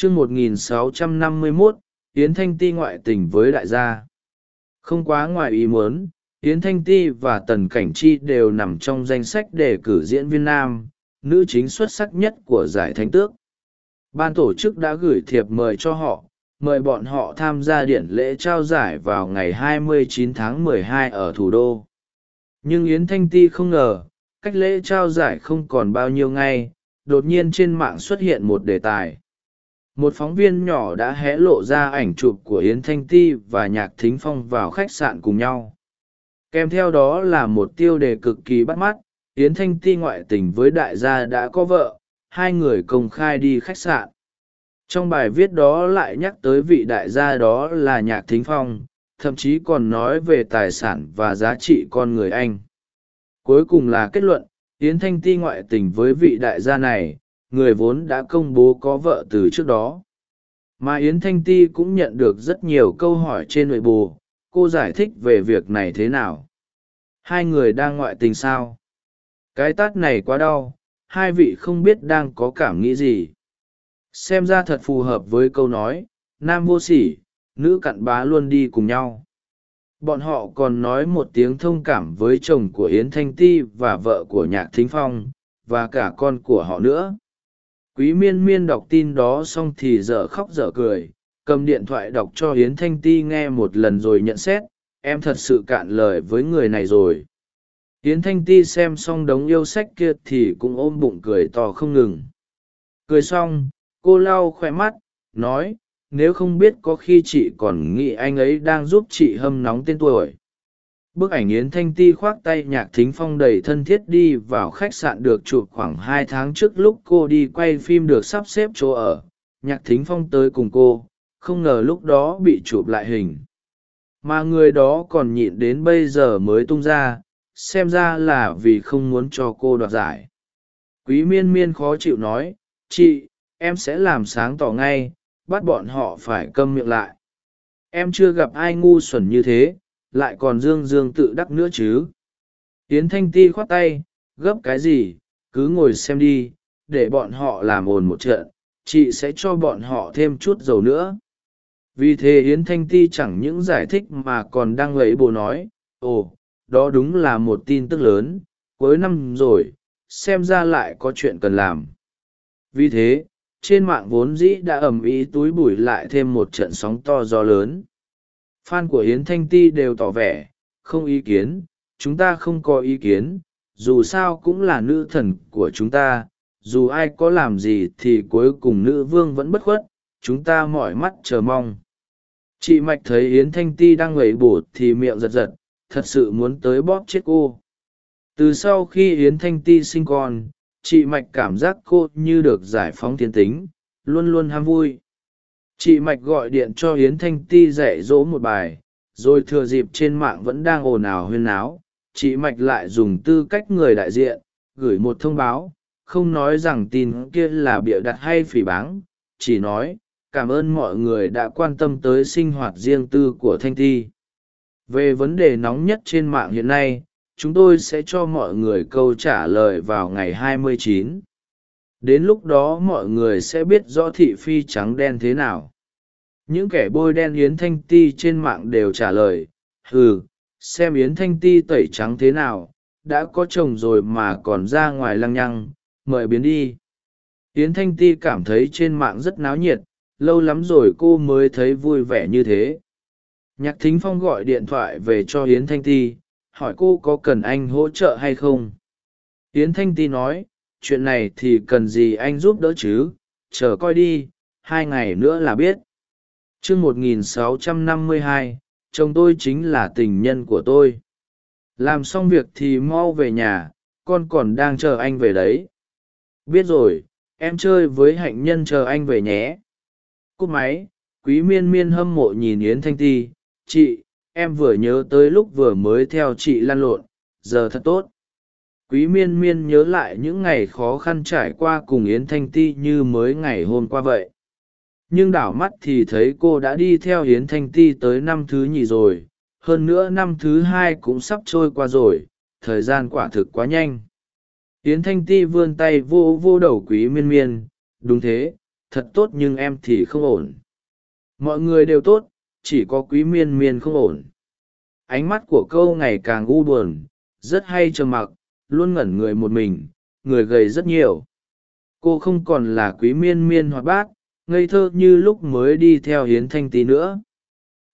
chương một nghìn sáu trăm năm mươi mốt, yến thanh ti ngoại tình với đại gia. Không quá ngoài ý muốn, yến thanh ti và tần cảnh chi đều nằm trong danh sách đề cử diễn viên nam, nữ chính xuất sắc nhất của giải thánh tước. Ban tổ chức đã gửi thiệp mời cho họ, mời bọn họ tham gia điện lễ trao giải vào ngày 29 tháng 12 ở thủ đô. Nhưng yến thanh ti không ngờ, cách lễ trao giải không còn bao nhiêu ngày đột nhiên trên mạng xuất hiện một đề tài một phóng viên nhỏ đã hé lộ ra ảnh chụp của yến thanh ti và nhạc thính phong vào khách sạn cùng nhau. Kèm theo đó là một tiêu đề cực kỳ bắt mắt, yến thanh ti ngoại tình với đại gia đã có vợ, hai người công khai đi khách sạn. Trong bài viết đó lại nhắc tới vị đại gia đó là nhạc thính phong, thậm chí còn nói về tài sản và giá trị con người anh. Cuối cùng là kết luận, yến thanh ti ngoại tình với vị đại gia này người vốn đã công bố có vợ từ trước đó. Mà yến thanh ti cũng nhận được rất nhiều câu hỏi trên nội bù cô giải thích về việc này thế nào? Hai người đang ngoại tình sao? Cái tát này quá đau, hai vị không biết đang có cảm nghĩ gì. Xem ra thật phù hợp với câu nói, nam vô sỉ, nữ cặn bá luôn đi cùng nhau. Bọn họ còn nói một tiếng thông cảm với chồng của yến thanh ti và vợ của nhạc thính phong, và cả con của họ nữa quý miên miên đọc tin đó xong thì dở khóc dở cười, cầm điện thoại đọc cho yến thanh ti nghe một lần rồi nhận xét, em thật sự cạn lời với người này rồi. Yến thanh ti xem xong đống yêu sách kia thì cũng ôm bụng cười to không ngừng. Cười xong, cô lau khoe mắt, nói, nếu không biết có khi chị còn nghĩ anh ấy đang giúp chị hâm nóng tên tuổi bức ảnh yến thanh ti khoác tay nhạc thính phong đầy thân thiết đi vào khách sạn được chụp khoảng hai tháng trước lúc cô đi quay phim được sắp xếp chỗ ở. Nhạc thính phong tới cùng cô, không ngờ lúc đó bị chụp lại hình. Mà người đó còn nhịn đến bây giờ mới tung ra, xem ra là vì không muốn cho cô đoạt giải. Quý miên miên khó chịu nói, chị, em sẽ làm sáng tỏ ngay, bắt bọn họ phải câm miệng lại. Em chưa gặp ai ngu xuẩn như thế lại còn dương dương tự đắc nữa chứ. Yến thanh ti khoát tay, gấp cái gì, cứ ngồi xem đi, để bọn họ làm ồn một trận, chị sẽ cho bọn họ thêm chút dầu nữa. Vì thế yến thanh ti chẳng những giải thích mà còn đang lấy bồ nói, ồ, đó đúng là một tin tức lớn, cuối năm rồi, xem ra lại có chuyện cần làm. Vì thế, trên mạng vốn dĩ đã ầm ĩ túi bụi lại thêm một trận sóng to gió lớn fan của yến thanh ti đều tỏ vẻ, không ý kiến, chúng ta không có ý kiến, dù sao cũng là nữ thần của chúng ta, dù ai có làm gì thì cuối cùng nữ vương vẫn bất khuất, chúng ta mỏi mắt chờ mong. Chị mạch thấy yến thanh ti đang ngẩy bổ thì miệng giật giật, thật sự muốn tới bóp chết cô. Từ sau khi yến thanh ti sinh con, chị mạch cảm giác cô như được giải phóng thiên tính, luôn luôn ham vui chị mạch gọi điện cho yến thanh ti dạy dỗ một bài, rồi thừa dịp trên mạng vẫn đang ồn ào huyên náo, chị mạch lại dùng tư cách người đại diện, gửi một thông báo, không nói rằng tin kia là bịa đặt hay phỉ báng, chỉ nói, cảm ơn mọi người đã quan tâm tới sinh hoạt riêng tư của thanh ti về vấn đề nóng nhất trên mạng hiện nay, chúng tôi sẽ cho mọi người câu trả lời vào ngày 29. đến lúc đó mọi người sẽ biết rõ thị phi trắng đen thế nào những kẻ bôi đen yến thanh ti trên mạng đều trả lời ừ xem yến thanh ti tẩy trắng thế nào, đã có chồng rồi mà còn ra ngoài lăng nhăng, mời biến đi. Yến thanh ti cảm thấy trên mạng rất náo nhiệt, lâu lắm rồi cô mới thấy vui vẻ như thế. Nhạc thính phong gọi điện thoại về cho yến thanh ti, hỏi cô có cần anh hỗ trợ hay không. Yến thanh ti nói, chuyện này thì cần gì anh giúp đỡ chứ, chờ coi đi, hai ngày nữa là biết chương một nghìn sáu trăm năm mươi hai, chồng tôi chính là tình nhân của tôi. Làm xong việc thì mau về nhà, con còn đang chờ anh về đấy. Biết rồi, em chơi với hạnh nhân chờ anh về nhé. Cúp máy, quý miên miên hâm mộ nhìn yến thanh ti. Chị, em vừa nhớ tới lúc vừa mới theo chị lăn lộn, giờ thật tốt. Quý miên miên nhớ lại những ngày khó khăn trải qua cùng yến thanh ti như mới ngày hôm qua vậy nhưng đảo mắt thì thấy cô đã đi theo yến thanh ti tới năm thứ nhì rồi. Hơn nữa năm thứ hai cũng sắp trôi qua rồi. Thời gian quả thực quá nhanh. Yến thanh ti vươn tay vô vô đầu quý miên miên. Đúng thế, thật tốt nhưng em thì không ổn. Mọi người đều tốt, chỉ có quý miên miên không ổn. Ánh mắt của câu ngày càng u buồn, rất hay trầm mặc, luôn ngẩn người một mình, người gầy rất nhiều. Cô không còn là quý miên miên hoạt bát ngây thơ như lúc mới đi theo hiến thanh ti nữa.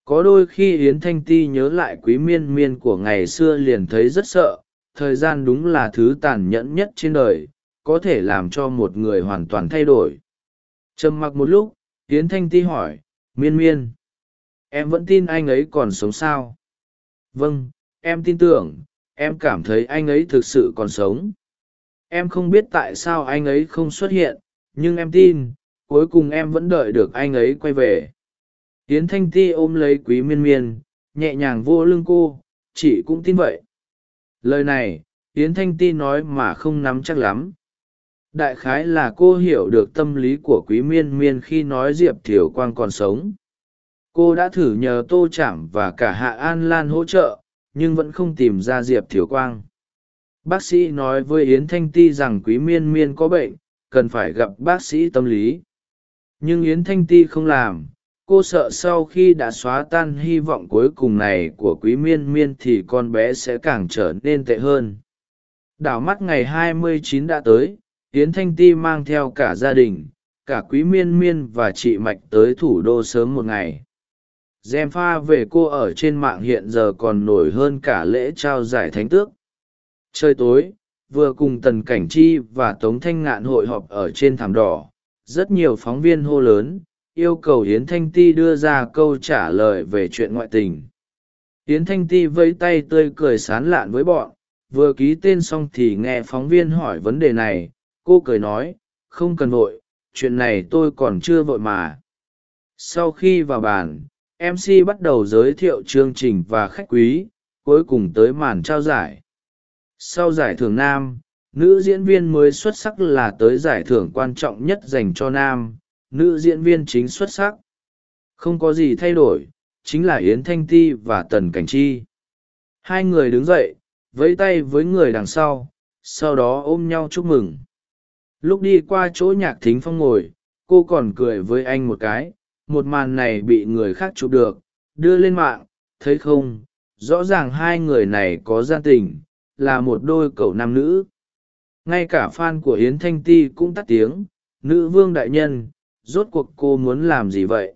Có đôi khi Hiến thanh ti nhớ lại quý miên miên của ngày xưa liền thấy rất sợ, thời gian đúng là thứ tàn nhẫn nhất trên đời, có thể làm cho một người hoàn toàn thay đổi. Trầm mặc một lúc Hiến thanh ti hỏi, miên miên, em vẫn tin anh ấy còn sống sao? Vâng em tin tưởng, em cảm thấy anh ấy thực sự còn sống. Em không biết tại sao anh ấy không xuất hiện, nhưng em tin cuối cùng em vẫn đợi được anh ấy quay về. Yến thanh ti ôm lấy quý miên miên, nhẹ nhàng vô lưng cô, chị cũng tin vậy. Lời này, yến thanh ti nói mà không nắm chắc lắm. Đại khái là cô hiểu được tâm lý của quý miên miên khi nói diệp thiều quang còn sống. Cô đã thử nhờ tô chảm và cả hạ an lan hỗ trợ, nhưng vẫn không tìm ra diệp thiều quang. Bác sĩ nói với yến thanh ti rằng quý miên miên có bệnh, cần phải gặp bác sĩ tâm lý nhưng yến thanh ti không làm, cô sợ sau khi đã xóa tan hy vọng cuối cùng này của quý miên miên thì con bé sẽ càng trở nên tệ hơn. Đảo mắt ngày 29 đã tới, yến thanh ti mang theo cả gia đình, cả quý miên miên và chị mạch tới thủ đô sớm một ngày. Gem pha về cô ở trên mạng hiện giờ còn nổi hơn cả lễ trao giải thánh tước. Trời tối, vừa cùng tần cảnh chi và tống thanh ngạn hội họp ở trên thảm đỏ rất nhiều phóng viên hô lớn, yêu cầu yến thanh ti đưa ra câu trả lời về chuyện ngoại tình. Yến thanh ti vẫy tay tươi cười sán lạn với bọn, vừa ký tên xong thì nghe phóng viên hỏi vấn đề này, cô cười nói, không cần vội, chuyện này tôi còn chưa vội mà. Sau khi vào bàn mc bắt đầu giới thiệu chương trình và khách quý, cuối cùng tới màn trao giải. Sau giải thưởng nam nữ diễn viên mới xuất sắc là tới giải thưởng quan trọng nhất dành cho nam. Nữ diễn viên chính xuất sắc. Không có gì thay đổi, chính là yến thanh ti và tần cảnh chi. Hai người đứng dậy, vẫy tay với người đằng sau sau đó ôm nhau chúc mừng. Lúc đi qua chỗ nhạc thính phong ngồi, cô còn cười với anh một cái, một màn này bị người khác chụp được, đưa lên mạng, thấy không? Rõ ràng hai người này có gia tình, là một đôi cậu nam nữ ngay cả fan của yến thanh ti cũng tắt tiếng, nữ vương đại nhân, rốt cuộc cô muốn làm gì vậy?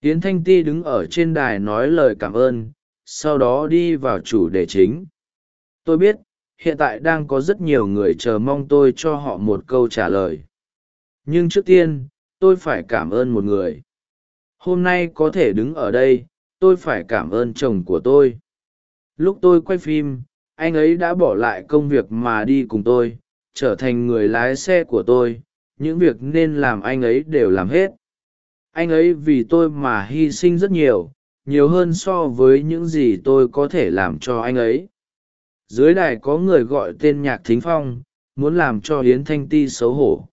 Yến thanh ti đứng ở trên đài nói lời cảm ơn, sau đó đi vào chủ đề chính. Tôi biết, hiện tại đang có rất nhiều người chờ mong tôi cho họ một câu trả lời. Nhưng trước tiên, tôi phải cảm ơn một người. Hôm nay có thể đứng ở đây, tôi phải cảm ơn chồng của tôi. Lúc tôi quay phim, anh ấy đã bỏ lại công việc mà đi cùng tôi trở thành người lái xe của tôi, những việc nên làm anh ấy đều làm hết. Anh ấy vì tôi mà hy sinh rất nhiều nhiều hơn so với những gì tôi có thể làm cho anh ấy. Dưới đài có người gọi tên nhạc thính phong, muốn làm cho hiến thanh ti xấu hổ.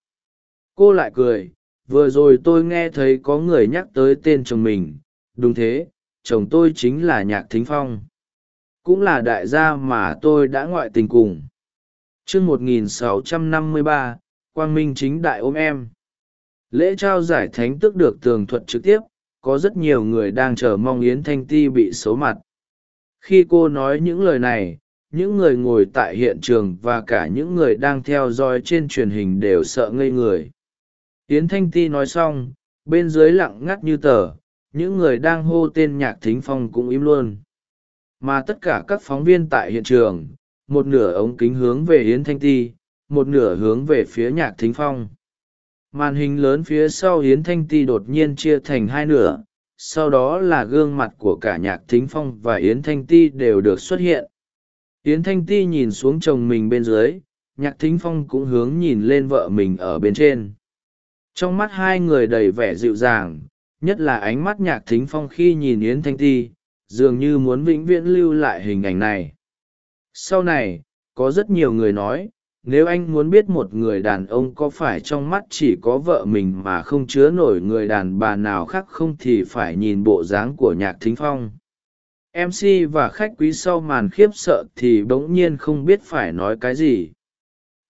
Cô lại cười, vừa rồi tôi nghe thấy có người nhắc tới tên chồng mình. Đúng thế, chồng tôi chính là nhạc thính phong. Cũng là đại gia mà tôi đã ngoại tình cùng chương 1653, quang minh chính đại ôm em. Lễ trao giải thánh tước được tường thuật trực tiếp có rất nhiều người đang chờ mong yến thanh ti bị xấu mặt. Khi cô nói những lời này những người ngồi tại hiện trường và cả những người đang theo dõi trên truyền hình đều sợ ngây người. Yến thanh ti nói xong bên dưới lặng ngắt như tờ những người đang hô tên nhạc thính phong cũng im luôn. Mà tất cả các phóng viên tại hiện trường một nửa ống kính hướng về yến thanh ti, một nửa hướng về phía nhạc thính phong. Màn hình lớn phía sau yến thanh ti đột nhiên chia thành hai nửa, sau đó là gương mặt của cả nhạc thính phong và yến thanh ti đều được xuất hiện. Yến thanh ti nhìn xuống chồng mình bên dưới, nhạc thính phong cũng hướng nhìn lên vợ mình ở bên trên. Trong mắt hai người đầy vẻ dịu dàng, nhất là ánh mắt nhạc thính phong khi nhìn yến thanh ti, dường như muốn vĩnh viễn lưu lại hình ảnh này sau này, có rất nhiều người nói, nếu anh muốn biết một người đàn ông có phải trong mắt chỉ có vợ mình mà không chứa nổi người đàn bà nào khác không thì phải nhìn bộ dáng của nhạc thính phong. Mc và khách quý sau màn khiếp sợ thì bỗng nhiên không biết phải nói cái gì.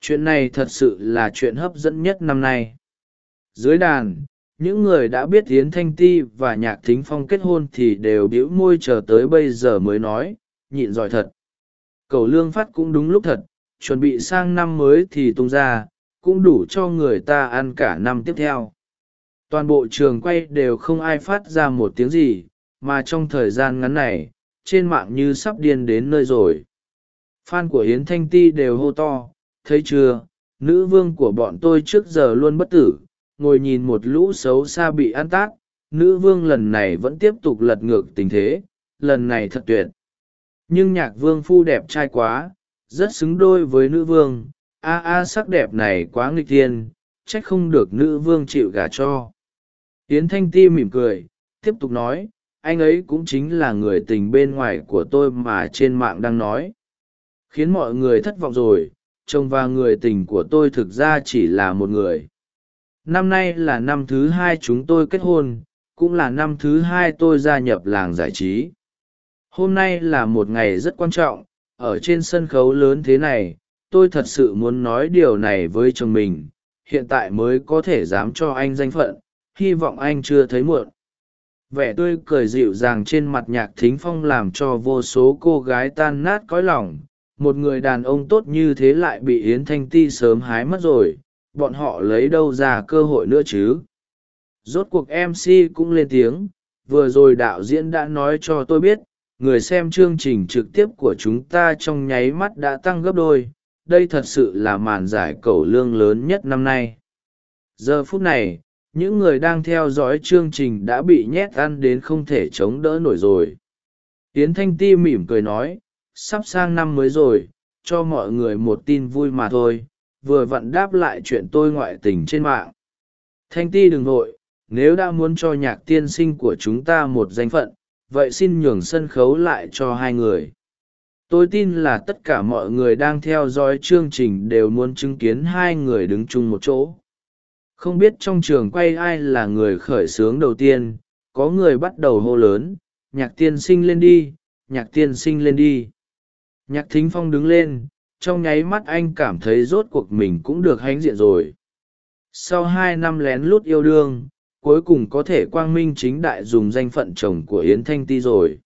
Chuyện này thật sự là chuyện hấp dẫn nhất năm nay. Dưới đàn, những người đã biết yến thanh ti và nhạc thính phong kết hôn thì đều bĩu môi chờ tới bây giờ mới nói, nhịn giỏi thật cầu lương phát cũng đúng lúc thật, chuẩn bị sang năm mới thì tung ra, cũng đủ cho người ta ăn cả năm tiếp theo. Toàn bộ trường quay đều không ai phát ra một tiếng gì, mà trong thời gian ngắn này, trên mạng như sắp điên đến nơi rồi. Fan của yến thanh ti đều hô to, thấy chưa? Nữ vương của bọn tôi trước giờ luôn bất tử, ngồi nhìn một lũ xấu xa bị ăn tát, nữ vương lần này vẫn tiếp tục lật ngược tình thế, lần này thật tuyệt nhưng nhạc vương phu đẹp trai quá, rất xứng đôi với nữ vương. A a, sắc đẹp này quá nghịch thiên, trách không được nữ vương chịu gả cho. Yến thanh ti mỉm cười, tiếp tục nói, anh ấy cũng chính là người tình bên ngoài của tôi mà trên mạng đang nói. Khiến mọi người thất vọng rồi, chồng và người tình của tôi thực ra chỉ là một người. Năm nay là năm thứ hai chúng tôi kết hôn, cũng là năm thứ hai tôi gia nhập làng giải trí hôm nay là một ngày rất quan trọng, ở trên sân khấu lớn thế này, tôi thật sự muốn nói điều này với chồng mình, hiện tại mới có thể dám cho anh danh phận, hy vọng anh chưa thấy muộn. Vẻ tươi cười dịu dàng trên mặt nhạc thính phong làm cho vô số cô gái tan nát cõi lòng, một người đàn ông tốt như thế lại bị yến thanh ti sớm hái mất rồi, bọn họ lấy đâu ra cơ hội nữa chứ? Rốt cuộc mc cũng lên tiếng, vừa rồi đạo diễn đã nói cho tôi biết người xem chương trình trực tiếp của chúng ta trong nháy mắt đã tăng gấp đôi, đây thật sự là màn giải cầu lương lớn nhất năm nay. Giờ phút này, những người đang theo dõi chương trình đã bị nhét ăn đến không thể chống đỡ nổi rồi. Tiến thanh ti mỉm cười nói, sắp sang năm mới rồi, cho mọi người một tin vui mà thôi, vừa vặn đáp lại chuyện tôi ngoại tình trên mạng. Thanh ti đừng vội, nếu đã muốn cho nhạc tiên sinh của chúng ta một danh phận vậy xin nhường sân khấu lại cho hai người. Tôi tin là tất cả mọi người đang theo dõi chương trình đều muốn chứng kiến hai người đứng chung một chỗ. Không biết trong trường quay ai là người khởi xướng đầu tiên, có người bắt đầu hô lớn, nhạc tiên sinh lên đi, nhạc tiên sinh lên đi. Nhạc thính phong đứng lên, trong nháy mắt anh cảm thấy rốt cuộc mình cũng được hãnh diện rồi. Sau hai năm lén lút yêu đương cuối cùng có thể quang minh chính đại dùng danh phận chồng của yến thanh ti rồi.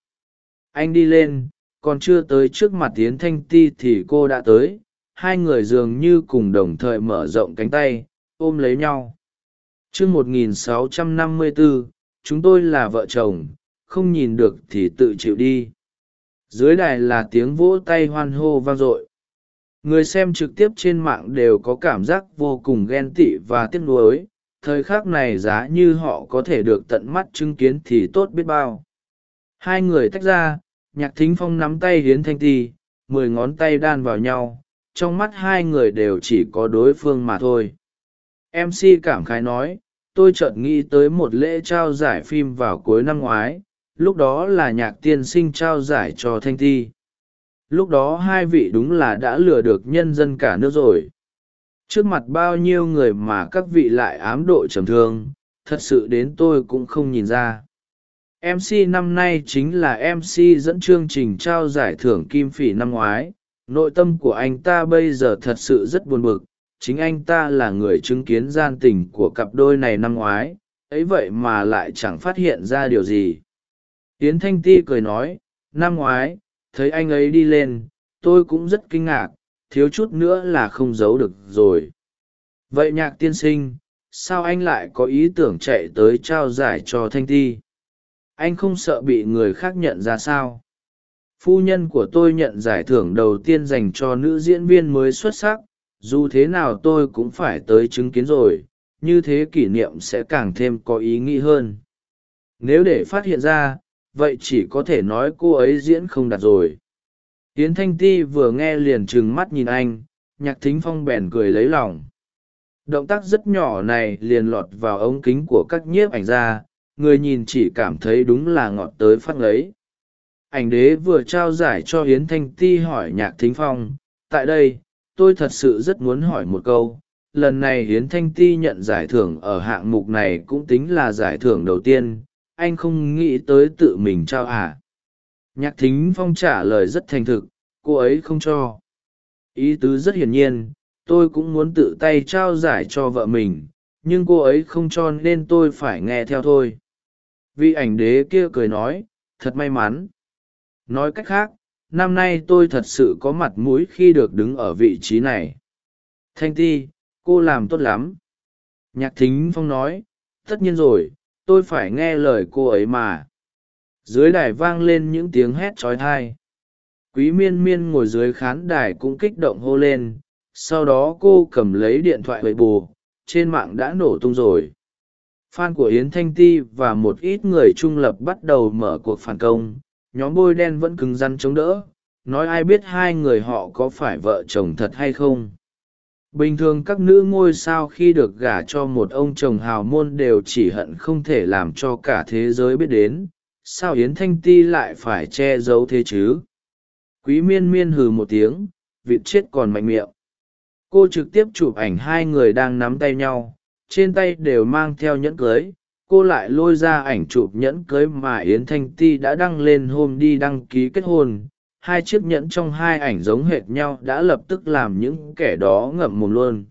Anh đi lên còn chưa tới trước mặt yến thanh ti thì cô đã tới. Hai người dường như cùng đồng thời mở rộng cánh tay ôm lấy nhau. T r ư ớ c 1654, chúng tôi là vợ chồng không nhìn được thì tự chịu đi. Dưới đài là tiếng vỗ tay hoan hô vang dội. Người xem trực tiếp trên mạng đều có cảm giác vô cùng ghen tị và tiếc nuối thời khắc này giá như họ có thể được tận mắt chứng kiến thì tốt biết bao. Hai người tách ra, nhạc thính phong nắm tay hiến thanh ti, mười ngón tay đan vào nhau, trong mắt hai người đều chỉ có đối phương mà thôi. mc cảm khái nói, tôi chợt nghĩ tới một lễ trao giải phim vào cuối năm ngoái, lúc đó là nhạc tiên sinh trao giải cho thanh ti. Lúc đó hai vị đúng là đã lừa được nhân dân cả nước rồi trước mặt bao nhiêu người mà các vị lại ám độ trầm thương, thật sự đến tôi cũng không nhìn ra. Mc năm nay chính là mc dẫn chương trình trao giải thưởng kim phỉ năm ngoái. Nội tâm của anh ta bây giờ thật sự rất buồn bực. Chính anh ta là người chứng kiến gian tình của cặp đôi này năm ngoái. Ấy vậy mà lại chẳng phát hiện ra điều gì. Tiến thanh ti cười nói, năm ngoái, thấy anh ấy đi lên, tôi cũng rất kinh ngạc thiếu chút nữa là không giấu được rồi. Vậy nhạc tiên sinh, sao anh lại có ý tưởng chạy tới trao giải cho thanh ti? Anh không sợ bị người khác nhận ra sao? Phu nhân của tôi nhận giải thưởng đầu tiên dành cho nữ diễn viên mới xuất sắc, dù thế nào tôi cũng phải tới chứng kiến rồi, như thế kỷ niệm sẽ càng thêm có ý nghĩ hơn. Nếu để phát hiện ra, vậy chỉ có thể nói cô ấy diễn không đạt rồi yến thanh ti vừa nghe liền trừng mắt nhìn anh, nhạc thính phong bèn cười lấy lòng. Động tác rất nhỏ này liền lọt vào ống kính của các nhiếp ảnh gia người nhìn chỉ cảm thấy đúng là ngọt tới phát ngấy. Ảnh đế vừa trao giải cho hiến thanh ti hỏi nhạc thính phong, tại đây, tôi thật sự rất muốn hỏi một câu, lần này hiến thanh ti nhận giải thưởng ở hạng mục này cũng tính là giải thưởng đầu tiên, anh không nghĩ tới tự mình trao à? Nhạc thính phong trả lời rất thành thực, cô ấy không cho. Ý tứ rất hiển nhiên, tôi cũng muốn tự tay trao giải cho vợ mình, nhưng cô ấy không cho nên tôi phải nghe theo thôi. Vị ảnh đế kia cười nói, thật may mắn. Nói cách khác, năm nay tôi thật sự có mặt mũi khi được đứng ở vị trí này. Thanh ti, cô làm tốt lắm. Nhạc thính phong nói, tất nhiên rồi, tôi phải nghe lời cô ấy mà dưới đài vang lên những tiếng hét trói thai quý miên miên ngồi dưới khán đài cũng kích động hô lên, sau đó cô cầm lấy điện thoại bậy bù trên mạng đã nổ tung rồi. Fan của yến thanh ti và một ít người trung lập bắt đầu mở cuộc phản công, nhóm bôi đen vẫn cứng rắn chống đỡ, nói ai biết hai người họ có phải vợ chồng thật hay không. Bình thường các nữ ngôi sao khi được gả cho một ông chồng hào môn đều chỉ hận không thể làm cho cả thế giới biết đến sao yến thanh ti lại phải che giấu thế chứ? Quý miên miên hừ một tiếng, vịt chết còn mạnh miệng. Cô trực tiếp chụp ảnh hai người đang nắm tay nhau, trên tay đều mang theo nhẫn cưới. Cô lại lôi ra ảnh chụp nhẫn cưới mà yến thanh ti đã đăng lên hôm đi đăng ký kết hôn. Hai chiếc nhẫn trong hai ảnh giống hệt nhau đã lập tức làm những kẻ đó ngậm mồm luôn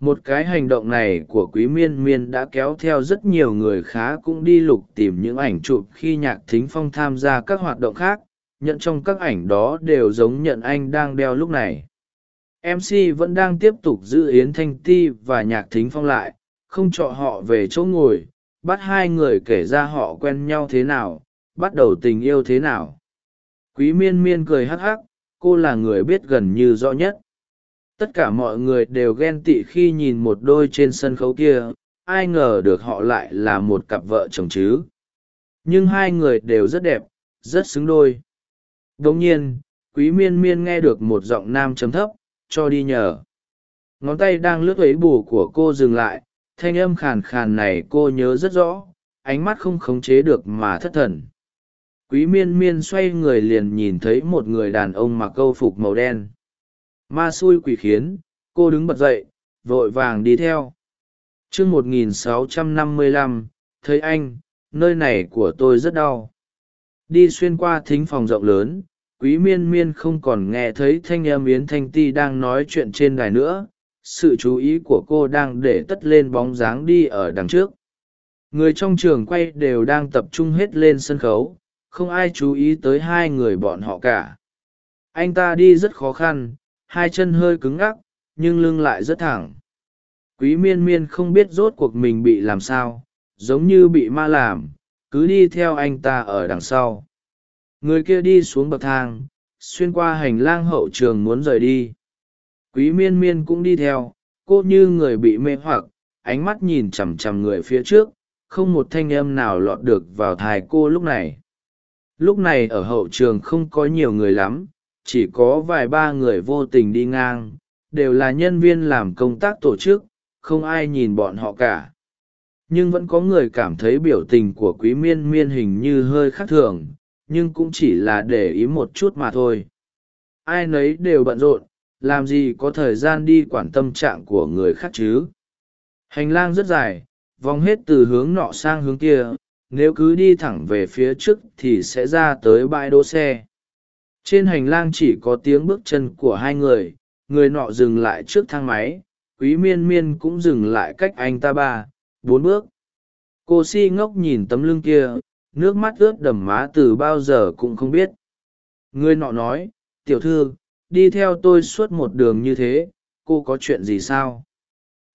một cái hành động này của quý miên miên đã kéo theo rất nhiều người khá cũng đi lục tìm những ảnh chụp khi nhạc thính phong tham gia các hoạt động khác, nhận trong các ảnh đó đều giống nhận anh đang đeo lúc này. Mc vẫn đang tiếp tục giữ yến thanh ti và nhạc thính phong lại, không cho họ về chỗ ngồi, bắt hai người kể ra họ quen nhau thế nào, bắt đầu tình yêu thế nào. Quý miên miên cười hắc hắc, cô là người biết gần như rõ nhất tất cả mọi người đều ghen tị khi nhìn một đôi trên sân khấu kia, ai ngờ được họ lại là một cặp vợ chồng chứ. Nhưng hai người đều rất đẹp, rất xứng đôi. Đ ỗ n g nhiên, quý miên miên nghe được một giọng nam chấm thấp, cho đi nhờ. Ngón tay đang lướt ấy bù của cô dừng lại, thanh âm khàn khàn này cô nhớ rất rõ, ánh mắt không khống chế được mà thất thần. Quý miên miên xoay người liền nhìn thấy một người đàn ông mặc câu phục màu đen ma xui quỷ khiến, cô đứng bật dậy, vội vàng đi theo. Chương một nghìn sáu trăm năm mươi lăm, thấy anh, nơi này của tôi rất đau. Đi xuyên qua thính phòng rộng lớn, quý miên miên không còn nghe thấy thanh âm yến thanh ti đang nói chuyện trên đài nữa. Sự chú ý của cô đang để tất lên bóng dáng đi ở đằng trước. Người trong trường quay đều đang tập trung hết lên sân khấu, không ai chú ý tới hai người bọn họ cả. Anh ta đi rất khó khăn hai chân hơi cứng ngắc, nhưng lưng lại rất thẳng. Quý miên miên không biết rốt cuộc mình bị làm sao, giống như bị ma làm, cứ đi theo anh ta ở đằng sau. Người kia đi xuống bậc thang, xuyên qua hành lang hậu trường muốn rời đi. Quý miên miên cũng đi theo, cô như người bị mê hoặc, ánh mắt nhìn chằm chằm người phía trước, không một thanh âm nào lọt được vào thai cô lúc này. Lúc này ở hậu trường không có nhiều người lắm chỉ có vài ba người vô tình đi ngang, đều là nhân viên làm công tác tổ chức, không ai nhìn bọn họ cả. Nhưng vẫn có người cảm thấy biểu tình của quý miên miên hình như hơi khác thường, nhưng cũng chỉ là để ý một chút mà thôi. Ai nấy đều bận rộn, làm gì có thời gian đi quản tâm trạng của người khác chứ? Hành lang rất dài, vòng hết từ hướng nọ sang hướng kia, nếu cứ đi thẳng về phía trước thì sẽ ra tới bãi đỗ xe trên hành lang chỉ có tiếng bước chân của hai người người nọ dừng lại trước thang máy, quý miên miên cũng dừng lại cách anh ta ba, bốn bước. Cô si ngốc nhìn tấm lưng kia, nước mắt ướt đầm má từ bao giờ cũng không biết. Người nọ nói, tiểu thư, đi theo tôi suốt một đường như thế, cô có chuyện gì sao?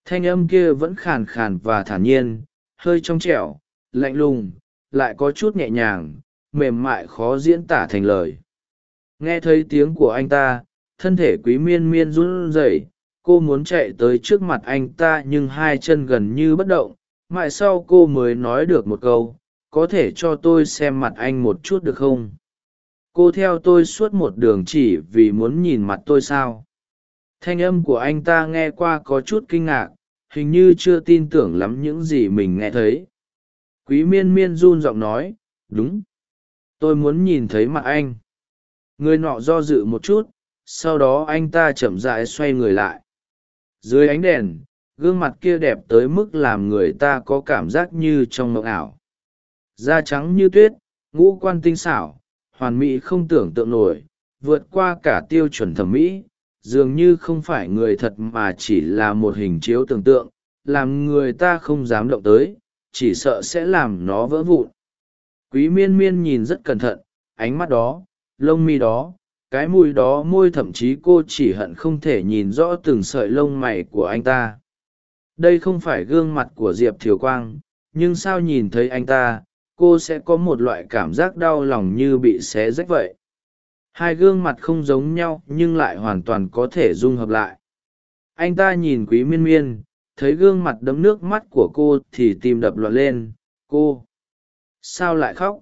Thanh âm kia vẫn khàn khàn và thản nhiên, hơi trong trẻo, lạnh lùng, lại có chút nhẹ nhàng, mềm mại khó diễn tả thành lời nghe thấy tiếng của anh ta, thân thể quý miên miên run rẩy, cô muốn chạy tới trước mặt anh ta nhưng hai chân gần như bất động, mãi sau cô mới nói được một câu, có thể cho tôi xem mặt anh một chút được không? Cô theo tôi suốt một đường chỉ vì muốn nhìn mặt tôi sao? Thanh âm của anh ta nghe qua có chút kinh ngạc, hình như chưa tin tưởng lắm những gì mình nghe thấy. Quý miên miên run giọng nói, đúng, tôi muốn nhìn thấy mặt anh người nọ do dự một chút, sau đó anh ta chậm rãi xoay người lại. Dưới ánh đèn, gương mặt kia đẹp tới mức làm người ta có cảm giác như trong mộng ảo. Da trắng như tuyết, ngũ quan tinh xảo, hoàn mỹ không tưởng tượng nổi, vượt qua cả tiêu chuẩn thẩm mỹ, dường như không phải người thật mà chỉ là một hình chiếu tưởng tượng, làm người ta không dám động tới, chỉ sợ sẽ làm nó vỡ vụn. Quý miên miên nhìn rất cẩn thận, ánh mắt đó lông mi đó, cái mùi đó môi thậm chí cô chỉ hận không thể nhìn rõ từng sợi lông mày của anh ta. Đây không phải gương mặt của diệp thiều quang, nhưng sao nhìn thấy anh ta, cô sẽ có một loại cảm giác đau lòng như bị xé rách vậy. Hai gương mặt không giống nhau nhưng lại hoàn toàn có thể dung hợp lại. Anh ta nhìn quý miên miên, thấy gương mặt đấm nước mắt của cô thì tim đập loạn lên. Cô, sao lại khóc?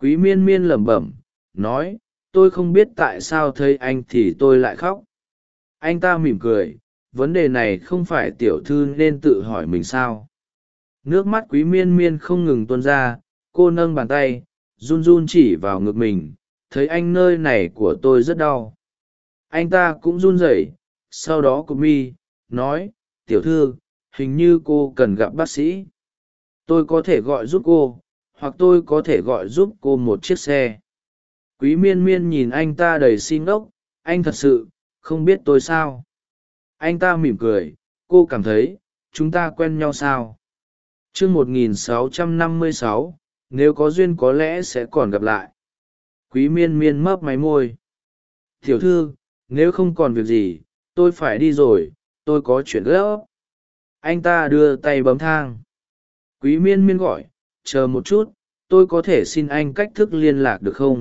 Quý miên miên lẩm bẩm nói, tôi không biết tại sao thấy anh thì tôi lại khóc. Anh ta mỉm cười, vấn đề này không phải tiểu thư nên tự hỏi mình sao. Nước mắt quý miên miên không ngừng tuôn ra, cô nâng bàn tay, run run chỉ vào ngực mình, thấy anh nơi này của tôi rất đau. Anh ta cũng run rẩy, sau đó cô mi, nói, tiểu thư, hình như cô cần gặp bác sĩ. Tôi có thể gọi giúp cô, hoặc tôi có thể gọi giúp cô một chiếc xe quý miên miên nhìn anh ta đầy xin ốc anh thật sự, không biết tôi sao. Anh ta mỉm cười, cô cảm thấy, chúng ta quen nhau sao? T r ư ơ n g một nghìn sáu trăm năm mươi sáu, nếu có duyên có lẽ sẽ còn gặp lại. Quý miên miên mấp máy môi. Tiểu thư, nếu không còn việc gì, tôi phải đi rồi, tôi có chuyện gấp. Anh ta đưa tay bấm thang. Quý miên miên gọi, chờ một chút, tôi có thể xin anh cách thức liên lạc được không?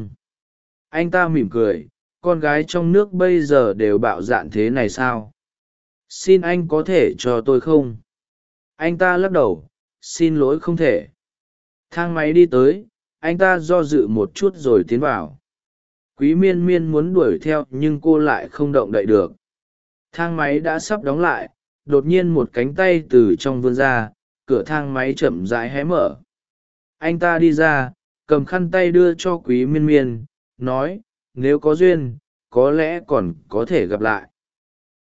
Anh ta mỉm cười, con gái trong nước bây giờ đều bạo dạn thế này sao? Xin anh có thể cho tôi không? Anh ta lắc đầu, xin lỗi không thể. Thang máy đi tới, anh ta do dự một chút rồi tiến vào. Quý miên miên muốn đuổi theo nhưng cô lại không động đậy được. Thang máy đã sắp đóng lại, đột nhiên một cánh tay từ trong vươn ra, cửa thang máy chậm rãi hé mở. Anh ta đi ra, cầm khăn tay đưa cho quý miên miên nói, nếu có duyên, có lẽ còn có thể gặp lại.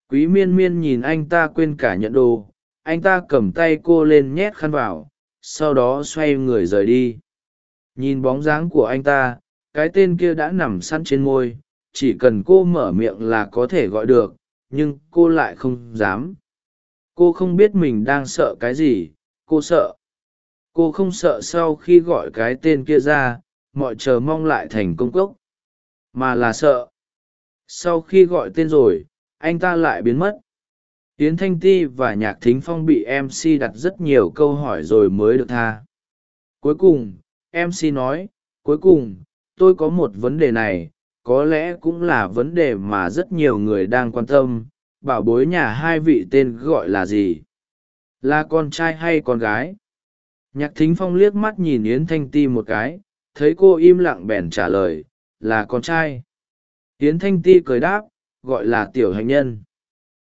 Quý miên miên nhìn anh ta quên cả nhận đồ, anh ta cầm tay cô lên nhét khăn vào, sau đó xoay người rời đi. Nhìn bóng dáng của anh ta, cái tên kia đã nằm săn trên môi, chỉ cần cô mở miệng là có thể gọi được, nhưng cô lại không dám. Cô không biết mình đang sợ cái gì, cô sợ. Cô không sợ sau khi gọi cái tên kia ra, mọi chờ mong lại thành công cốc mà là sợ. Sau khi gọi tên rồi, anh ta lại biến mất. Yến thanh ti và nhạc thính phong bị mc đặt rất nhiều câu hỏi rồi mới được tha. Cuối cùng mc nói, cuối cùng, tôi có một vấn đề này, có lẽ cũng là vấn đề mà rất nhiều người đang quan tâm, bảo bối nhà hai vị tên gọi là gì? Là con trai hay con gái? Nhạc thính phong liếc mắt nhìn yến thanh ti một cái, thấy cô im lặng bèn trả lời là con trai. Hiến thanh ti cười đáp, gọi là tiểu hạnh nhân.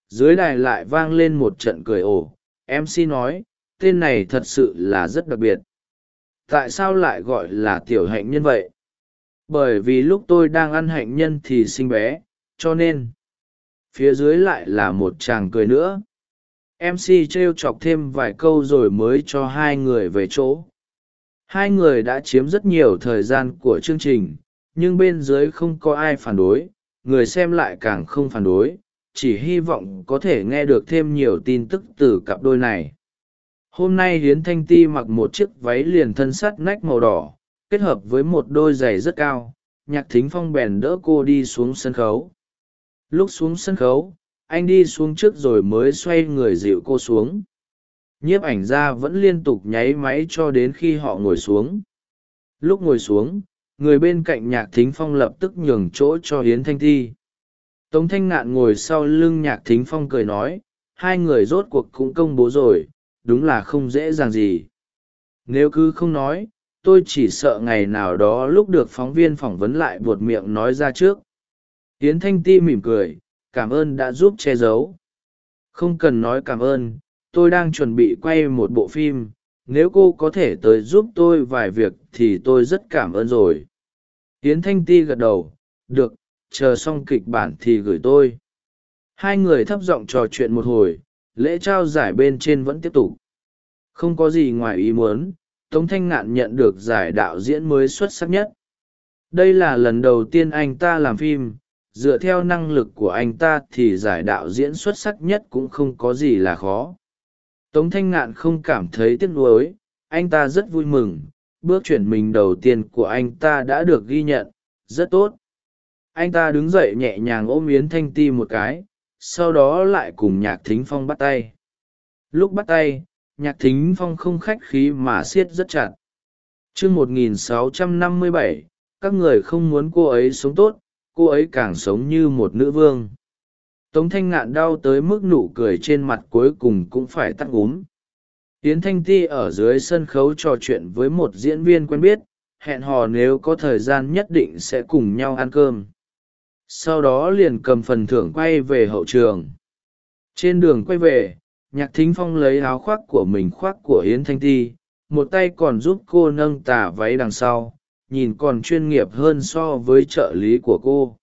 Dưới đài lại vang lên một trận cười ổ mc nói, tên này thật sự là rất đặc biệt. Tại sao lại gọi là tiểu hạnh nhân vậy? Bởi vì lúc tôi đang ăn hạnh nhân thì sinh bé, cho nên phía dưới lại là một chàng cười nữa. Mc t r e o chọc thêm vài câu rồi mới cho hai người về chỗ. Hai người đã chiếm rất nhiều thời gian của chương trình nhưng bên dưới không có ai phản đối, người xem lại càng không phản đối, chỉ hy vọng có thể nghe được thêm nhiều tin tức từ cặp đôi này. Hôm nay hiến thanh ti mặc một chiếc váy liền thân sắt nách màu đỏ, kết hợp với một đôi giày rất cao, nhạc thính phong bèn đỡ cô đi xuống sân khấu. Lúc xuống sân khấu, anh đi xuống trước rồi mới xoay người dịu cô xuống. Nhiếp ảnh ra vẫn liên tục nháy máy cho đến khi họ ngồi xuống. Lúc ngồi xuống người bên cạnh nhạc thính phong lập tức nhường chỗ cho hiến thanh thi. Tống thanh ngạn ngồi sau lưng nhạc thính phong cười nói, hai người rốt cuộc cũng công bố rồi, đúng là không dễ dàng gì. Nếu cứ không nói, tôi chỉ sợ ngày nào đó lúc được phóng viên phỏng vấn lại buột miệng nói ra trước. Hiến thanh ti mỉm cười, cảm ơn đã giúp che giấu. Không cần nói cảm ơn, tôi đang chuẩn bị quay một bộ phim, nếu cô có thể tới giúp tôi vài việc thì tôi rất cảm ơn rồi yến thanh ti gật đầu, được, chờ xong kịch bản thì gửi tôi. Hai người thấp giọng trò chuyện một hồi, lễ trao giải bên trên vẫn tiếp tục. Không có gì ngoài ý muốn, tống thanh ngạn nhận được giải đạo diễn mới xuất sắc nhất. Đây là lần đầu tiên anh ta làm phim, dựa theo năng lực của anh ta thì giải đạo diễn xuất sắc nhất cũng không có gì là khó. Tống thanh ngạn không cảm thấy tiếc nuối, anh ta rất vui mừng bước chuyển mình đầu tiên của anh ta đã được ghi nhận, rất tốt. Anh ta đứng dậy nhẹ nhàng ôm yến thanh ti một cái, sau đó lại cùng nhạc thính phong bắt tay. Lúc bắt tay, nhạc thính phong không khách khí mà siết rất chặt. Chương một nghìn sáu trăm năm mươi bảy, các người không muốn cô ấy sống tốt, cô ấy càng sống như một nữ vương. Tống thanh ngạn đau tới mức nụ cười trên mặt cuối cùng cũng phải tắt úm yến thanh ti ở dưới sân khấu trò chuyện với một diễn viên quen biết, hẹn hò nếu có thời gian nhất định sẽ cùng nhau ăn cơm. Sau đó liền cầm phần thưởng quay về hậu trường. Trên đường quay về, nhạc thính phong lấy áo khoác của mình khoác của yến thanh ti, một tay còn giúp cô nâng tà váy đằng sau, nhìn còn chuyên nghiệp hơn so với trợ lý của cô.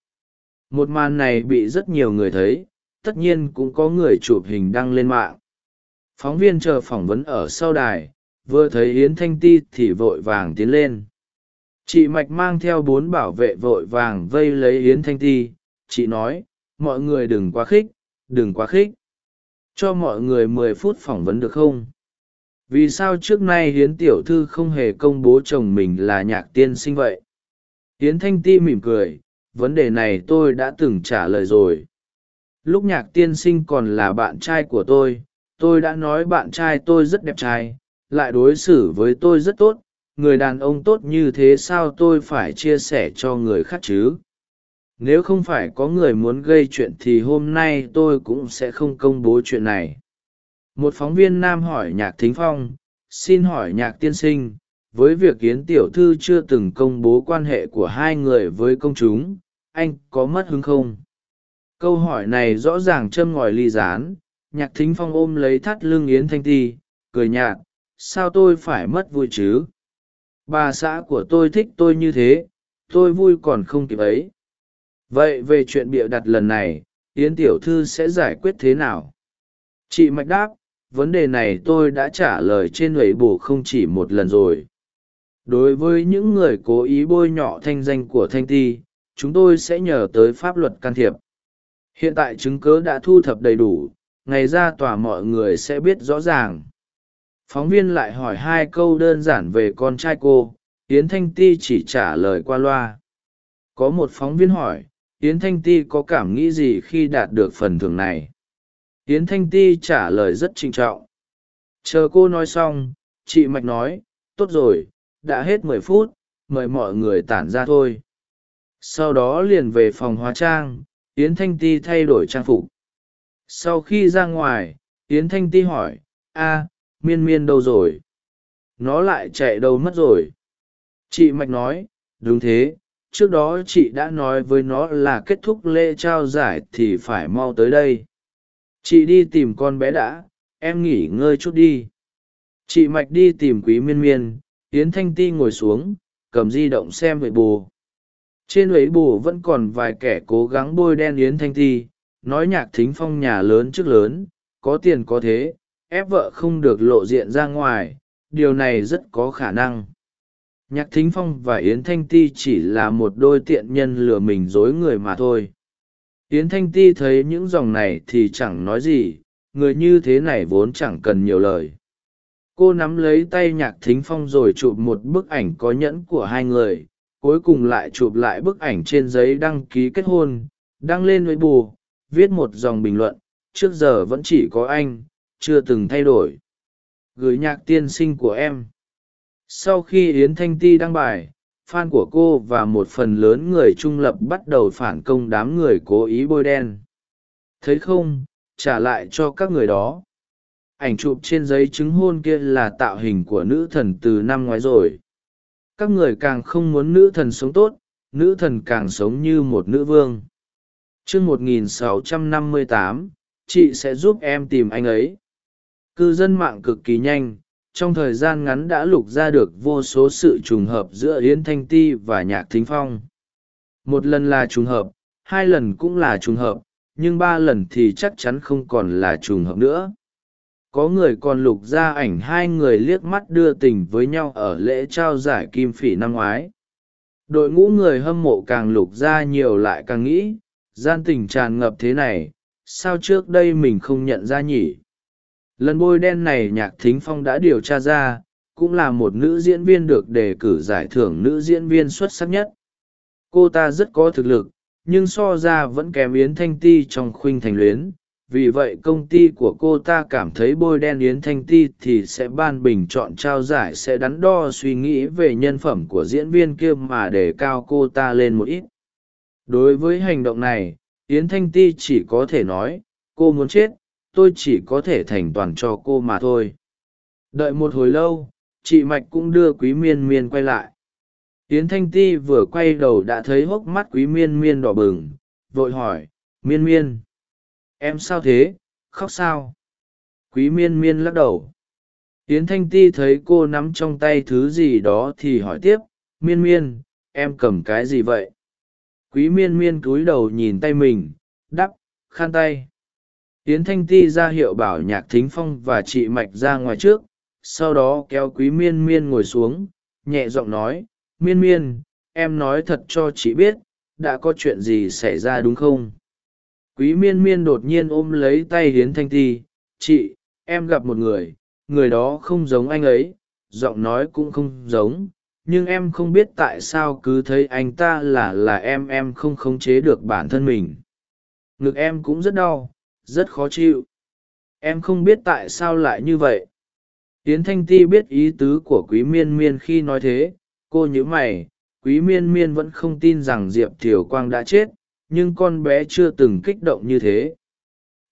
Một màn này bị rất nhiều người thấy, tất nhiên cũng có người chụp hình đăng lên mạng phóng viên chờ phỏng vấn ở sau đài, vừa thấy yến thanh ti thì vội vàng tiến lên. Chị mạch mang theo bốn bảo vệ vội vàng vây lấy yến thanh ti. Chị nói, mọi người đừng quá khích, đừng quá khích. Cho mọi người mười phút phỏng vấn được không? Vì sao trước nay hiến tiểu thư không hề công bố chồng mình là nhạc tiên sinh vậy? Hiến thanh ti mỉm cười, vấn đề này tôi đã từng trả lời rồi. Lúc nhạc tiên sinh còn là bạn trai của tôi tôi đã nói bạn trai tôi rất đẹp trai, lại đối xử với tôi rất tốt, người đàn ông tốt như thế sao tôi phải chia sẻ cho người khác chứ nếu không phải có người muốn gây chuyện thì hôm nay tôi cũng sẽ không công bố chuyện này một phóng viên nam hỏi nhạc thính phong, xin hỏi nhạc tiên sinh, với việc yến tiểu thư chưa từng công bố quan hệ của hai người với công chúng, anh có mất hứng không câu hỏi này rõ ràng châm ngòi ly dán nhạc thính phong ôm lấy thắt lưng yến thanh ti, cười nhạt, sao tôi phải mất vui chứ? Bà xã của tôi thích tôi như thế, tôi vui còn không kịp ấy. Vậy về chuyện bịa đặt lần này, yến tiểu thư sẽ giải quyết thế nào? Chị mạch đáp, vấn đề này tôi đã trả lời trên lầy bù không chỉ một lần rồi. Đối với những người cố ý bôi nhọ thanh danh của thanh ti, chúng tôi sẽ nhờ tới pháp luật can thiệp. Hiện tại chứng cớ đã thu thập đầy đủ ngày ra tòa mọi người sẽ biết rõ ràng. Phóng viên lại hỏi hai câu đơn giản về con trai cô. Yến thanh ti chỉ trả lời qua loa. Có một phóng viên hỏi, yến thanh ti có cảm nghĩ gì khi đạt được phần thưởng này? Yến thanh ti trả lời rất trinh trọng. Chờ cô nói xong, chị mạch nói, tốt rồi, đã hết mười phút, mời mọi người tản ra thôi sau đó liền về phòng hóa trang, yến thanh ti thay đổi trang phục sau khi ra ngoài, yến thanh ti hỏi, a, miên miên đâu rồi? Nó lại chạy đâu mất rồi? Chị mạch nói, đúng thế, trước đó chị đã nói với nó là kết thúc lễ trao giải thì phải mau tới đây. Chị đi tìm con bé đã, em nghỉ ngơi chút đi. Chị mạch đi tìm quý miên miên, yến thanh ti ngồi xuống, cầm di động xem vậy bù trên ấy bù vẫn còn vài kẻ cố gắng bôi đen yến thanh ti nói nhạc thính phong nhà lớn trước lớn, có tiền có thế, ép vợ không được lộ diện ra ngoài, điều này rất có khả năng. Nhạc thính phong và yến thanh ti chỉ là một đôi tiện nhân lừa mình dối người mà thôi. Yến thanh ti thấy những dòng này thì chẳng nói gì, người như thế này vốn chẳng cần nhiều lời. Cô nắm lấy tay nhạc thính phong rồi chụp một bức ảnh có nhẫn của hai người, cuối cùng lại chụp lại bức ảnh trên giấy đăng ký kết hôn, đăng lên với bù viết một dòng bình luận, trước giờ vẫn chỉ có anh, chưa từng thay đổi. Gửi nhạc tiên sinh của em. Sau khi yến thanh ti đăng bài, fan của cô và một phần lớn người trung lập bắt đầu phản công đám người cố ý bôi đen. Thấy không, trả lại cho các người đó. Ảnh chụp trên giấy chứng hôn kia là tạo hình của nữ thần từ năm ngoái rồi. Các người càng không muốn nữ thần sống tốt, nữ thần càng sống như một nữ vương chương một nghìn sáu trăm năm mươi tám, chị sẽ giúp em tìm anh ấy. Cư dân mạng cực kỳ nhanh, trong thời gian ngắn đã lục ra được vô số sự trùng hợp giữa yến thanh ti và nhạc thính phong. Một lần là trùng hợp, hai lần cũng là trùng hợp, nhưng ba lần thì chắc chắn không còn là trùng hợp nữa. Có người còn lục ra ảnh hai người liếc mắt đưa tình với nhau ở lễ trao giải kim phỉ năm ngoái. Đội ngũ người hâm mộ càng lục ra nhiều lại càng nghĩ gian tình tràn ngập thế này, sao trước đây mình không nhận ra nhỉ? Lần bôi đen này nhạc thính phong đã điều tra ra, cũng là một nữ diễn viên được đề cử giải thưởng nữ diễn viên xuất sắc nhất. Cô ta rất có thực lực, nhưng so ra vẫn kém yến thanh ti trong khuynh thành luyến. Vì vậy công ty của cô ta cảm thấy bôi đen yến thanh ti thì sẽ ban bình chọn trao giải sẽ đắn đo suy nghĩ về nhân phẩm của diễn viên kia mà để cao cô ta lên một ít đối với hành động này, yến thanh ti chỉ có thể nói, cô muốn chết, tôi chỉ có thể thành toàn cho cô mà thôi. Đợi một hồi lâu, chị mạch cũng đưa quý miên miên quay lại. Yến thanh ti vừa quay đầu đã thấy hốc mắt quý miên miên đỏ bừng, vội hỏi, miên miên, em sao thế? Khóc sao? Quý miên miên lắc đầu. Yến thanh ti thấy cô nắm trong tay thứ gì đó thì hỏi tiếp, miên miên, em cầm cái gì vậy? Quý miên miên cúi đầu nhìn tay mình, đắp, khan tay. Yến thanh ti ra hiệu bảo nhạc thính phong và chị mạch ra ngoài trước, sau đó kéo quý miên miên ngồi xuống, nhẹ giọng nói, miên miên, em nói thật cho chị biết, đã có chuyện gì xảy ra đúng không? Quý miên miên đột nhiên ôm lấy tay hiến thanh ti, chị, em gặp một người người đó không giống anh ấy, giọng nói cũng không giống nhưng em không biết tại sao cứ thấy anh ta là là em em không khống chế được bản thân mình. Ngực em cũng rất đau, rất khó chịu. Em không biết tại sao lại như vậy. Yến thanh ti biết ý tứ của quý miên miên khi nói thế. Cô nhớ mày, quý miên miên vẫn không tin rằng diệp thiều quang đã chết, nhưng con bé chưa từng kích động như thế.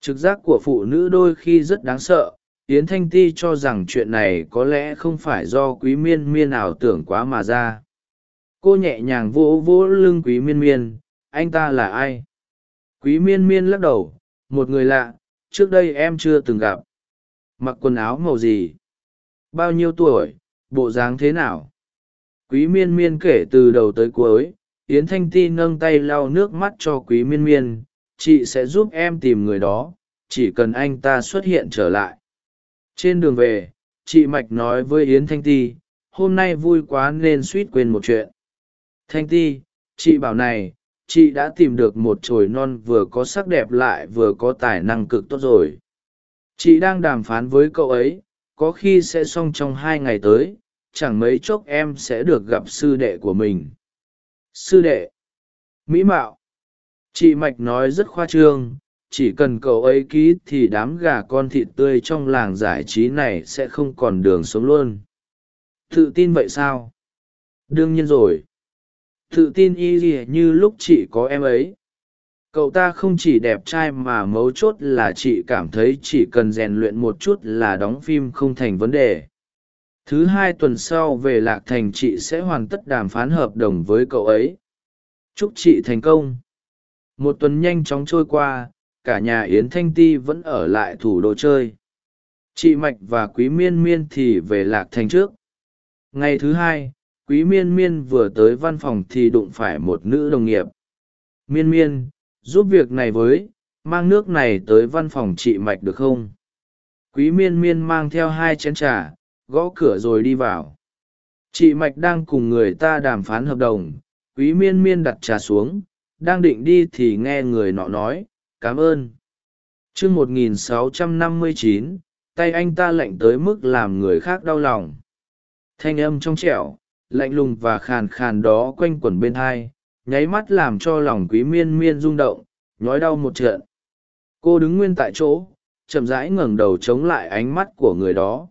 Trực giác của phụ nữ đôi khi rất đáng sợ yến thanh ti cho rằng chuyện này có lẽ không phải do quý miên miên ảo tưởng quá mà ra. Cô nhẹ nhàng vỗ vỗ lưng quý miên miên, anh ta là ai? Quý miên miên lắc đầu, một người lạ, trước đây em chưa từng gặp. Mặc quần áo màu gì? Bao nhiêu tuổi? Bộ dáng thế nào? Quý miên miên kể từ đầu tới cuối, yến thanh ti nâng tay lau nước mắt cho quý miên miên, chị sẽ giúp em tìm người đó, chỉ cần anh ta xuất hiện trở lại trên đường về, chị mạch nói với yến thanh ti, hôm nay vui quá nên suýt quên một chuyện. Thanh ti, chị bảo này, chị đã tìm được một chồi non vừa có sắc đẹp lại vừa có tài năng cực tốt rồi. Chị đang đàm phán với cậu ấy, có khi sẽ xong trong hai ngày tới, chẳng mấy chốc em sẽ được gặp sư đệ của mình. Sư đệ? Mỹ mạo. Chị mạch nói rất khoa trương chỉ cần cậu ấy ký thì đám gà con thịt tươi trong làng giải trí này sẽ không còn đường sống luôn. Tự tin vậy sao? Đương nhiên rồi. Tự tin y gì như lúc chị có em ấy. Cậu ta không chỉ đẹp trai mà mấu chốt là chị cảm thấy chỉ cần rèn luyện một chút là đóng phim không thành vấn đề. Thứ hai tuần sau về lạc thành chị sẽ hoàn tất đàm phán hợp đồng với cậu ấy. Chúc chị thành công. Một tuần nhanh chóng trôi qua cả nhà yến thanh ti vẫn ở lại thủ đô chơi. Chị mạch và quý miên miên thì về lạc thành trước. Ngày thứ hai, quý miên miên vừa tới văn phòng thì đụng phải một nữ đồng nghiệp. Miên miên, giúp việc này với, mang nước này tới văn phòng chị mạch được không? Quý miên miên mang theo hai chén t r à gõ cửa rồi đi vào. Chị mạch đang cùng người ta đàm phán hợp đồng. Quý miên miên đặt trà xuống, đang định đi thì nghe người nọ nói cảm ơn. Chương một nghìn sáu trăm năm mươi chín, tay anh ta lạnh tới mức làm người khác đau lòng. Thanh âm trong trẻo, lạnh lùng và khàn khàn đó quanh quẩn bên hai, nháy mắt làm cho lòng quý miên miên rung động, nhói đau một trận. Cô đứng nguyên tại chỗ, chậm rãi ngẩng đầu chống lại ánh mắt của người đó.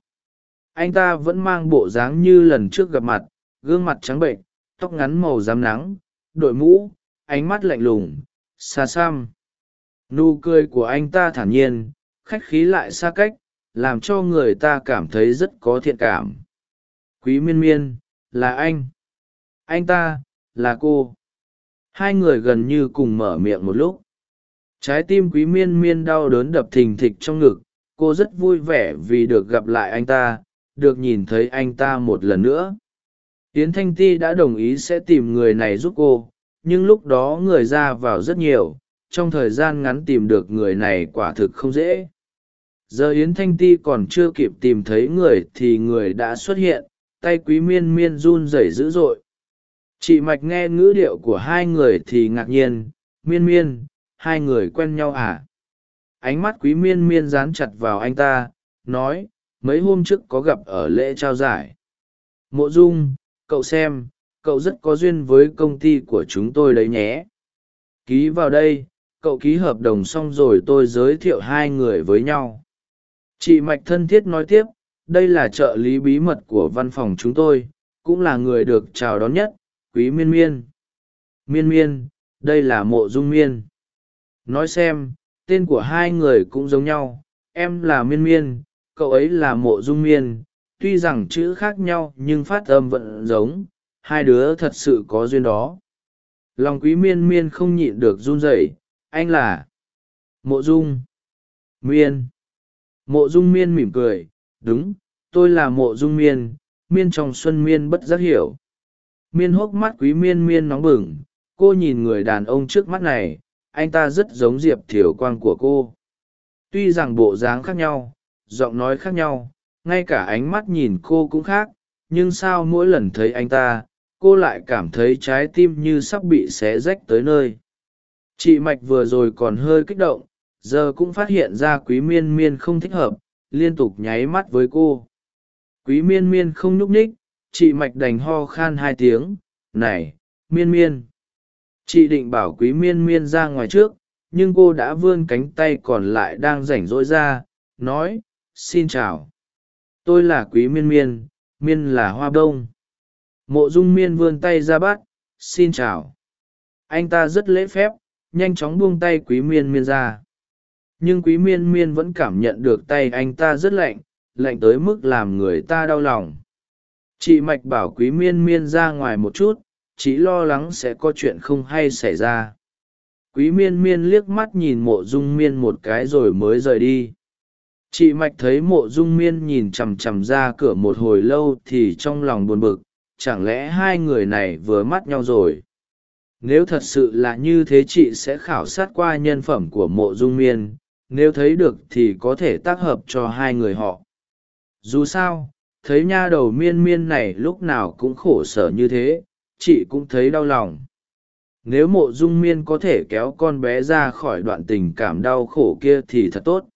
Anh ta vẫn mang bộ dáng như lần trước gặp mặt, gương mặt trắng bệnh tóc ngắn màu rám nắng, đội mũ, ánh mắt lạnh lùng, xa xăm nụ cười của anh ta thản nhiên, khách khí lại xa cách, làm cho người ta cảm thấy rất có thiện cảm. Quý miên miên, là anh. Anh ta, là cô. Hai người gần như cùng mở miệng một lúc. Trái tim quý miên miên đau đớn đập thình thịch trong ngực, cô rất vui vẻ vì được gặp lại anh ta, được nhìn thấy anh ta một lần nữa. Yến thanh ti đã đồng ý sẽ tìm người này giúp cô, nhưng lúc đó người ra vào rất nhiều trong thời gian ngắn tìm được người này quả thực không dễ. Giờ yến thanh ti còn chưa kịp tìm thấy người thì người đã xuất hiện, tay quý miên miên run rẩy dữ dội. Chị mạch nghe ngữ điệu của hai người thì ngạc nhiên, miên miên, hai người quen nhau à? Ánh mắt quý miên miên dán chặt vào anh ta, nói, mấy hôm trước có gặp ở lễ trao giải. Mộ dung, cậu xem, cậu rất có duyên với công ty của chúng tôi đấy nhé. Ký vào đây cậu ký hợp đồng xong rồi tôi giới thiệu hai người với nhau. Chị mạch thân thiết nói tiếp, đây là trợ lý bí mật của văn phòng chúng tôi, cũng là người được chào đón nhất, quý miên miên. Miên miên, đây là mộ dung miên. Nói xem, tên của hai người cũng giống nhau, em là miên miên, cậu ấy là mộ dung miên, tuy rằng chữ khác nhau nhưng phát âm vẫn giống, hai đứa thật sự có duyên đó. Lòng quý miên miên không nhịn được run rẩy anh là mộ dung. Miên. Mộ dung miên mỉm cười. Đúng, tôi là mộ dung miên. Miên trong xuân miên bất giác hiểu. Miên hốc mắt quý miên miên nóng bừng. Cô nhìn người đàn ông trước mắt này. Anh ta rất giống diệp thiều quang của cô. Tuy rằng bộ dáng khác nhau, giọng nói khác nhau, ngay cả ánh mắt nhìn cô cũng khác, nhưng sao mỗi lần thấy anh ta, cô lại cảm thấy trái tim như sắp bị xé rách tới nơi chị mạch vừa rồi còn hơi kích động, giờ cũng phát hiện ra quý miên miên không thích hợp, liên tục nháy mắt với cô. Quý miên miên không nhúc ních chị mạch đành ho khan hai tiếng, này, miên miên. Chị định bảo quý miên miên ra ngoài trước, nhưng cô đã vươn cánh tay còn lại đang rảnh rỗi ra, nói, xin chào. Tôi là quý miên miên miên là hoa đ ô n g mộ dung miên vươn tay ra bắt, xin chào. Anh ta rất lễ phép nhanh chóng buông tay quý miên miên ra. Nhưng quý miên miên vẫn cảm nhận được tay anh ta rất lạnh lạnh tới mức làm người ta đau lòng. Chị mạch bảo quý miên miên ra ngoài một chút, chị lo lắng sẽ có chuyện không hay xảy ra. Quý miên miên liếc mắt nhìn mộ dung miên một cái rồi mới rời đi. Chị mạch thấy mộ dung miên nhìn chằm chằm ra cửa một hồi lâu thì trong lòng buồn bực, chẳng lẽ hai người này vừa mắt nhau rồi? Nếu thật sự là như thế chị sẽ khảo sát qua nhân phẩm của mộ dung miên, nếu thấy được thì có thể tác hợp cho hai người họ. Dù sao, thấy nha đầu miên miên này lúc nào cũng khổ sở như thế, chị cũng thấy đau lòng. Nếu mộ dung miên có thể kéo con bé ra khỏi đoạn tình cảm đau khổ kia thì thật tốt.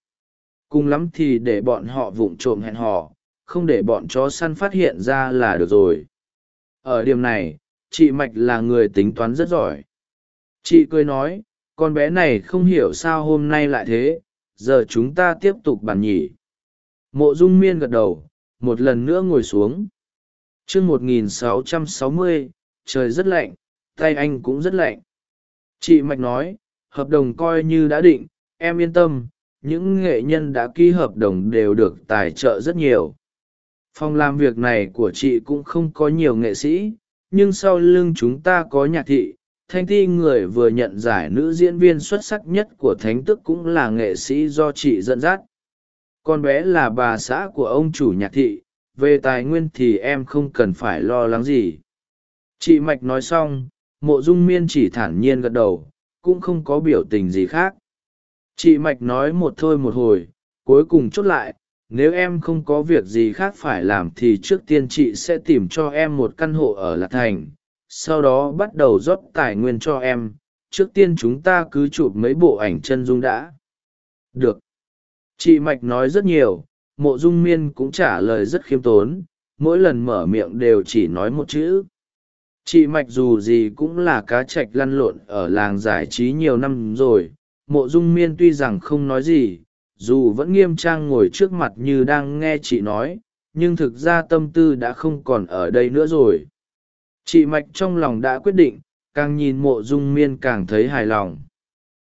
Cùng lắm thì để bọn họ vụng trộm hẹn hò, không để bọn chó săn phát hiện ra là được rồi. Ở điểm này chị mạch là người tính toán rất giỏi. Chị cười nói, con bé này không hiểu sao hôm nay lại thế, giờ chúng ta tiếp tục bàn nhỉ. Mộ dung miên gật đầu, một lần nữa ngồi xuống. T r ư ơ n g một nghìn sáu trăm sáu mươi, trời rất lạnh, tay anh cũng rất lạnh. Chị mạch nói, hợp đồng coi như đã định, em yên tâm, những nghệ nhân đã ký hợp đồng đều được tài trợ rất nhiều. Phòng làm việc này của chị cũng không có nhiều nghệ sĩ nhưng sau lưng chúng ta có nhạc thị, thanh ti người vừa nhận giải nữ diễn viên xuất sắc nhất của thánh tức cũng là nghệ sĩ do chị dẫn dắt. Con bé là bà xã của ông chủ nhạc thị, về tài nguyên thì em không cần phải lo lắng gì. Chị mạch nói xong, mộ dung miên chỉ thản nhiên gật đầu, cũng không có biểu tình gì khác. Chị mạch nói một thôi một hồi, cuối cùng chốt lại nếu em không có việc gì khác phải làm thì trước tiên chị sẽ tìm cho em một căn hộ ở lạc thành, sau đó bắt đầu rót tài nguyên cho em. Trước tiên chúng ta cứ chụp mấy bộ ảnh chân dung đã. Được. Chị mạch nói rất nhiều, mộ dung miên cũng trả lời rất khiêm tốn, mỗi lần mở miệng đều chỉ nói một chữ. Chị mạch dù gì cũng là cá trạch lăn lộn ở làng giải trí nhiều năm rồi, mộ dung miên tuy rằng không nói gì dù vẫn nghiêm trang ngồi trước mặt như đang nghe chị nói, nhưng thực ra tâm tư đã không còn ở đây nữa rồi. Chị mạch trong lòng đã quyết định, càng nhìn mộ dung miên càng thấy hài lòng.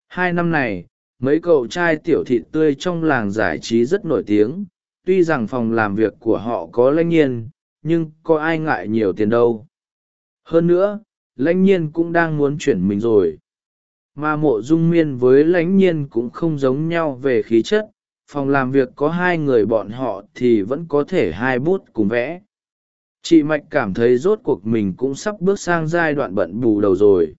Hai năm này, mấy cậu trai tiểu thịt tươi trong làng giải trí rất nổi tiếng, tuy rằng phòng làm việc của họ có lãnh nhiên, nhưng có ai ngại nhiều tiền đâu. Hơn nữa, lãnh nhiên cũng đang muốn chuyển mình rồi mà mộ dung miên với lãnh nhiên cũng không giống nhau về khí chất. Phòng làm việc có hai người bọn họ thì vẫn có thể hai bút cùng vẽ. Chị mạch cảm thấy rốt cuộc mình cũng sắp bước sang giai đoạn bận bù đầu rồi.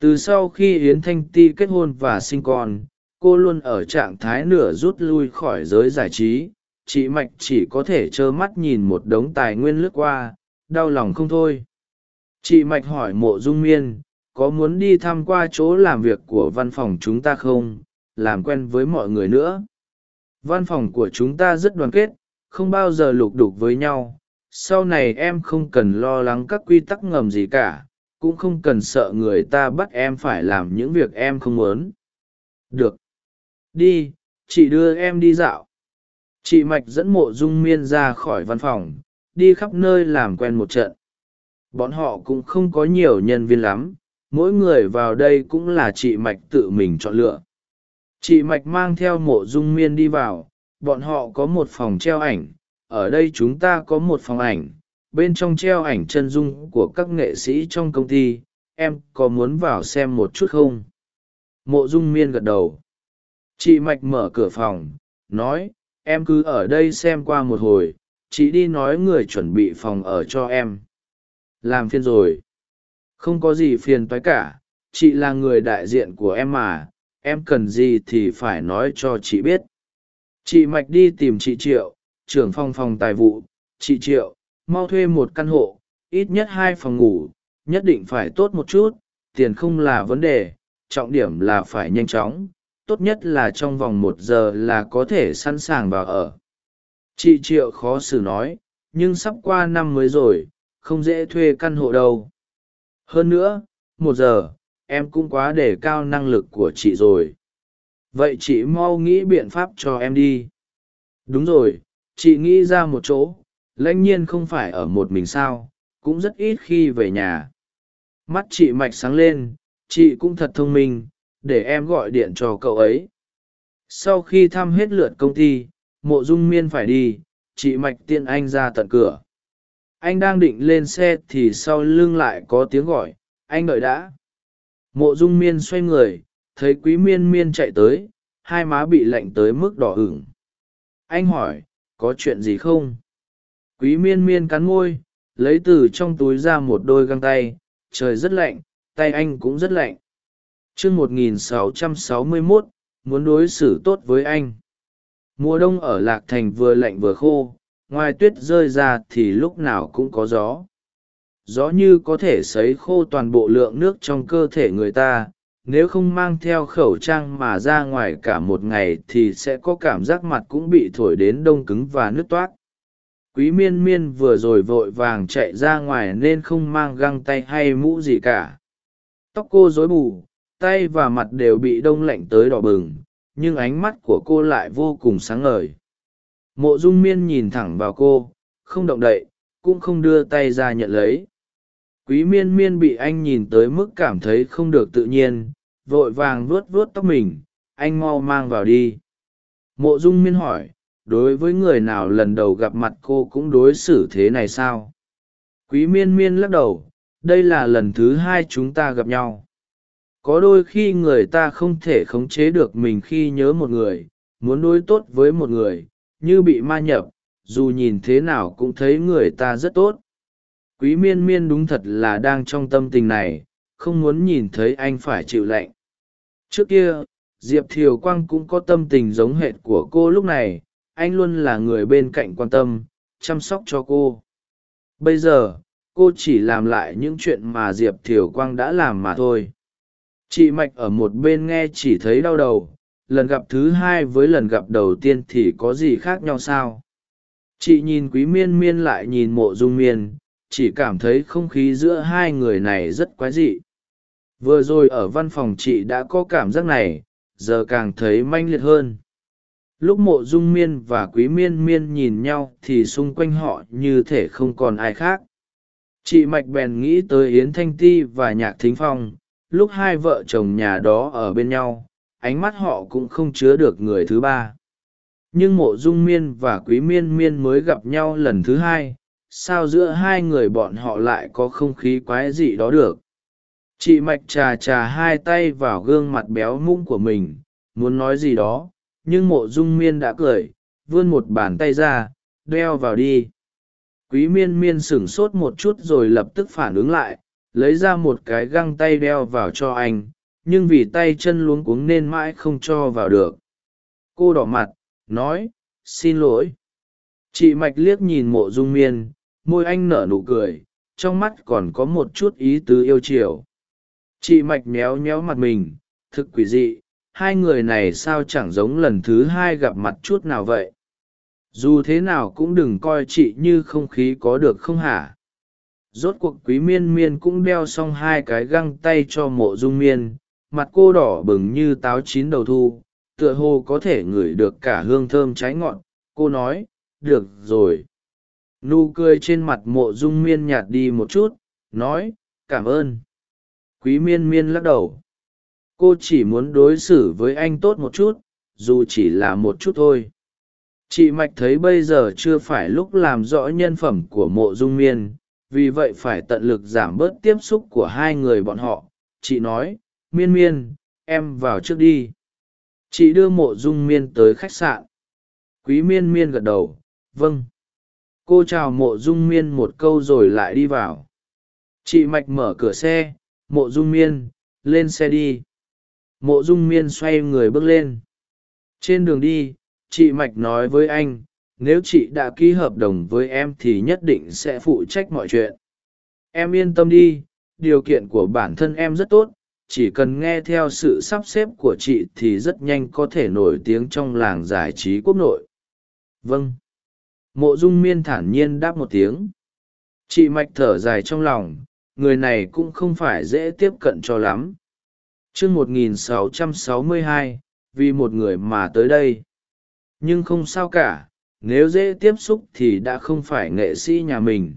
Từ sau khi yến thanh ti kết hôn và sinh con, cô luôn ở trạng thái nửa rút lui khỏi giới giải trí. Chị mạch chỉ có thể trơ mắt nhìn một đống tài nguyên lướt qua, đau lòng không thôi. Chị mạch hỏi mộ dung miên có muốn đi thăm qua chỗ làm việc của văn phòng chúng ta không? Làm quen với mọi người nữa. Văn phòng của chúng ta rất đoàn kết, không bao giờ lục đục với nhau. Sau này em không cần lo lắng các quy tắc ngầm gì cả, cũng không cần sợ người ta bắt em phải làm những việc em không muốn. Được. Đi, chị đưa em đi dạo. Chị mạch dẫn mộ dung miên ra khỏi văn phòng, đi khắp nơi làm quen một trận. Bọn họ cũng không có nhiều nhân viên lắm mỗi người vào đây cũng là chị mạch tự mình chọn lựa. Chị mạch mang theo mộ dung miên đi vào, bọn họ có một phòng treo ảnh, ở đây chúng ta có một phòng ảnh, bên trong treo ảnh chân dung của các nghệ sĩ trong công ty, em có muốn vào xem một chút không? Mộ dung miên gật đầu. Chị mạch mở cửa phòng, nói, em cứ ở đây xem qua một hồi, chị đi nói người chuẩn bị phòng ở cho em. Làm phiền rồi không có gì phiền toái cả, chị là người đại diện của em mà, em cần gì thì phải nói cho chị biết. Chị mạch đi tìm chị triệu, trưởng phòng phòng tài vụ. Chị triệu, mau thuê một căn hộ, ít nhất hai phòng ngủ, nhất định phải tốt một chút, tiền không là vấn đề, trọng điểm là phải nhanh chóng, tốt nhất là trong vòng một giờ là có thể sẵn sàng vào ở. Chị triệu khó xử nói, nhưng sắp qua năm mới rồi, không dễ thuê căn hộ đâu hơn nữa, một giờ, em cũng quá để cao năng lực của chị rồi. Vậy chị mau nghĩ biện pháp cho em đi. Đúng rồi, chị nghĩ ra một chỗ, lãnh nhiên không phải ở một mình sao, cũng rất ít khi về nhà. Mắt chị mạch sáng lên, chị cũng thật thông minh, để em gọi điện cho cậu ấy. Sau khi thăm hết lượt công ty, mộ dung miên phải đi, chị mạch tiên anh ra tận cửa anh đang định lên xe thì sau lưng lại có tiếng gọi, anh đợi đã. Mộ dung miên xoay người, thấy quý miên miên chạy tới, hai má bị lạnh tới mức đỏ ửng. Anh hỏi, có chuyện gì không? Quý miên miên cắn môi, lấy từ trong túi ra một đôi găng tay, trời rất lạnh, tay anh cũng rất lạnh. Chương một nghìn sáu trăm sáu mươi mốt, muốn đối xử tốt với anh. Mùa đông ở lạc thành vừa lạnh vừa khô ngoài tuyết rơi ra thì lúc nào cũng có gió. Gió như có thể sấy khô toàn bộ lượng nước trong cơ thể người ta, nếu không mang theo khẩu trang mà ra ngoài cả một ngày thì sẽ có cảm giác mặt cũng bị thổi đến đông cứng và nứt toát quý miên miên vừa rồi vội vàng chạy ra ngoài nên không mang găng tay hay mũ gì cả. Tóc cô rối bù, tay và mặt đều bị đông lạnh tới đỏ bừng, nhưng ánh mắt của cô lại vô cùng sáng ngời mộ dung miên nhìn thẳng vào cô, không động đậy, cũng không đưa tay ra nhận lấy. Quý miên miên bị anh nhìn tới mức cảm thấy không được tự nhiên, vội vàng vuốt vuốt tóc mình, anh mau mang vào đi. Mộ dung miên hỏi, đối với người nào lần đầu gặp mặt cô cũng đối xử thế này sao? Quý miên miên lắc đầu, đây là lần thứ hai chúng ta gặp nhau. Có đôi khi người ta không thể khống chế được mình khi nhớ một người, muốn đối tốt với một người như bị ma nhập, dù nhìn thế nào cũng thấy người ta rất tốt. Quý miên miên đúng thật là đang trong tâm tình này, không muốn nhìn thấy anh phải chịu lạnh trước kia, diệp thiều quang cũng có tâm tình giống hệt của cô lúc này, anh luôn là người bên cạnh quan tâm, chăm sóc cho cô. Bây giờ, cô chỉ làm lại những chuyện mà diệp thiều quang đã làm mà thôi. Chị mạch ở một bên nghe chỉ thấy đau đầu lần gặp thứ hai với lần gặp đầu tiên thì có gì khác nhau sao? Chị nhìn quý miên miên lại nhìn mộ dung miên, chỉ cảm thấy không khí giữa hai người này rất quái dị. Vừa rồi ở văn phòng chị đã có cảm giác này, giờ càng thấy manh liệt hơn. Lúc mộ dung miên và quý miên miên nhìn nhau thì xung quanh họ như thể không còn ai khác. Chị mạch bèn nghĩ tới yến thanh ti và nhạc thính phong, lúc hai vợ chồng nhà đó ở bên nhau ánh mắt họ cũng không chứa được người thứ ba. Nhưng mộ dung miên và quý miên miên mới gặp nhau lần thứ hai, sao giữa hai người bọn họ lại có không khí quái dị đó được? Chị mạch trà trà hai tay vào gương mặt béo mũng của mình, muốn nói gì đó, nhưng mộ dung miên đã cười, vươn một bàn tay ra, đeo vào đi. Quý miên miên sửng sốt một chút rồi lập tức phản ứng lại, lấy ra một cái găng tay đeo vào cho anh nhưng vì tay chân luống cuống nên mãi không cho vào được. Cô đỏ mặt, nói, xin lỗi. Chị mạch liếc nhìn mộ dung miên, môi anh nở nụ cười, trong mắt còn có một chút ý tứ yêu chiều. Chị mạch méo méo mặt mình, thực quỷ dị, hai người này sao chẳng giống lần thứ hai gặp mặt chút nào vậy? Dù thế nào cũng đừng coi chị như không khí có được không hả? Rốt cuộc quý miên miên cũng đeo xong hai cái găng tay cho mộ dung miên mặt cô đỏ bừng như táo chín đầu thu, tựa hồ có thể ngửi được cả hương thơm trái ngọn cô nói, được rồi. Nụ cười trên mặt mộ dung miên nhạt đi một chút, nói, cảm ơn. Quý miên miên lắc đầu. Cô chỉ muốn đối xử với anh tốt một chút, dù chỉ là một chút thôi. Chị mạch thấy bây giờ chưa phải lúc làm rõ nhân phẩm của mộ dung miên, vì vậy phải tận lực giảm bớt tiếp xúc của hai người bọn họ. Chị nói miên miên, em vào trước đi. Chị đưa mộ dung miên tới khách sạn. Quý miên miên gật đầu vâng. Cô chào mộ dung miên một câu rồi lại đi vào. Chị mạch mở cửa xe, mộ dung miên, lên xe đi. Mộ dung miên xoay người bước lên. Trên đường đi, chị mạch nói với anh, nếu chị đã ký hợp đồng với em thì nhất định sẽ phụ trách mọi chuyện. Em yên tâm đi, điều kiện của bản thân em rất tốt chỉ cần nghe theo sự sắp xếp của chị thì rất nhanh có thể nổi tiếng trong làng giải trí quốc nội. Vâng. Mộ dung miên thản nhiên đáp một tiếng. Chị mạch thở dài trong lòng, người này cũng không phải dễ tiếp cận cho lắm. Chương một nghìn sáu trăm sáu mươi hai, vì một người mà tới đây. Nhưng không sao cả, nếu dễ tiếp xúc thì đã không phải nghệ sĩ nhà mình.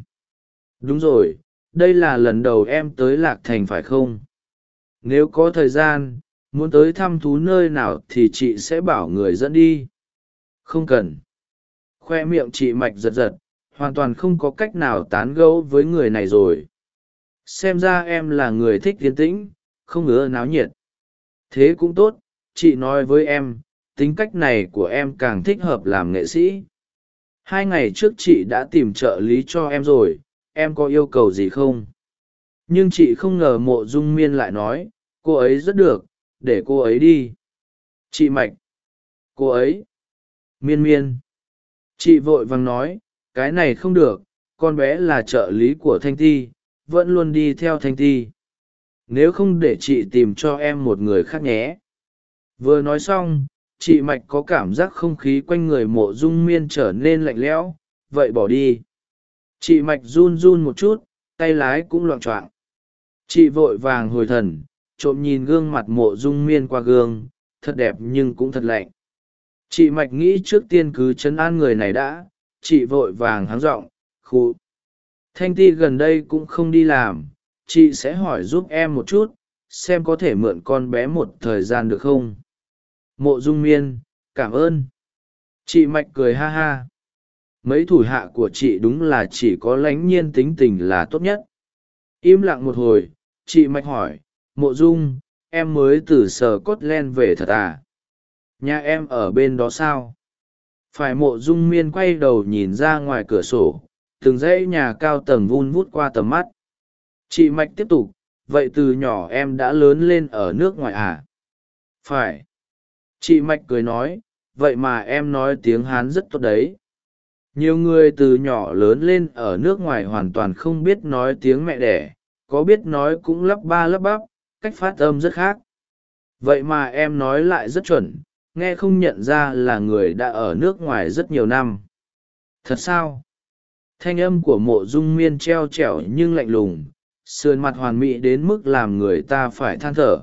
Đúng rồi, đây là lần đầu em tới lạc thành phải không? Nếu có thời gian, muốn tới thăm thú nơi nào thì chị sẽ bảo người dẫn đi. Không cần. Khoe miệng chị mạch giật giật, hoàn toàn không có cách nào tán gẫu với người này rồi. Xem ra em là người thích tiến tĩnh, không ngứa náo nhiệt. Thế cũng tốt, chị nói với em, tính cách này của em càng thích hợp làm nghệ sĩ. Hai ngày trước chị đã tìm trợ lý cho em rồi, em có yêu cầu gì không? Nhưng chị không ngờ mộ dung miên lại nói, cô ấy rất được, để cô ấy đi. Chị mạch, cô ấy? Miên miên. Chị vội vàng nói, cái này không được, con bé là trợ lý của thanh ti, vẫn luôn đi theo thanh ti. Nếu không để chị tìm cho em một người khác nhé. Vừa nói xong, chị mạch có cảm giác không khí quanh người mộ dung miên trở nên lạnh lẽo, vậy bỏ đi. Chị mạch run run một chút, tay lái cũng loạng choạng chị vội vàng hồi thần, trộm nhìn gương mặt mộ dung miên qua gương, thật đẹp nhưng cũng thật lạnh. Chị mạch nghĩ trước tiên cứ chấn an người này đã, chị vội vàng háng r ộ n g khu thanh ti gần đây cũng không đi làm, chị sẽ hỏi giúp em một chút, xem có thể mượn con bé một thời gian được không. Mộ dung miên, cảm ơn. Chị mạch cười ha ha. Mấy thủ hạ của chị đúng là chỉ có lánh nhiên tính tình là tốt nhất. Im lặng một hồi chị mạch hỏi, mộ dung, em mới từ sở cốt len về thật à? Nhà em ở bên đó sao? Phải mộ dung miên quay đầu nhìn ra ngoài cửa sổ, từng dãy nhà cao tầng vun vút qua tầm mắt. Chị mạch tiếp tục, vậy từ nhỏ em đã lớn lên ở nước ngoài à? Phải. Chị mạch cười nói, vậy mà em nói tiếng hán rất tốt đấy. Nhiều người từ nhỏ lớn lên ở nước ngoài hoàn toàn không biết nói tiếng mẹ đẻ có biết nói cũng lắp ba lắp bắp, cách phát âm rất khác. Vậy mà em nói lại rất chuẩn, nghe không nhận ra là người đã ở nước ngoài rất nhiều năm. Thật sao? Thanh âm của mộ dung miên treo trẻo nhưng lạnh lùng, sườn mặt hoàn mỹ đến mức làm người ta phải than thở.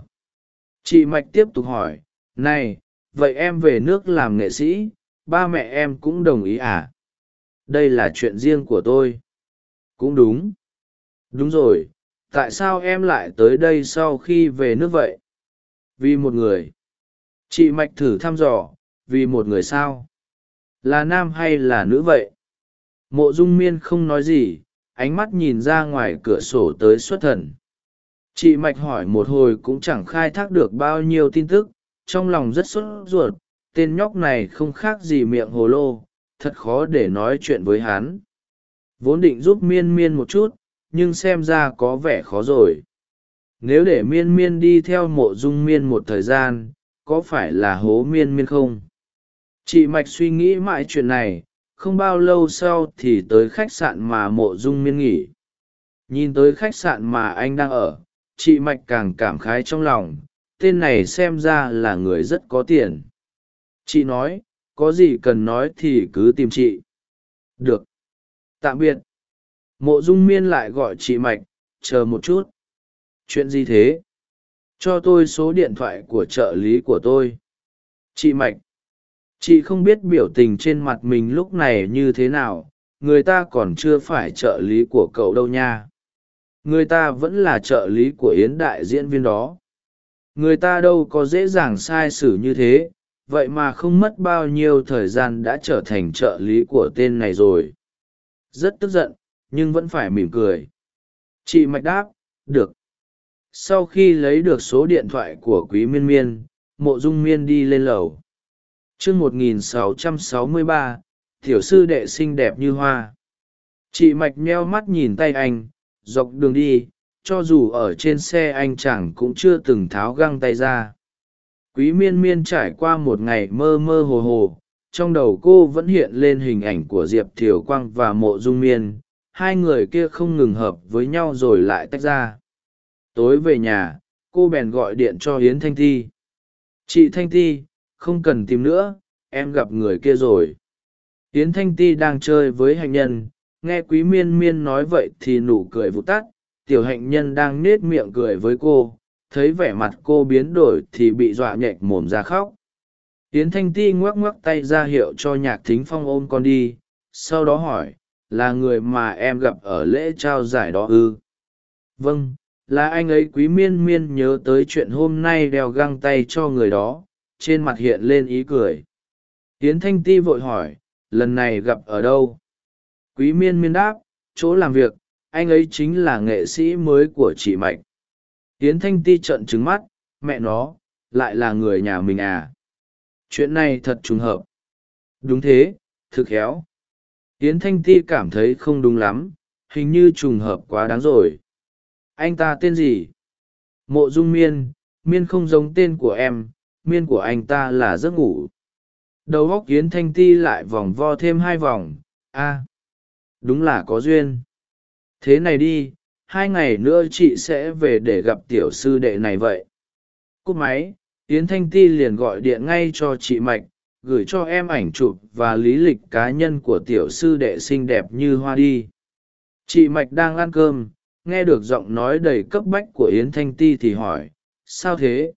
Chị mạch tiếp tục hỏi, này, vậy em về nước làm nghệ sĩ, ba mẹ em cũng đồng ý à? Đây là chuyện riêng của tôi. Cũng đúng. Đúng rồi tại sao em lại tới đây sau khi về nước vậy? Vì một người. Chị mạch thử thăm dò, vì một người sao? Là nam hay là nữ vậy? Mộ dung miên không nói gì, ánh mắt nhìn ra ngoài cửa sổ tới xuất thần. Chị mạch hỏi một hồi cũng chẳng khai thác được bao nhiêu tin tức, trong lòng rất sốt ruột, tên nhóc này không khác gì miệng hồ lô, thật khó để nói chuyện với hắn. Vốn định giúp miên miên một chút nhưng xem ra có vẻ khó rồi. Nếu để miên miên đi theo mộ dung miên một thời gian, có phải là hố miên miên không? Chị mạch suy nghĩ mãi chuyện này, không bao lâu sau thì tới khách sạn mà mộ dung miên nghỉ. Nhìn tới khách sạn mà anh đang ở, chị mạch càng cảm khái trong lòng, tên này xem ra là người rất có tiền. Chị nói, có gì cần nói thì cứ tìm chị. Được. Tạm biệt mộ dung miên lại gọi chị mạch, chờ một chút. Chuyện gì thế? Cho tôi số điện thoại của trợ lý của tôi. Chị mạch. Chị không biết biểu tình trên mặt mình lúc này như thế nào, người ta còn chưa phải trợ lý của cậu đâu nha. Người ta vẫn là trợ lý của yến đại diễn viên đó. Người ta đâu có dễ dàng sai sử như thế, vậy mà không mất bao nhiêu thời gian đã trở thành trợ lý của tên này rồi. Rất tức giận nhưng vẫn phải mỉm cười. Chị mạch đáp, được. Sau khi lấy được số điện thoại của quý miên miên, mộ dung miên đi lên lầu. Chương một nghìn sáu trăm sáu mươi ba, tiểu sư đệ xinh đẹp như hoa. Chị mạch meo mắt nhìn tay anh, dọc đường đi, cho dù ở trên xe anh chẳng cũng chưa từng tháo găng tay ra. Quý miên miên trải qua một ngày mơ mơ hồ hồ, trong đầu cô vẫn hiện lên hình ảnh của diệp thiều quang và mộ dung miên hai người kia không ngừng hợp với nhau rồi lại tách ra. Tối về nhà, cô bèn gọi điện cho hiến thanh thi. Chị thanh thi, không cần tìm nữa, em gặp người kia rồi. Hiến thanh ti đang chơi với hạnh nhân, nghe quý miên miên nói vậy thì nụ cười vụt tắt. Tiểu hạnh nhân đang nết miệng cười với cô, thấy vẻ mặt cô biến đổi thì bị dọa nhạy mồm ra khóc. Yến thanh ti ngoắc ngoắc tay ra hiệu cho nhạc thính phong ôm con đi, sau đó hỏi là người mà em gặp ở lễ trao giải đó ư? Vâng là anh ấy quý miên miên nhớ tới chuyện hôm nay đeo găng tay cho người đó, trên mặt hiện lên ý cười. Tiến thanh ti vội hỏi, lần này gặp ở đâu? Quý miên miên đáp, chỗ làm việc, anh ấy chính là nghệ sĩ mới của chị mạnh tiến thanh ti trợn trứng mắt, mẹ nó, lại là người nhà mình à? Chuyện này thật trùng hợp. Đúng thế, thực khéo. Yến thanh ti cảm thấy không đúng lắm, hình như trùng hợp quá đáng rồi. Anh ta tên gì? Mộ dung miên miên không giống tên của em, miên của anh ta là giấc ngủ. Đầu góc yến thanh ti lại vòng vo thêm hai vòng, a, đúng là có duyên. Thế này đi, hai ngày nữa chị sẽ về để gặp tiểu sư đệ này vậy. Cúp máy, yến thanh ti liền gọi điện ngay cho chị mạch gửi cho em ảnh chụp và lý lịch cá nhân của tiểu sư đệ xinh đẹp như hoa đi. Chị mạch đang ăn cơm, nghe được giọng nói đầy cấp bách của yến thanh ti thì hỏi, sao thế?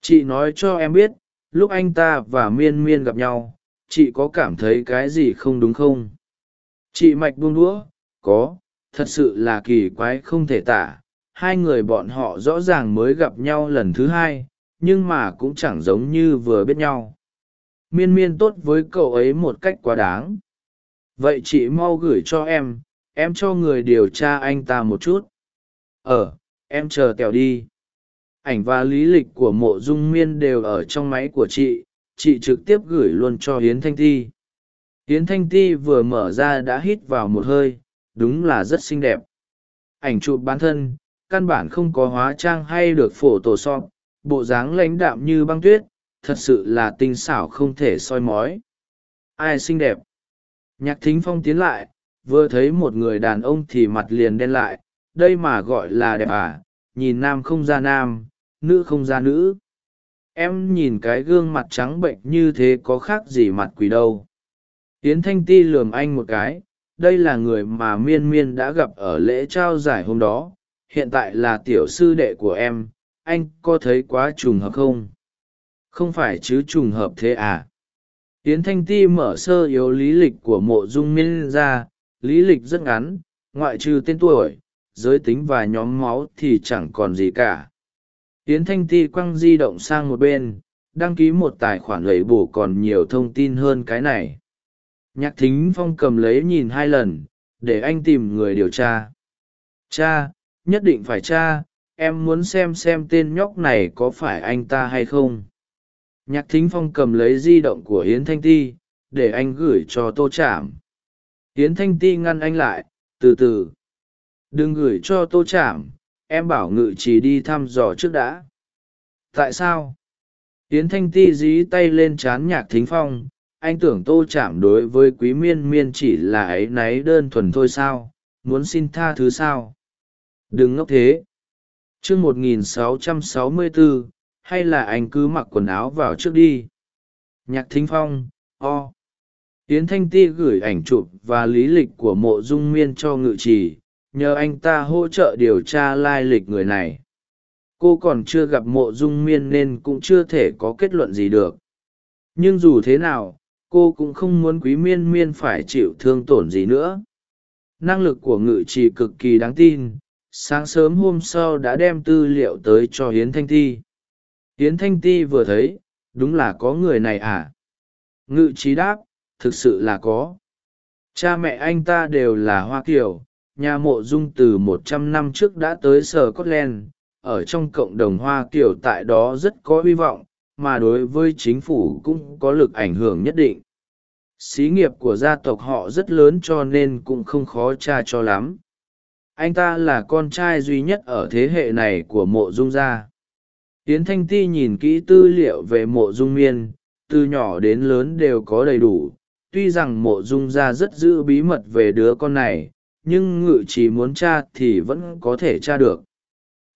Chị nói cho em biết, lúc anh ta và miên miên gặp nhau, chị có cảm thấy cái gì không đúng không? Chị mạch buông đũa, có, thật sự là kỳ quái không thể tả. Hai người bọn họ rõ ràng mới gặp nhau lần thứ hai, nhưng mà cũng chẳng giống như vừa biết nhau miên miên tốt với cậu ấy một cách quá đáng. Vậy chị mau gửi cho em em cho người điều tra anh ta một chút. Ờ em chờ tèo đi. Ảnh và lý lịch của mộ dung miên đều ở trong máy của chị chị trực tiếp gửi luôn cho hiến thanh ti. Hiến thanh ti vừa mở ra đã hít vào một hơi, đúng là rất xinh đẹp. Ảnh chụp bản thân, căn bản không có hóa trang hay được phổ tổ sop bộ dáng lãnh đạm như băng tuyết thật sự là tinh xảo không thể soi mói. Ai xinh đẹp? Nhạc thính phong tiến lại, vừa thấy một người đàn ông thì mặt liền đen lại, đây mà gọi là đẹp à? Nhìn nam không ra nam, nữ không ra nữ. Em nhìn cái gương mặt trắng bệnh như thế có khác gì mặt quỷ đâu. Tiến thanh ti lườm anh một cái, đây là người mà miên miên đã gặp ở lễ trao giải hôm đó, hiện tại là tiểu sư đệ của em, anh có thấy quá trùng hợp không? Không phải chứ trùng hợp thế à? Yến thanh ti mở sơ yếu lý lịch của mộ dung miên ra. Lý lịch rất ngắn, ngoại trừ tên tuổi, giới tính và nhóm máu thì chẳng còn gì cả. Yến thanh ti quăng di động sang một bên, đăng ký một tài khoản lẩy bổ còn nhiều thông tin hơn cái này. Nhạc thính phong cầm lấy nhìn hai lần, để anh tìm người điều tra. Cha, nhất định phải cha, em muốn xem xem tên nhóc này có phải anh ta hay không nhạc thính phong cầm lấy di động của hiến thanh ti, để anh gửi cho tô chạm hiến thanh ti ngăn anh lại, từ từ. Đừng gửi cho tô chạm em bảo ngự chỉ đi thăm dò trước đã. Tại sao? Hiến thanh ti dí tay lên c h á n nhạc thính phong. Anh tưởng tô chạm đối với quý miên miên chỉ là áy náy đơn thuần thôi sao? Muốn xin tha thứ sao? Đừng ngốc thế. Chương một nghìn sáu trăm sáu mươi bốn hay là anh cứ mặc quần áo vào trước đi? Nhạc thính phong, o. Yến thanh ti gửi ảnh chụp và lý lịch của mộ dung miên cho ngự trì, nhờ anh ta hỗ trợ điều tra lai lịch người này. Cô còn chưa gặp mộ dung miên nên cũng chưa thể có kết luận gì được. Nhưng dù thế nào, cô cũng không muốn quý miên miên phải chịu thương tổn gì nữa. Năng lực của ngự trì cực kỳ đáng tin, sáng sớm hôm sau đã đem tư liệu tới cho hiến thanh ti. Yến thanh ti vừa thấy, đúng là có người này à? Ngự trí đáp, thực sự là có. Cha mẹ anh ta đều là hoa kiều, nhà mộ dung từ một trăm năm trước đã tới sở scotland, ở trong cộng đồng hoa kiều tại đó rất có hy vọng, mà đối với chính phủ cũng có lực ảnh hưởng nhất định. Xí nghiệp của gia tộc họ rất lớn cho nên cũng không khó tra cho lắm. Anh ta là con trai duy nhất ở thế hệ này của mộ dung gia yến thanh ti nhìn kỹ tư liệu về mộ dung miên, từ nhỏ đến lớn đều có đầy đủ. Tuy rằng mộ dung gia rất giữ bí mật về đứa con này, nhưng ngự chỉ muốn t r a thì vẫn có thể t r a được.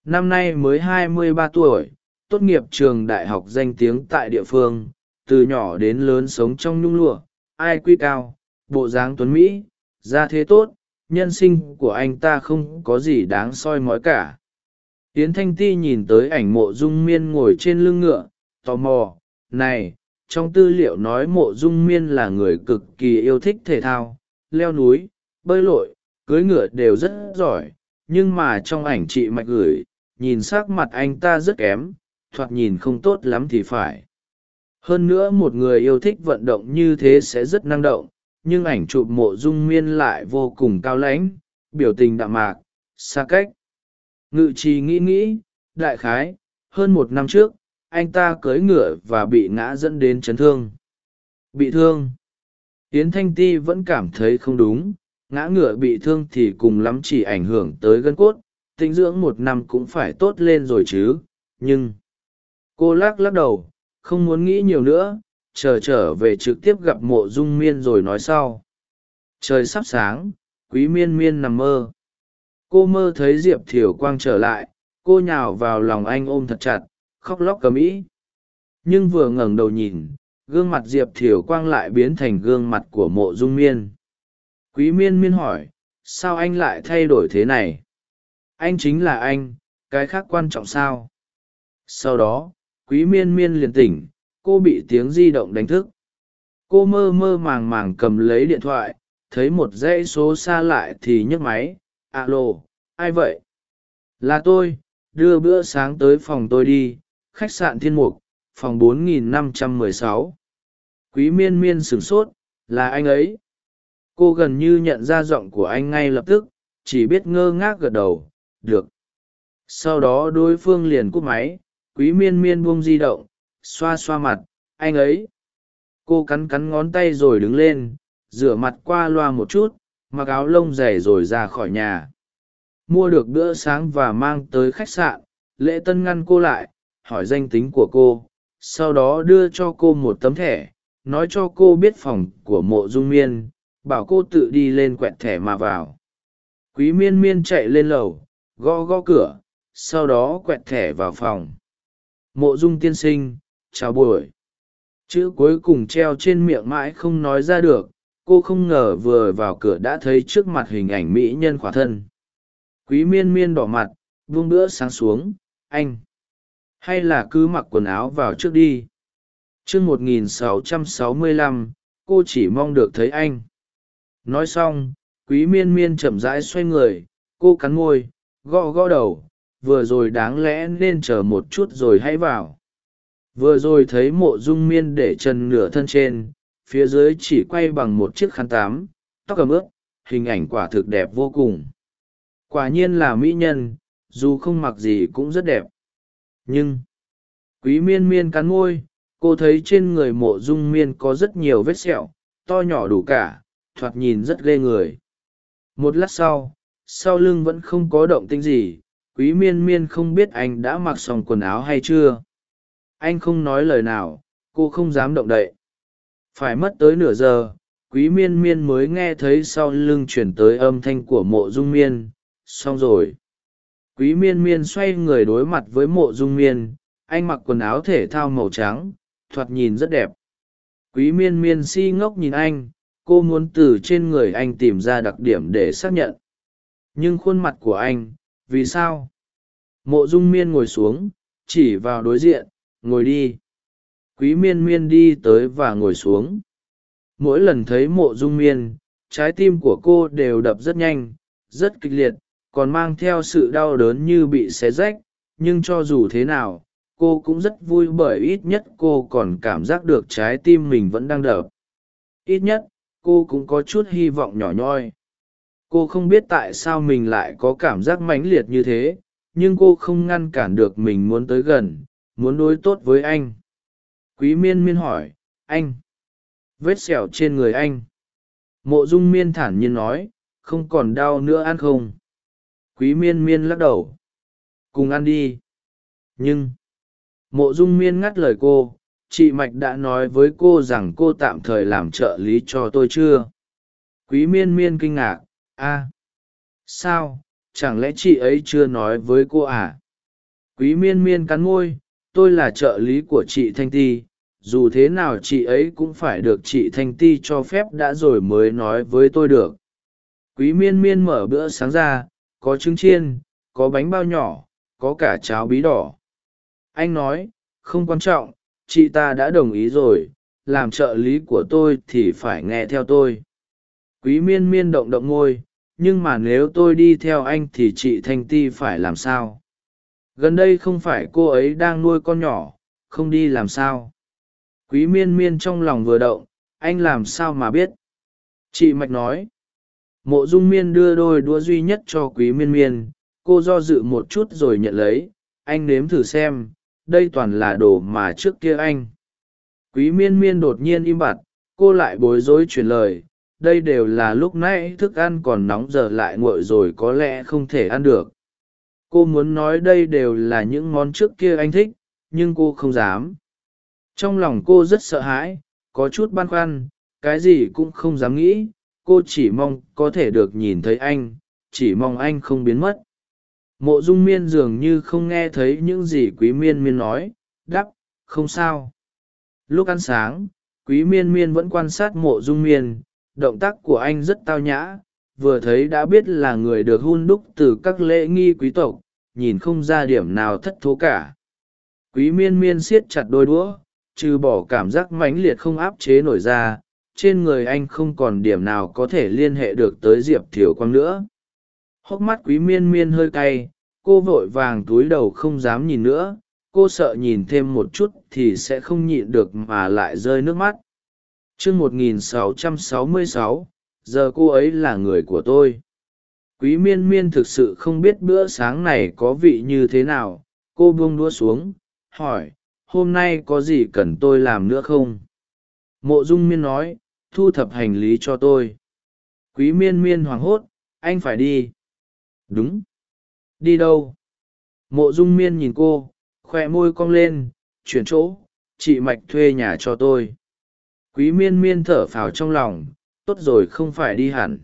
Năm nay mới hai mươi ba tuổi, tốt nghiệp trường đại học danh tiếng tại địa phương, từ nhỏ đến lớn sống trong nhung lụa, ai quy cao, bộ dáng tuấn mỹ gia thế tốt, nhân sinh của anh ta không có gì đáng soi mói cả yến thanh ti nhìn tới ảnh mộ dung miên ngồi trên lưng ngựa, tò mò, này, trong tư liệu nói mộ dung miên là người cực kỳ yêu thích thể thao, leo núi, bơi lội, cưới ngựa đều rất giỏi, nhưng mà trong ảnh chị mạch gửi, nhìn s ắ c mặt anh ta rất kém, thoạt nhìn không tốt lắm thì phải. Hơn nữa một người yêu thích vận động như thế sẽ rất năng động, nhưng ảnh chụp mộ dung miên lại vô cùng cao lãnh, biểu tình đạm mạc, xa cách ngự trì nghĩ nghĩ, đại khái, hơn một năm trước, anh ta cưỡi ngựa và bị ngã dẫn đến chấn thương. Bị thương. Yến thanh ti vẫn cảm thấy không đúng, ngã ngựa bị thương thì cùng lắm chỉ ảnh hưởng tới gân cốt, tinh dưỡng một năm cũng phải tốt lên rồi chứ, nhưng cô lắc lắc đầu, không muốn nghĩ nhiều nữa, chờ trở về trực tiếp gặp mộ dung miên rồi nói sau. Trời sắp sáng, quý miên miên nằm mơ cô mơ thấy diệp thiều quang trở lại, cô nhào vào lòng anh ôm thật chặt, khóc lóc cầm ĩ. Nhưng vừa ngẩng đầu nhìn, gương mặt diệp thiều quang lại biến thành gương mặt của mộ dung miên. Quý miên miên hỏi, sao anh lại thay đổi thế này? Anh chính là anh, cái khác quan trọng sao? Sau đó, quý miên miên liền tỉnh, cô bị tiếng di động đánh thức. Cô mơ mơ màng màng cầm lấy điện thoại, thấy một dãy số xa lại thì nhấc máy alo, ai vậy? Là tôi, đưa bữa sáng tới phòng tôi đi, khách sạn thiên mục, phòng 4516. quý miên miên sửng sốt, là anh ấy. Cô gần như nhận ra giọng của anh ngay lập tức, chỉ biết ngơ ngác gật đầu, được. Sau đó đối phương liền cúp máy, quý miên miên buông di động, xoa xoa mặt, anh ấy. Cô cắn cắn ngón tay rồi đứng lên, rửa mặt qua loa một chút mặc áo lông dày rồi ra khỏi nhà. Mua được bữa sáng và mang tới khách sạn, lễ tân ngăn cô lại, hỏi danh tính của cô, sau đó đưa cho cô một tấm thẻ, nói cho cô biết phòng của mộ dung miên, bảo cô tự đi lên quẹt thẻ mà vào. Quý miên miên chạy lên lầu, gõ gõ cửa, sau đó quẹt thẻ vào phòng. Mộ dung tiên sinh, chào buổi. Chữ cuối cùng treo trên miệng mãi không nói ra được cô không ngờ vừa vào cửa đã thấy trước mặt hình ảnh mỹ nhân khỏa thân. Quý miên miên đỏ mặt vung bữa sáng xuống anh. Hay là cứ mặc quần áo vào trước đi. T r ư ớ c 1665, cô chỉ mong được thấy anh. Nói xong quý miên miên chậm rãi xoay người cô cắn môi gõ gõ đầu vừa rồi đáng lẽ nên chờ một chút rồi hãy vào. Vừa rồi thấy mộ dung miên để chân nửa thân trên phía dưới chỉ quay bằng một chiếc khăn tám, tóc ấm ướt, hình ảnh quả thực đẹp vô cùng. Quả nhiên là mỹ nhân, dù không mặc gì cũng rất đẹp. Nhưng, quý miên miên cắn môi, cô thấy trên người mộ dung miên có rất nhiều vết sẹo, to nhỏ đủ cả, thoạt nhìn rất ghê người. Một lát sau sau lưng vẫn không có động tĩnh gì, quý miên miên không biết anh đã mặc xong quần áo hay chưa. Anh không nói lời nào, cô không dám động đậy phải mất tới nửa giờ, quý miên miên mới nghe thấy sau lưng chuyển tới âm thanh của mộ dung miên. Xong rồi. Quý miên miên xoay người đối mặt với mộ dung miên, anh mặc quần áo thể thao màu trắng, thoạt nhìn rất đẹp. Quý miên miên si ngốc nhìn anh, cô muốn từ trên người anh tìm ra đặc điểm để xác nhận. Nhưng khuôn mặt của anh, vì sao? Mộ dung miên ngồi xuống, chỉ vào đối diện, ngồi đi quý miên miên đi tới và ngồi xuống. Mỗi lần thấy mộ dung miên, trái tim của cô đều đập rất nhanh, rất kịch liệt, còn mang theo sự đau đớn như bị xé rách. Nhưng cho dù thế nào, cô cũng rất vui bởi ít nhất cô còn cảm giác được trái tim mình vẫn đang đập. Ít nhất, cô cũng có chút hy vọng nhỏ nhoi. Cô không biết tại sao mình lại có cảm giác mãnh liệt như thế, nhưng cô không ngăn cản được mình muốn tới gần, muốn đối tốt với anh quý miên miên hỏi, anh? Vết sẹo trên người anh. Mộ dung miên thản nhiên nói, không còn đau nữa ăn không? Quý miên miên lắc đầu. Cùng ăn đi. Nhưng, mộ dung miên ngắt lời cô, chị mạch đã nói với cô rằng cô tạm thời làm trợ lý cho tôi chưa? Quý miên miên kinh ngạc, a, sao? Chẳng lẽ chị ấy chưa nói với cô à? Quý miên miên cắn môi, tôi là trợ lý của chị thanh ti dù thế nào chị ấy cũng phải được chị thanh ti cho phép đã rồi mới nói với tôi được. Quý miên miên mở bữa sáng ra, có trứng chiên, có bánh bao nhỏ, có cả cháo bí đỏ. Anh nói, không quan trọng, chị ta đã đồng ý rồi, làm trợ lý của tôi thì phải nghe theo tôi. Quý miên miên động động ngôi, nhưng mà nếu tôi đi theo anh thì chị thanh ti phải làm sao? Gần đây không phải cô ấy đang nuôi con nhỏ, không đi làm sao? Quý miên miên trong lòng vừa động, anh làm sao mà biết? Chị mạch nói, mộ dung miên đưa đôi đũa duy nhất cho quý miên miên, cô do dự một chút rồi nhận lấy, anh nếm thử xem, đây toàn là đồ mà trước kia anh. Quý miên miên đột nhiên im bặt, cô lại bối rối truyền lời, đây đều là lúc nãy thức ăn còn nóng giờ lại nguội rồi có lẽ không thể ăn được. Cô muốn nói đây đều là những món trước kia anh thích, nhưng cô không dám trong lòng cô rất sợ hãi, có chút băn khoăn, cái gì cũng không dám nghĩ, cô chỉ mong có thể được nhìn thấy anh, chỉ mong anh không biến mất. Mộ dung miên dường như không nghe thấy những gì quý miên miên nói đắp không sao. Lúc ăn sáng, quý miên miên vẫn quan sát mộ dung miên, động tác của anh rất tao nhã, vừa thấy đã biết là người được hun đúc từ các lễ nghi quý tộc, nhìn không ra điểm nào thất thố cả. Quý miên miên siết chặt đôi đũa trừ bỏ cảm giác mãnh liệt không áp chế nổi ra, trên người anh không còn điểm nào có thể liên hệ được tới diệp thiều quang nữa. Hốc mắt quý miên miên hơi cay, cô vội vàng túi đầu không dám nhìn nữa, cô sợ nhìn thêm một chút thì sẽ không nhịn được mà lại rơi nước mắt. Chương một nghìn sáu trăm sáu mươi sáu, giờ cô ấy là người của tôi. Quý miên miên thực sự không biết bữa sáng này có vị như thế nào, cô buông đua xuống, hỏi hôm nay có gì cần tôi làm nữa không? Mộ dung miên nói, thu thập hành lý cho tôi. Quý miên miên hoảng hốt, anh phải đi. Đúng. Đi đâu? Mộ dung miên nhìn cô khoe môi cong lên, chuyển chỗ, chị mạch thuê nhà cho tôi. Quý miên miên thở phào trong lòng, tốt rồi không phải đi hẳn.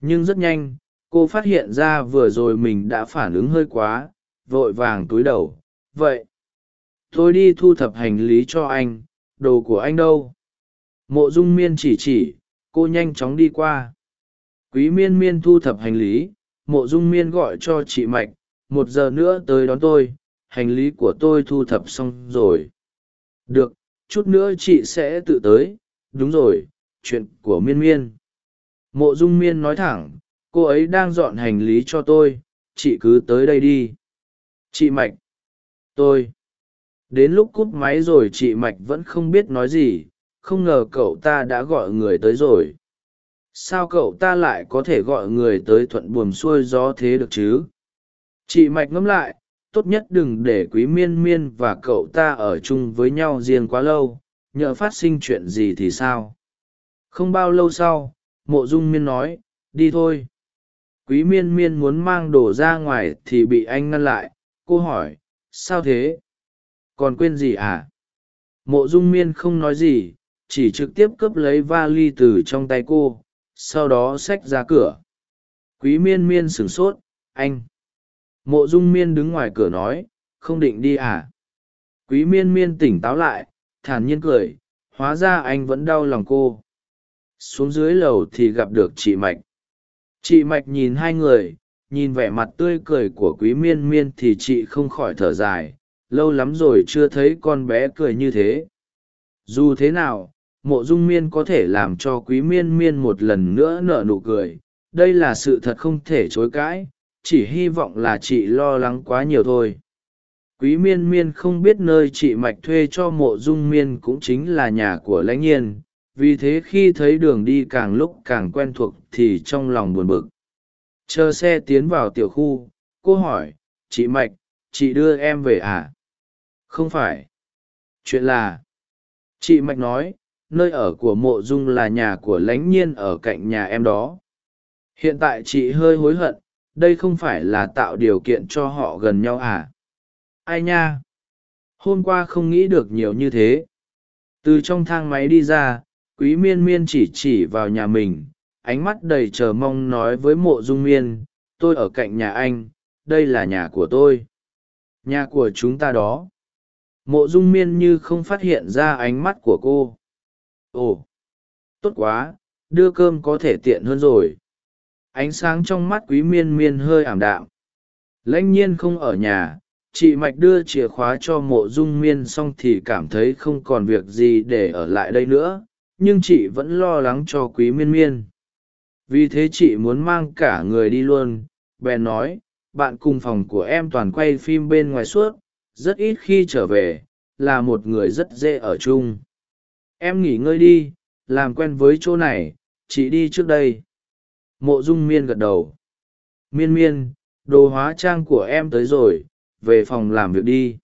Nhưng rất nhanh, cô phát hiện ra vừa rồi mình đã phản ứng hơi quá, vội vàng túi đầu. Vậy tôi đi thu thập hành lý cho anh, đồ của anh đâu? Mộ dung miên chỉ chỉ, cô nhanh chóng đi qua. Quý miên miên thu thập hành lý, mộ dung miên gọi cho chị mạch, một giờ nữa tới đón tôi, hành lý của tôi thu thập xong rồi. Được, chút nữa chị sẽ tự tới. Đúng rồi, chuyện của miên miên. Mộ dung miên nói thẳng, cô ấy đang dọn hành lý cho tôi, chị cứ tới đây đi. Chị mạch, tôi đến lúc cúp máy rồi chị mạch vẫn không biết nói gì, không ngờ cậu ta đã gọi người tới rồi. Sao cậu ta lại có thể gọi người tới thuận buồm xuôi gió thế được chứ? Chị mạch ngẫm lại, tốt nhất đừng để quý miên miên và cậu ta ở chung với nhau riêng quá lâu, nhờ phát sinh chuyện gì thì sao? Không bao lâu sau, mộ dung miên nói, đi thôi. Quý miên miên muốn mang đồ ra ngoài thì bị anh ngăn lại, cô hỏi, sao thế? Còn quên gì à? Mộ dung miên không nói gì, chỉ trực tiếp cướp lấy vali từ trong tay cô, sau đó xách ra cửa. Quý miên miên sửng sốt, anh? Mộ dung miên đứng ngoài cửa nói, không định đi à? Quý miên miên tỉnh táo lại, thản nhiên cười, hóa ra anh vẫn đau lòng cô. Xuống dưới lầu thì gặp được chị mạch. Chị mạch nhìn hai người, nhìn vẻ mặt tươi cười của quý miên miên thì chị không khỏi thở dài lâu lắm rồi chưa thấy con bé cười như thế. Dù thế nào, mộ dung miên có thể làm cho quý miên miên một lần nữa nở nụ cười. Đây là sự thật không thể chối cãi, chỉ hy vọng là chị lo lắng quá nhiều thôi. Quý miên miên không biết nơi chị mạch thuê cho mộ dung miên cũng chính là nhà của lãnh nhiên. Vì thế khi thấy đường đi càng lúc càng quen thuộc thì trong lòng buồn bực. Chờ xe tiến vào tiểu khu, cô hỏi, chị mạch, chị đưa em về à? Không phải. Chuyện là, chị mạch nói, nơi ở của mộ dung là nhà của lãnh nhiên ở cạnh nhà em đó. Hiện tại chị hơi hối hận, đây không phải là tạo điều kiện cho họ gần nhau à? Ai nha? Hôm qua không nghĩ được nhiều như thế. Từ trong thang máy đi ra, quý miên miên chỉ chỉ vào nhà mình, ánh mắt đầy chờ mong nói với mộ dung miên, tôi ở cạnh nhà anh, đây là nhà của tôi. Nhà của chúng ta đó mộ dung miên như không phát hiện ra ánh mắt của cô. Ồ, tốt quá, đưa cơm có thể tiện hơn rồi. Ánh sáng trong mắt quý miên miên hơi ảm đạm. Lãnh nhiên không ở nhà, chị mạch đưa chìa khóa cho mộ dung miên xong thì cảm thấy không còn việc gì để ở lại đây nữa, nhưng chị vẫn lo lắng cho quý miên miên. Vì thế chị muốn mang cả người đi luôn, bèn nói, bạn cùng phòng của em toàn quay phim bên ngoài suốt rất ít khi trở về, là một người rất dễ ở chung. Em nghỉ ngơi đi, làm quen với chỗ này, chị đi trước đây. Mộ dung miên gật đầu. Miên miên, đồ hóa trang của em tới rồi, về phòng làm việc đi.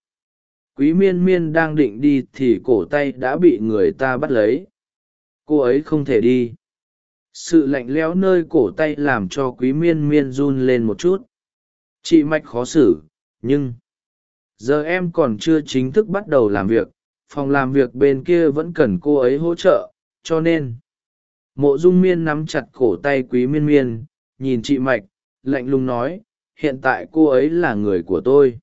Quý miên miên đang định đi thì cổ tay đã bị người ta bắt lấy. Cô ấy không thể đi. Sự lạnh lẽo nơi cổ tay làm cho quý miên miên run lên một chút. Chị mạch khó xử, nhưng giờ em còn chưa chính thức bắt đầu làm việc, phòng làm việc bên kia vẫn cần cô ấy hỗ trợ, cho nên. Mộ dung miên nắm chặt cổ tay quý miên miên, nhìn chị mạch, lạnh lùng nói, hiện tại cô ấy là người của tôi.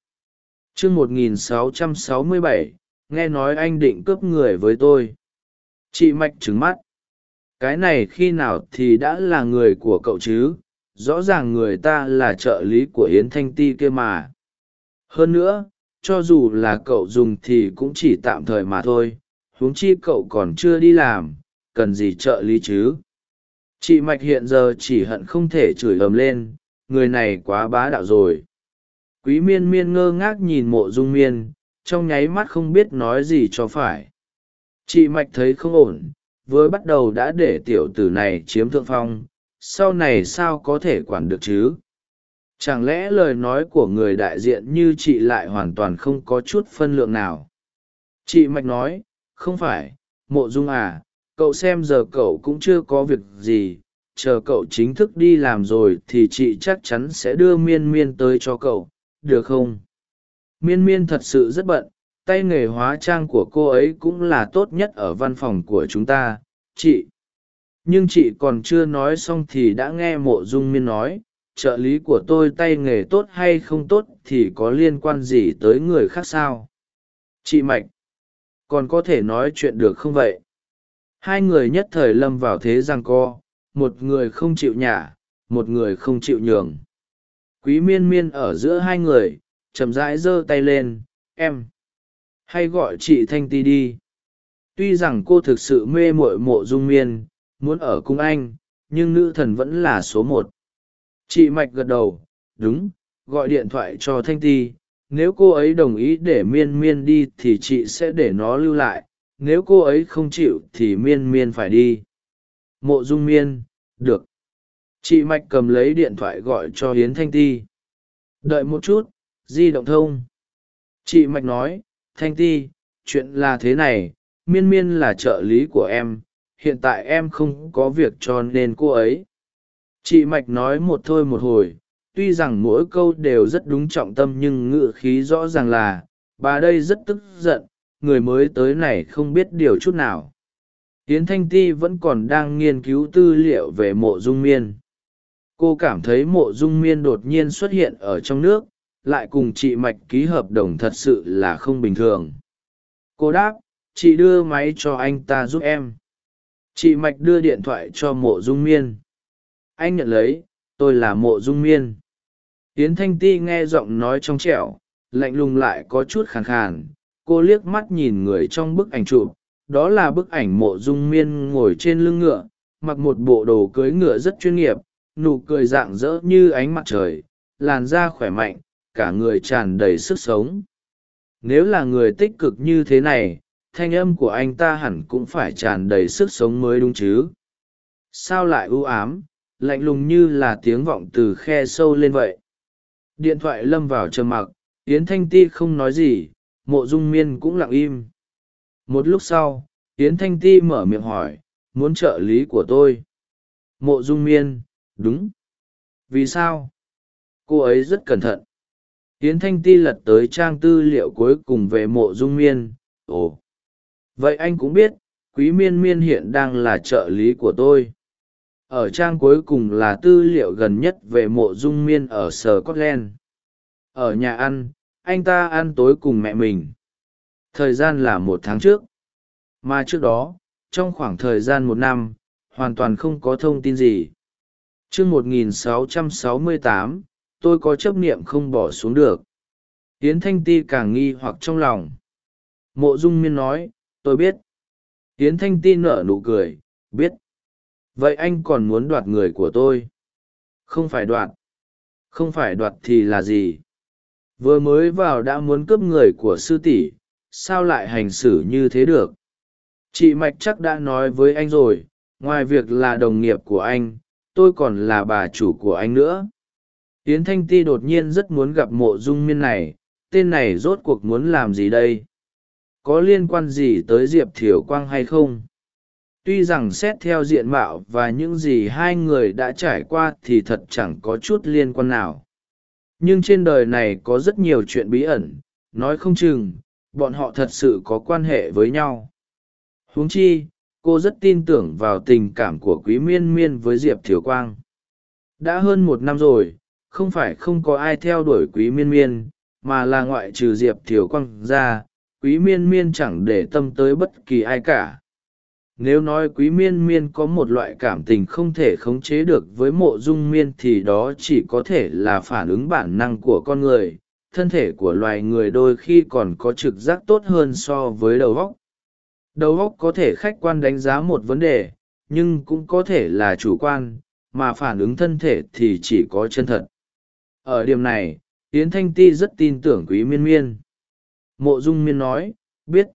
Chương một nghìn sáu trăm sáu mươi bảy, nghe nói anh định cướp người với tôi. Chị mạch trứng mắt. Cái này khi nào thì đã là người của cậu chứ? Rõ ràng người ta là trợ lý của yến thanh ti kia mà. Hơn nữa cho dù là cậu dùng thì cũng chỉ tạm thời mà thôi, huống chi cậu còn chưa đi làm, cần gì trợ lý chứ? Chị mạch hiện giờ chỉ hận không thể chửi ầm lên, người này quá bá đạo rồi. Quý miên miên ngơ ngác nhìn mộ dung miên, trong nháy mắt không biết nói gì cho phải. Chị mạch thấy không ổn, vừa bắt đầu đã để tiểu tử này chiếm thượng phong, sau này sao có thể quản được chứ? Chẳng lẽ lời nói của người đại diện như chị lại hoàn toàn không có chút phân lượng nào? Chị mạch nói, không phải, mộ dung à cậu xem giờ cậu cũng chưa có việc gì, chờ cậu chính thức đi làm rồi thì chị chắc chắn sẽ đưa miên miên tới cho cậu, được không? Miên miên thật sự rất bận, tay nghề hóa trang của cô ấy cũng là tốt nhất ở văn phòng của chúng ta, chị. Nhưng chị còn chưa nói xong thì đã nghe mộ dung miên nói trợ lý của tôi tay nghề tốt hay không tốt thì có liên quan gì tới người khác sao? Chị mạch, còn có thể nói chuyện được không vậy? Hai người nhất thời lâm vào thế giằng co, một người không chịu nhả, một người không chịu nhường. Quý miên miên ở giữa hai người, chậm rãi giơ tay lên, em, hay gọi chị thanh ti đi. Tuy rằng cô thực sự mê mội mộ dung miên, muốn ở cùng anh, nhưng nữ thần vẫn là số một chị mạch gật đầu, đúng, gọi điện thoại cho thanh ti, nếu cô ấy đồng ý để miên miên đi thì chị sẽ để nó lưu lại, nếu cô ấy không chịu thì miên miên phải đi. Mộ dung miên, được. Chị mạch cầm lấy điện thoại gọi cho hiến thanh ti. Đợi một chút, di động thông. Chị mạch nói, thanh ti, chuyện là thế này, miên miên là trợ lý của em, hiện tại em không có việc cho nên cô ấy chị mạch nói một thôi một hồi, tuy rằng mỗi câu đều rất đúng trọng tâm nhưng ngự khí rõ ràng là, bà đây rất tức giận, người mới tới này không biết điều chút nào. Yến thanh ti vẫn còn đang nghiên cứu tư liệu về mộ dung miên. Cô cảm thấy mộ dung miên đột nhiên xuất hiện ở trong nước, lại cùng chị mạch ký hợp đồng thật sự là không bình thường. Cô đáp, chị đưa máy cho anh ta giúp em. Chị mạch đưa điện thoại cho mộ dung miên anh nhận lấy, tôi là mộ dung miên. Yến thanh ti nghe giọng nói trong trẻo, lạnh lùng lại có chút khàn khàn. Cô liếc mắt nhìn người trong bức ảnh chụp, đó là bức ảnh mộ dung miên ngồi trên lưng ngựa, mặc một bộ đồ cưới ngựa rất chuyên nghiệp, nụ cười rạng rỡ như ánh mặt trời, làn da khỏe mạnh, cả người tràn đầy sức sống. Nếu là người tích cực như thế này, thanh âm của anh ta hẳn cũng phải tràn đầy sức sống mới đúng chứ. Sao lại ưu ám? Lạnh lùng như là tiếng vọng từ khe sâu lên vậy. Điện thoại lâm vào trầm mặc, yến thanh ti không nói gì, mộ dung miên cũng lặng im. Một lúc sau, yến thanh ti mở miệng hỏi, muốn trợ lý của tôi. Mộ dung miên, đúng. Vì sao? Cô ấy rất cẩn thận. Yến thanh ti lật tới trang tư liệu cuối cùng về mộ dung miên. Ồ. Vậy anh cũng biết, quý miên miên hiện đang là trợ lý của tôi ở trang cuối cùng là tư liệu gần nhất về mộ dung miên ở sở scotland. Ở nhà ăn anh ta ăn tối cùng mẹ mình. Thời gian là một tháng trước. Mà trước đó trong khoảng thời gian một năm hoàn toàn không có thông tin gì. T r ư ớ c 1668, tôi có chấp niệm không bỏ xuống được. Yến thanh ti càng nghi hoặc trong lòng. Mộ dung miên nói tôi biết. Yến thanh ti nở nụ cười biết vậy anh còn muốn đoạt người của tôi? Không phải đoạt. Không phải đoạt thì là gì? Vừa mới vào đã muốn cướp người của sư tỷ, sao lại hành xử như thế được? Chị mạch chắc đã nói với anh rồi, ngoài việc là đồng nghiệp của anh, tôi còn là bà chủ của anh nữa. Yến thanh ti đột nhiên rất muốn gặp mộ dung miên này, tên này rốt cuộc muốn làm gì đây? Có liên quan gì tới diệp thiều quang hay không? Tuy rằng xét theo diện mạo và những gì hai người đã trải qua thì thật chẳng có chút liên quan nào. Nhưng trên đời này có rất nhiều chuyện bí ẩn, nói không chừng, bọn họ thật sự có quan hệ với nhau. Huống chi, cô rất tin tưởng vào tình cảm của quý miên miên với diệp thiều quang. Đã hơn một năm rồi, không phải không có ai theo đuổi quý miên miên, mà là ngoại trừ diệp thiều quang ra, quý miên miên chẳng để tâm tới bất kỳ ai cả nếu nói quý miên miên có một loại cảm tình không thể khống chế được với mộ dung miên thì đó chỉ có thể là phản ứng bản năng của con người. Thân thể của loài người đôi khi còn có trực giác tốt hơn so với đầu óc. Đầu óc có thể khách quan đánh giá một vấn đề, nhưng cũng có thể là chủ quan, mà phản ứng thân thể thì chỉ có chân thật. Ở điểm này, yến thanh ti rất tin tưởng quý miên miên. Mộ dung miên nói, biết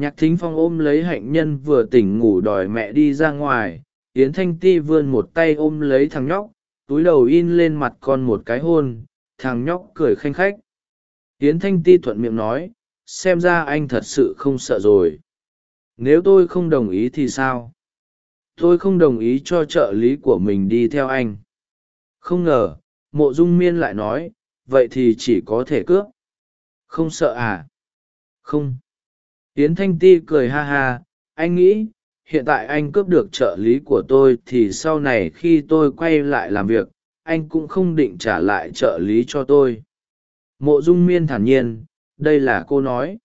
nhạc thính phong ôm lấy hạnh nhân vừa tỉnh ngủ đòi mẹ đi ra ngoài, yến thanh ti vươn một tay ôm lấy thằng nhóc, túi đầu in lên mặt con một cái hôn, thằng nhóc cười khanh khách. Yến thanh ti thuận miệng nói, xem ra anh thật sự không sợ rồi. Nếu tôi không đồng ý thì sao? Tôi không đồng ý cho trợ lý của mình đi theo anh. Không ngờ, mộ dung miên lại nói, vậy thì chỉ có thể cướp. Không sợ à? Không yến thanh ti cười ha ha, anh nghĩ, hiện tại anh cướp được trợ lý của tôi thì sau này khi tôi quay lại làm việc, anh cũng không định trả lại trợ lý cho tôi. Mộ dung miên thản nhiên, đây là cô nói.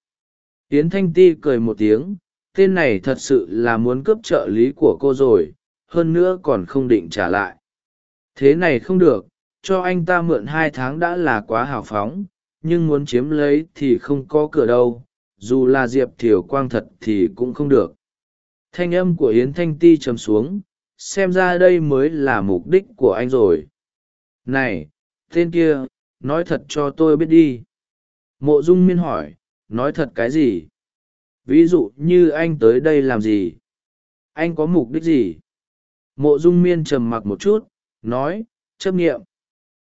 Yến thanh ti cười một tiếng, tên này thật sự là muốn cướp trợ lý của cô rồi, hơn nữa còn không định trả lại. Thế này không được, cho anh ta mượn hai tháng đã là quá hào phóng, nhưng muốn chiếm lấy thì không có cửa đâu dù là diệp thiều quang thật thì cũng không được. Thanh âm của yến thanh ti trầm xuống, xem ra đây mới là mục đích của anh rồi. Này, tên kia, nói thật cho tôi biết đi. Mộ dung miên hỏi, nói thật cái gì? Ví dụ như anh tới đây làm gì? Anh có mục đích gì? Mộ dung miên trầm mặc một chút, nói, chấp nghiệm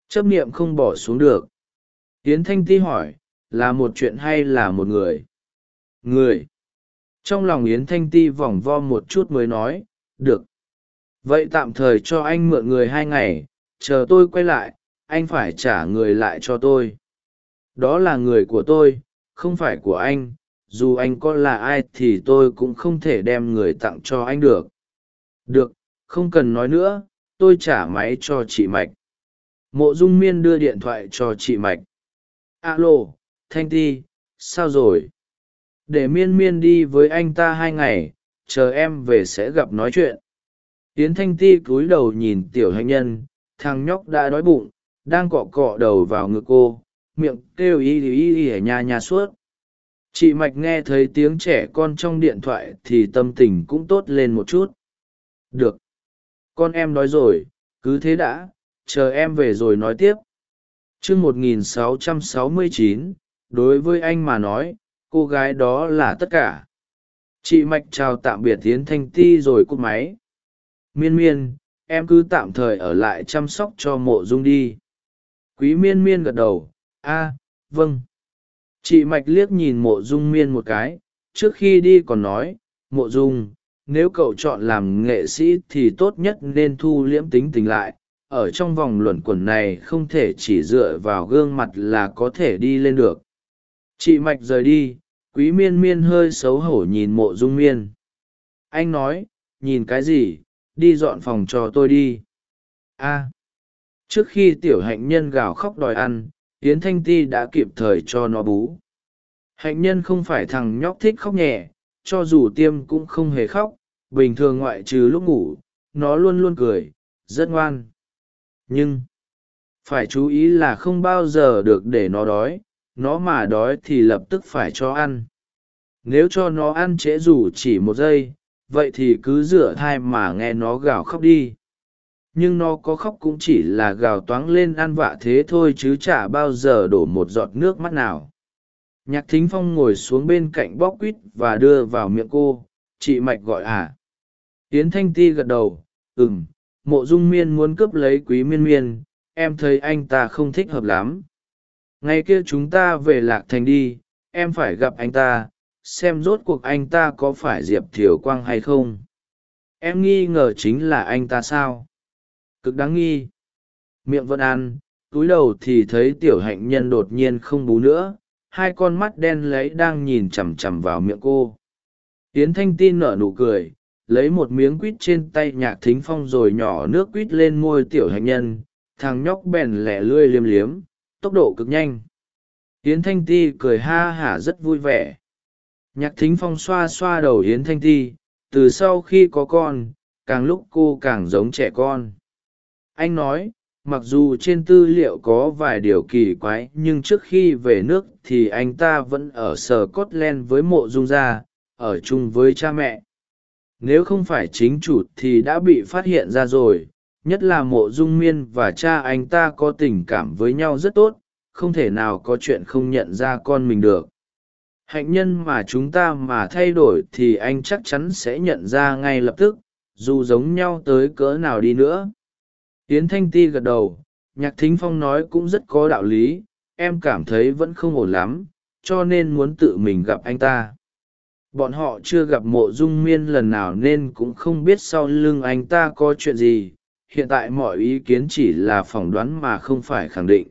chấp nghiệm không bỏ xuống được. Yến thanh ti hỏi, là một chuyện hay là một người? Người. Trong lòng yến thanh ti vòng vo một chút mới nói, được. Vậy tạm thời cho anh mượn người hai ngày, chờ tôi quay lại, anh phải trả người lại cho tôi. Đó là người của tôi, không phải của anh. Dù anh có là ai thì tôi cũng không thể đem người tặng cho anh được. Được, không cần nói nữa, tôi trả máy cho chị mạch. Mộ dung miên đưa điện thoại cho chị mạch. Alo, thanh ti, sao rồi? Để miên miên đi với anh ta hai ngày, chờ em về sẽ gặp nói chuyện. Yến thanh ti cúi đầu nhìn tiểu hạnh nhân, thằng nhóc đã đói bụng, đang cọ cọ đầu vào ngực cô, miệng kêu y y y ở nhà nhà suốt. Chị mạch nghe thấy tiếng trẻ con trong điện thoại thì tâm tình cũng tốt lên một chút. Được. Con em nói rồi, cứ thế đã, chờ em về rồi nói tiếp. T r ư ơ n g một nghìn sáu trăm sáu mươi chín, đối với anh mà nói cô gái đó là tất cả. Chị mạch chào tạm biệt tiến thanh ti rồi cúp máy. Miên miên, em cứ tạm thời ở lại chăm sóc cho mộ dung đi. Quý miên miên gật đầu. A vâng. Chị mạch liếc nhìn mộ dung miên một cái. Trước khi đi còn nói, mộ dung, nếu cậu chọn làm nghệ sĩ thì tốt nhất nên thu liễm tính tình lại. Ở trong vòng luẩn quẩn này không thể chỉ dựa vào gương mặt là có thể đi lên được. Chị mạch rời đi quý miên miên hơi xấu hổ nhìn mộ dung miên. Anh nói, nhìn cái gì, đi dọn phòng cho tôi đi. A. Trước khi tiểu hạnh nhân gào khóc đòi ăn, yến thanh ti đã kịp thời cho nó bú. Hạnh nhân không phải thằng nhóc thích khóc nhẹ, cho dù tiêm cũng không hề khóc, bình thường ngoại trừ lúc ngủ, nó luôn luôn cười, rất ngoan. Nhưng, phải chú ý là không bao giờ được để nó đói nó mà đói thì lập tức phải cho ăn. Nếu cho nó ăn trễ dù chỉ một giây, vậy thì cứ rửa thai mà nghe nó gào khóc đi. Nhưng nó có khóc cũng chỉ là gào toáng lên ăn vạ thế thôi chứ chả bao giờ đổ một giọt nước mắt nào. Nhạc thính phong ngồi xuống bên cạnh bóc quýt và đưa vào miệng cô. Chị mạch gọi à? Yến thanh ti gật đầu. Ừm, mộ dung miên muốn cướp lấy quý miên miên. Em thấy anh ta không thích hợp lắm ngày kia chúng ta về lạc thành đi, em phải gặp anh ta, xem rốt cuộc anh ta có phải diệp thiều quang hay không. Em nghi ngờ chính là anh ta sao? Cực đáng nghi. Miệng vẫn ăn, túi đầu thì thấy tiểu hạnh nhân đột nhiên không bú nữa, hai con mắt đen lấy đang nhìn chằm chằm vào miệng cô. Yến thanh tin nở nụ cười, lấy một miếng quýt trên tay nhạc thính phong rồi nhỏ nước quýt lên môi tiểu hạnh nhân, thằng nhóc bèn lẻ lươi liêm liếm tốc độ cực nhanh. Yến thanh ti cười ha hả rất vui vẻ. Nhạc thính phong xoa xoa đầu yến thanh ti, từ sau khi có con, càng lúc cô càng giống trẻ con. Anh nói, mặc dù trên tư liệu có vài điều kỳ quái, nhưng trước khi về nước thì anh ta vẫn ở sở cốt len với mộ dung gia, ở chung với cha mẹ. Nếu không phải chính chủ thì đã bị phát hiện ra rồi nhất là mộ dung miên và cha anh ta có tình cảm với nhau rất tốt, không thể nào có chuyện không nhận ra con mình được. Hạnh nhân mà chúng ta mà thay đổi thì anh chắc chắn sẽ nhận ra ngay lập tức, dù giống nhau tới cỡ nào đi nữa. Tiến thanh ti gật đầu, nhạc thính phong nói cũng rất có đạo lý, em cảm thấy vẫn không ổn lắm, cho nên muốn tự mình gặp anh ta. Bọn họ chưa gặp mộ dung miên lần nào nên cũng không biết sau lưng anh ta có chuyện gì hiện tại mọi ý kiến chỉ là phỏng đoán mà không phải khẳng định.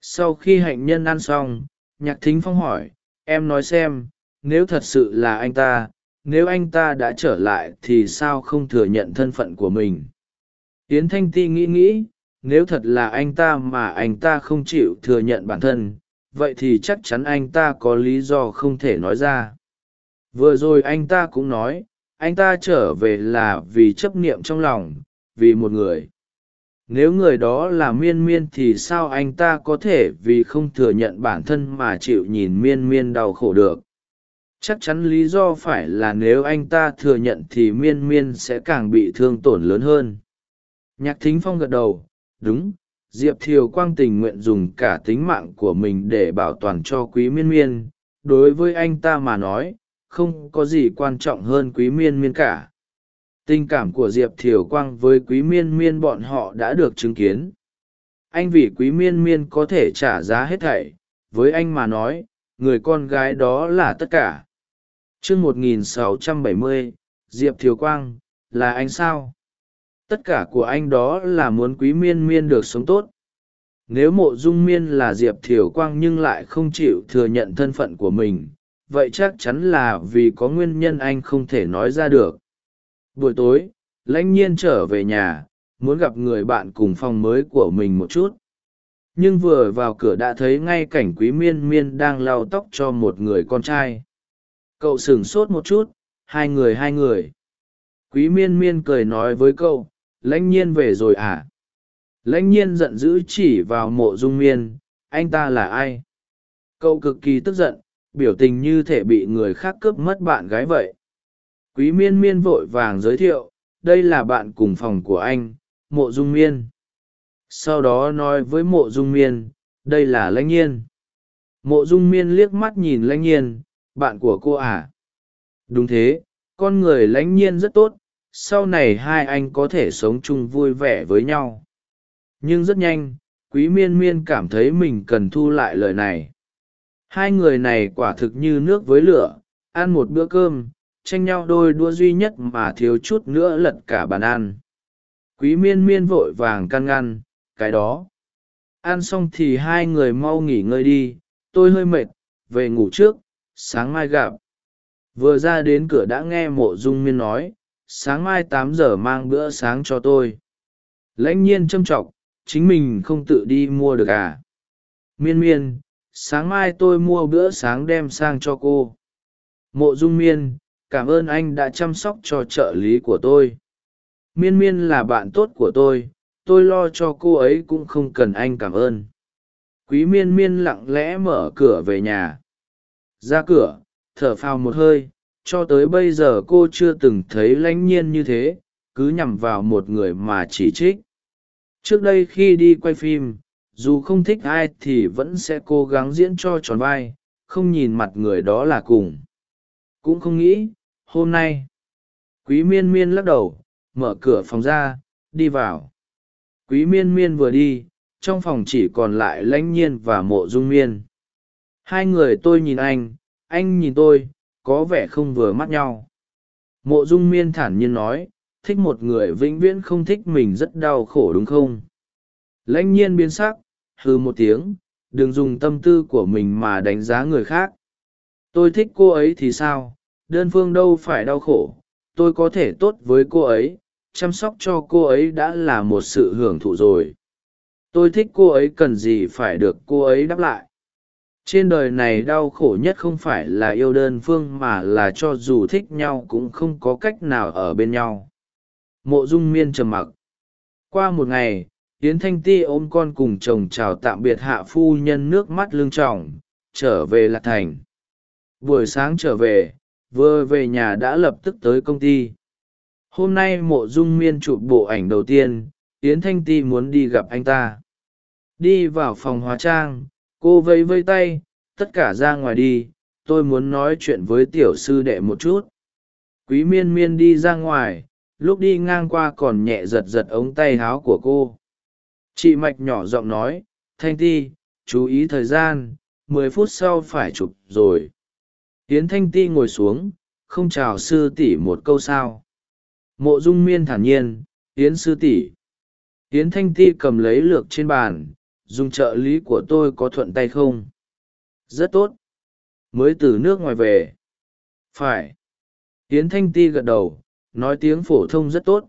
Sau khi hạnh nhân ăn xong, nhạc thính phong hỏi, em nói xem, nếu thật sự là anh ta, nếu anh ta đã trở lại thì sao không thừa nhận thân phận của mình? Yến thanh ti nghĩ nghĩ, nếu thật là anh ta mà anh ta không chịu thừa nhận bản thân, vậy thì chắc chắn anh ta có lý do không thể nói ra. Vừa rồi anh ta cũng nói, anh ta trở về là vì chấp niệm trong lòng vì một người. Nếu người đó là miên miên thì sao anh ta có thể vì không thừa nhận bản thân mà chịu nhìn miên miên đau khổ được? Chắc chắn lý do phải là nếu anh ta thừa nhận thì miên miên sẽ càng bị thương tổn lớn hơn. Nhạc thính phong gật đầu, đúng, diệp thiều quang tình nguyện dùng cả tính mạng của mình để bảo toàn cho quý miên miên. Đối với anh ta mà nói, không có gì quan trọng hơn quý miên miên cả tình cảm của diệp thiều quang với quý miên miên bọn họ đã được chứng kiến. Anh vì quý miên miên có thể trả giá hết thảy, với anh mà nói, người con gái đó là tất cả. T r ư một nghìn sáu trăm bảy mươi, diệp thiều quang, là anh sao? Tất cả của anh đó là muốn quý miên miên được sống tốt. Nếu mộ dung miên là diệp thiều quang nhưng lại không chịu thừa nhận thân phận của mình, vậy chắc chắn là vì có nguyên nhân anh không thể nói ra được buổi tối, lãnh nhiên trở về nhà, muốn gặp người bạn cùng phòng mới của mình một chút. Nhưng vừa vào cửa đã thấy ngay cảnh quý miên miên đang lau tóc cho một người con trai. Cậu sửng sốt một chút, hai người hai người. Quý miên miên cười nói với cậu, lãnh nhiên về rồi à? Lãnh nhiên giận dữ chỉ vào mộ dung miên, anh ta là ai? Cậu cực kỳ tức giận, biểu tình như thể bị người khác cướp mất bạn gái vậy quý miên miên vội vàng giới thiệu, đây là bạn cùng phòng của anh, mộ dung miên. Sau đó nói với mộ dung miên, đây là lãnh nhiên. Mộ dung miên liếc mắt nhìn lãnh nhiên, bạn của cô à? Đúng thế, con người lãnh nhiên rất tốt, sau này hai anh có thể sống chung vui vẻ với nhau. Nhưng rất nhanh, quý miên miên cảm thấy mình cần thu lại lời này. Hai người này quả thực như nước với lửa, ăn một bữa cơm tranh nhau đôi đua duy nhất mà thiếu chút nữa lật cả bàn ăn. Quý miên miên vội vàng căn ngăn, cái đó. Ăn xong thì hai người mau nghỉ ngơi đi, tôi hơi mệt, về ngủ trước, sáng mai gặp. Vừa ra đến cửa đã nghe mộ dung miên nói, sáng mai tám giờ mang bữa sáng cho tôi. Lãnh nhiên châm t r ọ c chính mình không tự đi mua được à? Miên miên, sáng mai tôi mua bữa sáng đem sang cho cô. Mộ dung miên cảm ơn anh đã chăm sóc cho trợ lý của tôi. Miên miên là bạn tốt của tôi tôi lo cho cô ấy cũng không cần anh cảm ơn. Quý miên miên lặng lẽ mở cửa về nhà. Ra cửa, thở phào một hơi, cho tới bây giờ cô chưa từng thấy lãnh nhiên như thế, cứ nhằm vào một người mà chỉ trích. Trước đây khi đi quay phim, dù không thích ai thì vẫn sẽ cố gắng diễn cho tròn vai, không nhìn mặt người đó là cùng. Cũng không nghĩ hôm nay. Quý miên miên lắc đầu, mở cửa phòng ra, đi vào. Quý miên miên vừa đi, trong phòng chỉ còn lại lãnh nhiên và mộ dung miên. Hai người tôi nhìn anh anh nhìn tôi, có vẻ không vừa mắt nhau. Mộ dung miên thản nhiên nói, thích một người vĩnh viễn không thích mình rất đau khổ đúng không? Lãnh nhiên biến sắc hư một tiếng, đừng dùng tâm tư của mình mà đánh giá người khác. Tôi thích cô ấy thì sao? Đơn phương đâu phải đau khổ, tôi có thể tốt với cô ấy, chăm sóc cho cô ấy đã là một sự hưởng thụ rồi. Tôi thích cô ấy cần gì phải được cô ấy đáp lại. Trên đời này đau khổ nhất không phải là yêu đơn phương mà là cho dù thích nhau cũng không có cách nào ở bên nhau. Mộ dung miên trầm mặc. Qua một ngày, yến thanh ti ôm con cùng chồng chào tạm biệt hạ phu nhân nước mắt lương trọng trở về lạc thành. Buổi sáng trở về vừa về nhà đã lập tức tới công ty. Hôm nay mộ dung miên chụp bộ ảnh đầu tiên, yến thanh ti muốn đi gặp anh ta. Đi vào phòng hóa trang, cô vẫy vây tay, tất cả ra ngoài đi, tôi muốn nói chuyện với tiểu sư đệ một chút. Quý miên miên đi ra ngoài, lúc đi ngang qua còn nhẹ giật giật ống tay háo của cô. Chị mạch nhỏ giọng nói, thanh ti, chú ý thời gian, mười phút sau phải chụp rồi. Yến thanh ti ngồi xuống, không chào sư tỷ một câu sao. Mộ dung miên thản nhiên, yến sư tỷ. Yến thanh ti cầm lấy lược trên bàn, dùng trợ lý của tôi có thuận tay không? Rất tốt. Mới từ nước ngoài về. Phải. Yến thanh ti gật đầu, nói tiếng phổ thông rất tốt.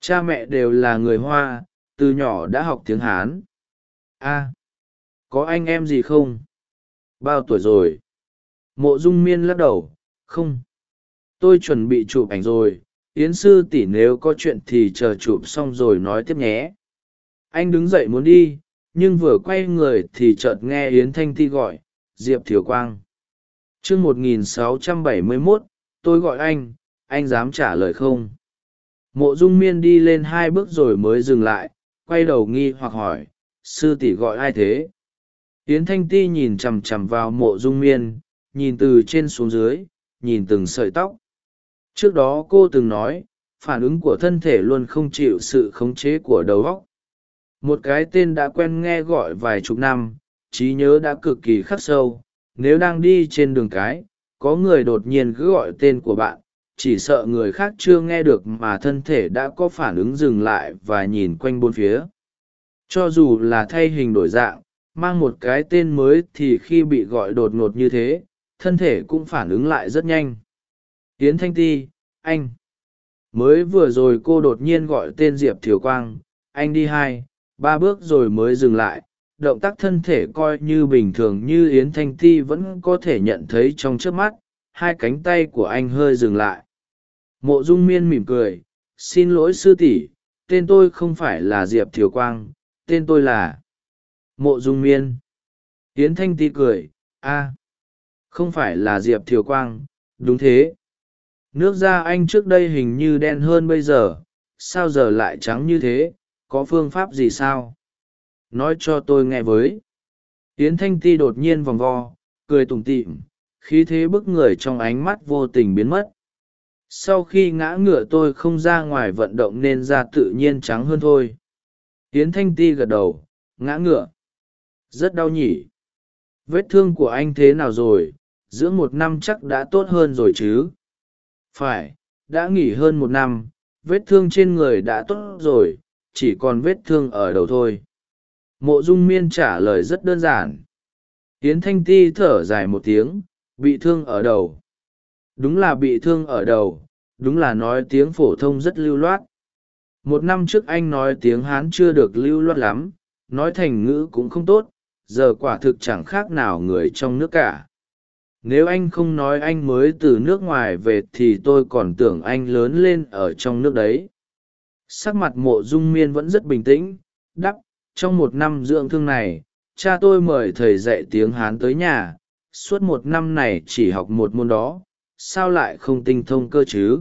Cha mẹ đều là người hoa, từ nhỏ đã học tiếng hán. A, có anh em gì không? Bao tuổi rồi? Mộ dung miên lắc đầu, không. Tôi chuẩn bị chụp ảnh rồi. Yến sư tỷ nếu có chuyện thì chờ chụp xong rồi nói tiếp nhé. Anh đứng dậy muốn đi, nhưng vừa quay người thì chợt nghe yến thanh ti gọi, diệp thiều quang. Chương một nghìn sáu trăm bảy mươi mốt, tôi gọi anh anh dám trả lời không? Mộ dung miên đi lên hai bước rồi mới dừng lại, quay đầu nghi hoặc hỏi, sư tỷ gọi ai thế? Yến thanh ti nhìn chằm chằm vào mộ dung miên nhìn từ trên xuống dưới, nhìn từng sợi tóc. Trước đó cô từng nói, phản ứng của thân thể luôn không chịu sự khống chế của đầu óc. Một cái tên đã quen nghe gọi vài chục năm, trí nhớ đã cực kỳ khắc sâu. Nếu đang đi trên đường cái, có người đột nhiên cứ gọi tên của bạn, chỉ sợ người khác chưa nghe được mà thân thể đã có phản ứng dừng lại và nhìn quanh bốn phía. Cho dù là thay hình đổi dạng, mang một cái tên mới thì khi bị gọi đột ngột như thế thân thể cũng phản ứng lại rất nhanh. Yến thanh ti, anh. Mới vừa rồi cô đột nhiên gọi tên diệp thiều quang, anh đi hai, ba bước rồi mới dừng lại. Động tác thân thể coi như bình thường như yến thanh ti vẫn có thể nhận thấy trong trước mắt. Hai cánh tay của anh hơi dừng lại. Mộ dung miên mỉm cười, xin lỗi sư tỷ, tên tôi không phải là diệp thiều quang, tên tôi là mộ dung miên. Yến thanh ti cười, a không phải là diệp thiều quang, đúng thế. Nước da anh trước đây hình như đen hơn bây giờ, sao giờ lại trắng như thế, có phương pháp gì sao? Nói cho tôi nghe với. Tiến thanh ti đột nhiên vòng vo, cười tủm tịm khí thế bức người trong ánh mắt vô tình biến mất. Sau khi ngã ngựa tôi không ra ngoài vận động nên da tự nhiên trắng hơn thôi. Tiến thanh ti gật đầu, ngã ngựa. Rất đau nhỉ. Vết thương của anh thế nào rồi? Giữa một năm chắc đã tốt hơn rồi chứ? Phải, đã nghỉ hơn một năm, vết thương trên người đã tốt rồi, chỉ còn vết thương ở đầu thôi. Mộ dung miên trả lời rất đơn giản. Tiến thanh ti thở dài một tiếng, bị thương ở đầu. Đúng là bị thương ở đầu, đúng là nói tiếng phổ thông rất lưu loát. Một năm trước anh nói tiếng hán chưa được lưu loát lắm, nói thành ngữ cũng không tốt, giờ quả thực chẳng khác nào người trong nước cả nếu anh không nói anh mới từ nước ngoài về thì tôi còn tưởng anh lớn lên ở trong nước đấy. Sắc mặt mộ dung miên vẫn rất bình tĩnh, đắp, trong một năm dưỡng thương này, cha tôi mời thầy dạy tiếng hán tới nhà, suốt một năm này chỉ học một môn đó, sao lại không tinh thông cơ chứ?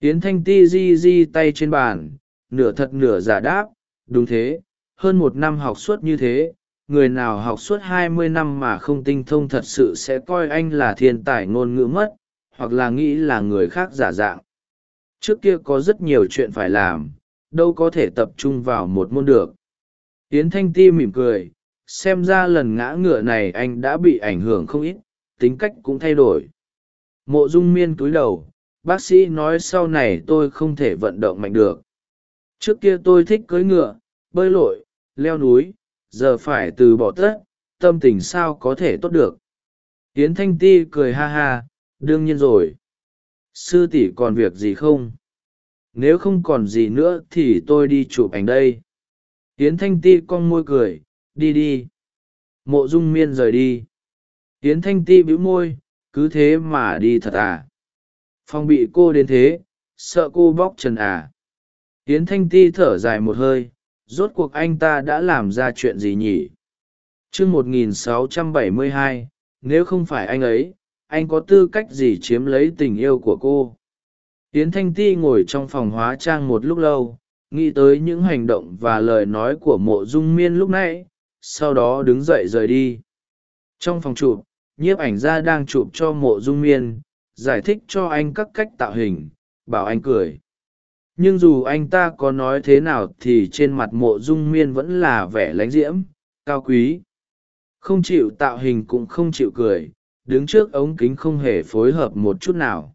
Yến thanh ti di di tay trên bàn, nửa thật nửa giả đáp, đúng thế, hơn một năm học suốt như thế người nào học suốt hai mươi năm mà không tinh thông thật sự sẽ coi anh là thiên tài ngôn ngữ mất, hoặc là nghĩ là người khác giả dạng. Trước kia có rất nhiều chuyện phải làm, đâu có thể tập trung vào một môn được. Yến thanh ti mỉm cười, xem ra lần ngã ngựa này anh đã bị ảnh hưởng không ít, tính cách cũng thay đổi. Mộ dung miên cúi đầu, bác sĩ nói sau này tôi không thể vận động mạnh được. Trước kia tôi thích cưỡi ngựa, bơi lội, leo núi giờ phải từ bỏ tất, tâm tình sao có thể tốt được? Hiến thanh ti cười ha ha, đương nhiên rồi. Sư tỷ còn việc gì không? Nếu không còn gì nữa thì tôi đi chụp ảnh đây. Hiến thanh ti cong môi cười, đi đi. Mộ dung miên rời đi. Hiến thanh ti bĩu môi, cứ thế mà đi thật à? Phong bị cô đến thế, sợ cô bóc trần à? Hiến thanh ti thở dài một hơi rốt cuộc anh ta đã làm ra chuyện gì nhỉ? Chương một nghìn sáu trăm bảy mươi hai, nếu không phải anh ấy, anh có tư cách gì chiếm lấy tình yêu của cô? Yến thanh ti ngồi trong phòng hóa trang một lúc lâu, nghĩ tới những hành động và lời nói của mộ dung miên lúc nãy, sau đó đứng dậy rời đi. Trong phòng chụp, nhiếp ảnh gia đang chụp cho mộ dung miên, giải thích cho anh các cách tạo hình, bảo anh cười nhưng dù anh ta có nói thế nào thì trên mặt mộ dung miên vẫn là vẻ lánh diễm, cao quý. Không chịu tạo hình cũng không chịu cười, đứng trước ống kính không hề phối hợp một chút nào.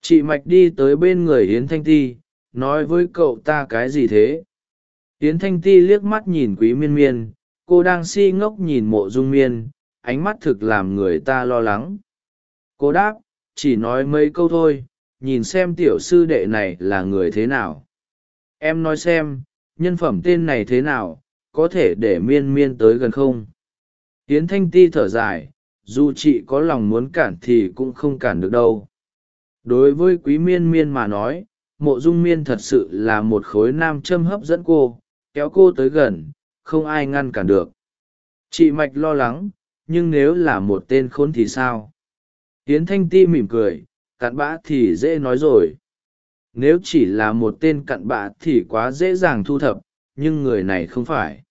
Chị mạch đi tới bên người Yến thanh ti, nói với cậu ta cái gì thế? Yến thanh ti liếc mắt nhìn quý miên miên, cô đang si ngốc nhìn mộ dung miên, ánh mắt thực làm người ta lo lắng. Cô đáp, chỉ nói mấy câu thôi nhìn xem tiểu sư đệ này là người thế nào. Em nói xem, nhân phẩm tên này thế nào, có thể để miên miên tới gần không? Hiến thanh ti thở dài, dù chị có lòng muốn cản thì cũng không cản được đâu. Đối với quý miên miên mà nói, mộ dung miên thật sự là một khối nam châm hấp dẫn cô, kéo cô tới gần, không ai ngăn cản được. Chị mạch lo lắng, nhưng nếu là một tên khốn thì sao? Hiến thanh ti mỉm cười cặn bã thì dễ nói rồi. Nếu chỉ là một tên cặn bã thì quá dễ dàng thu thập, nhưng người này không phải.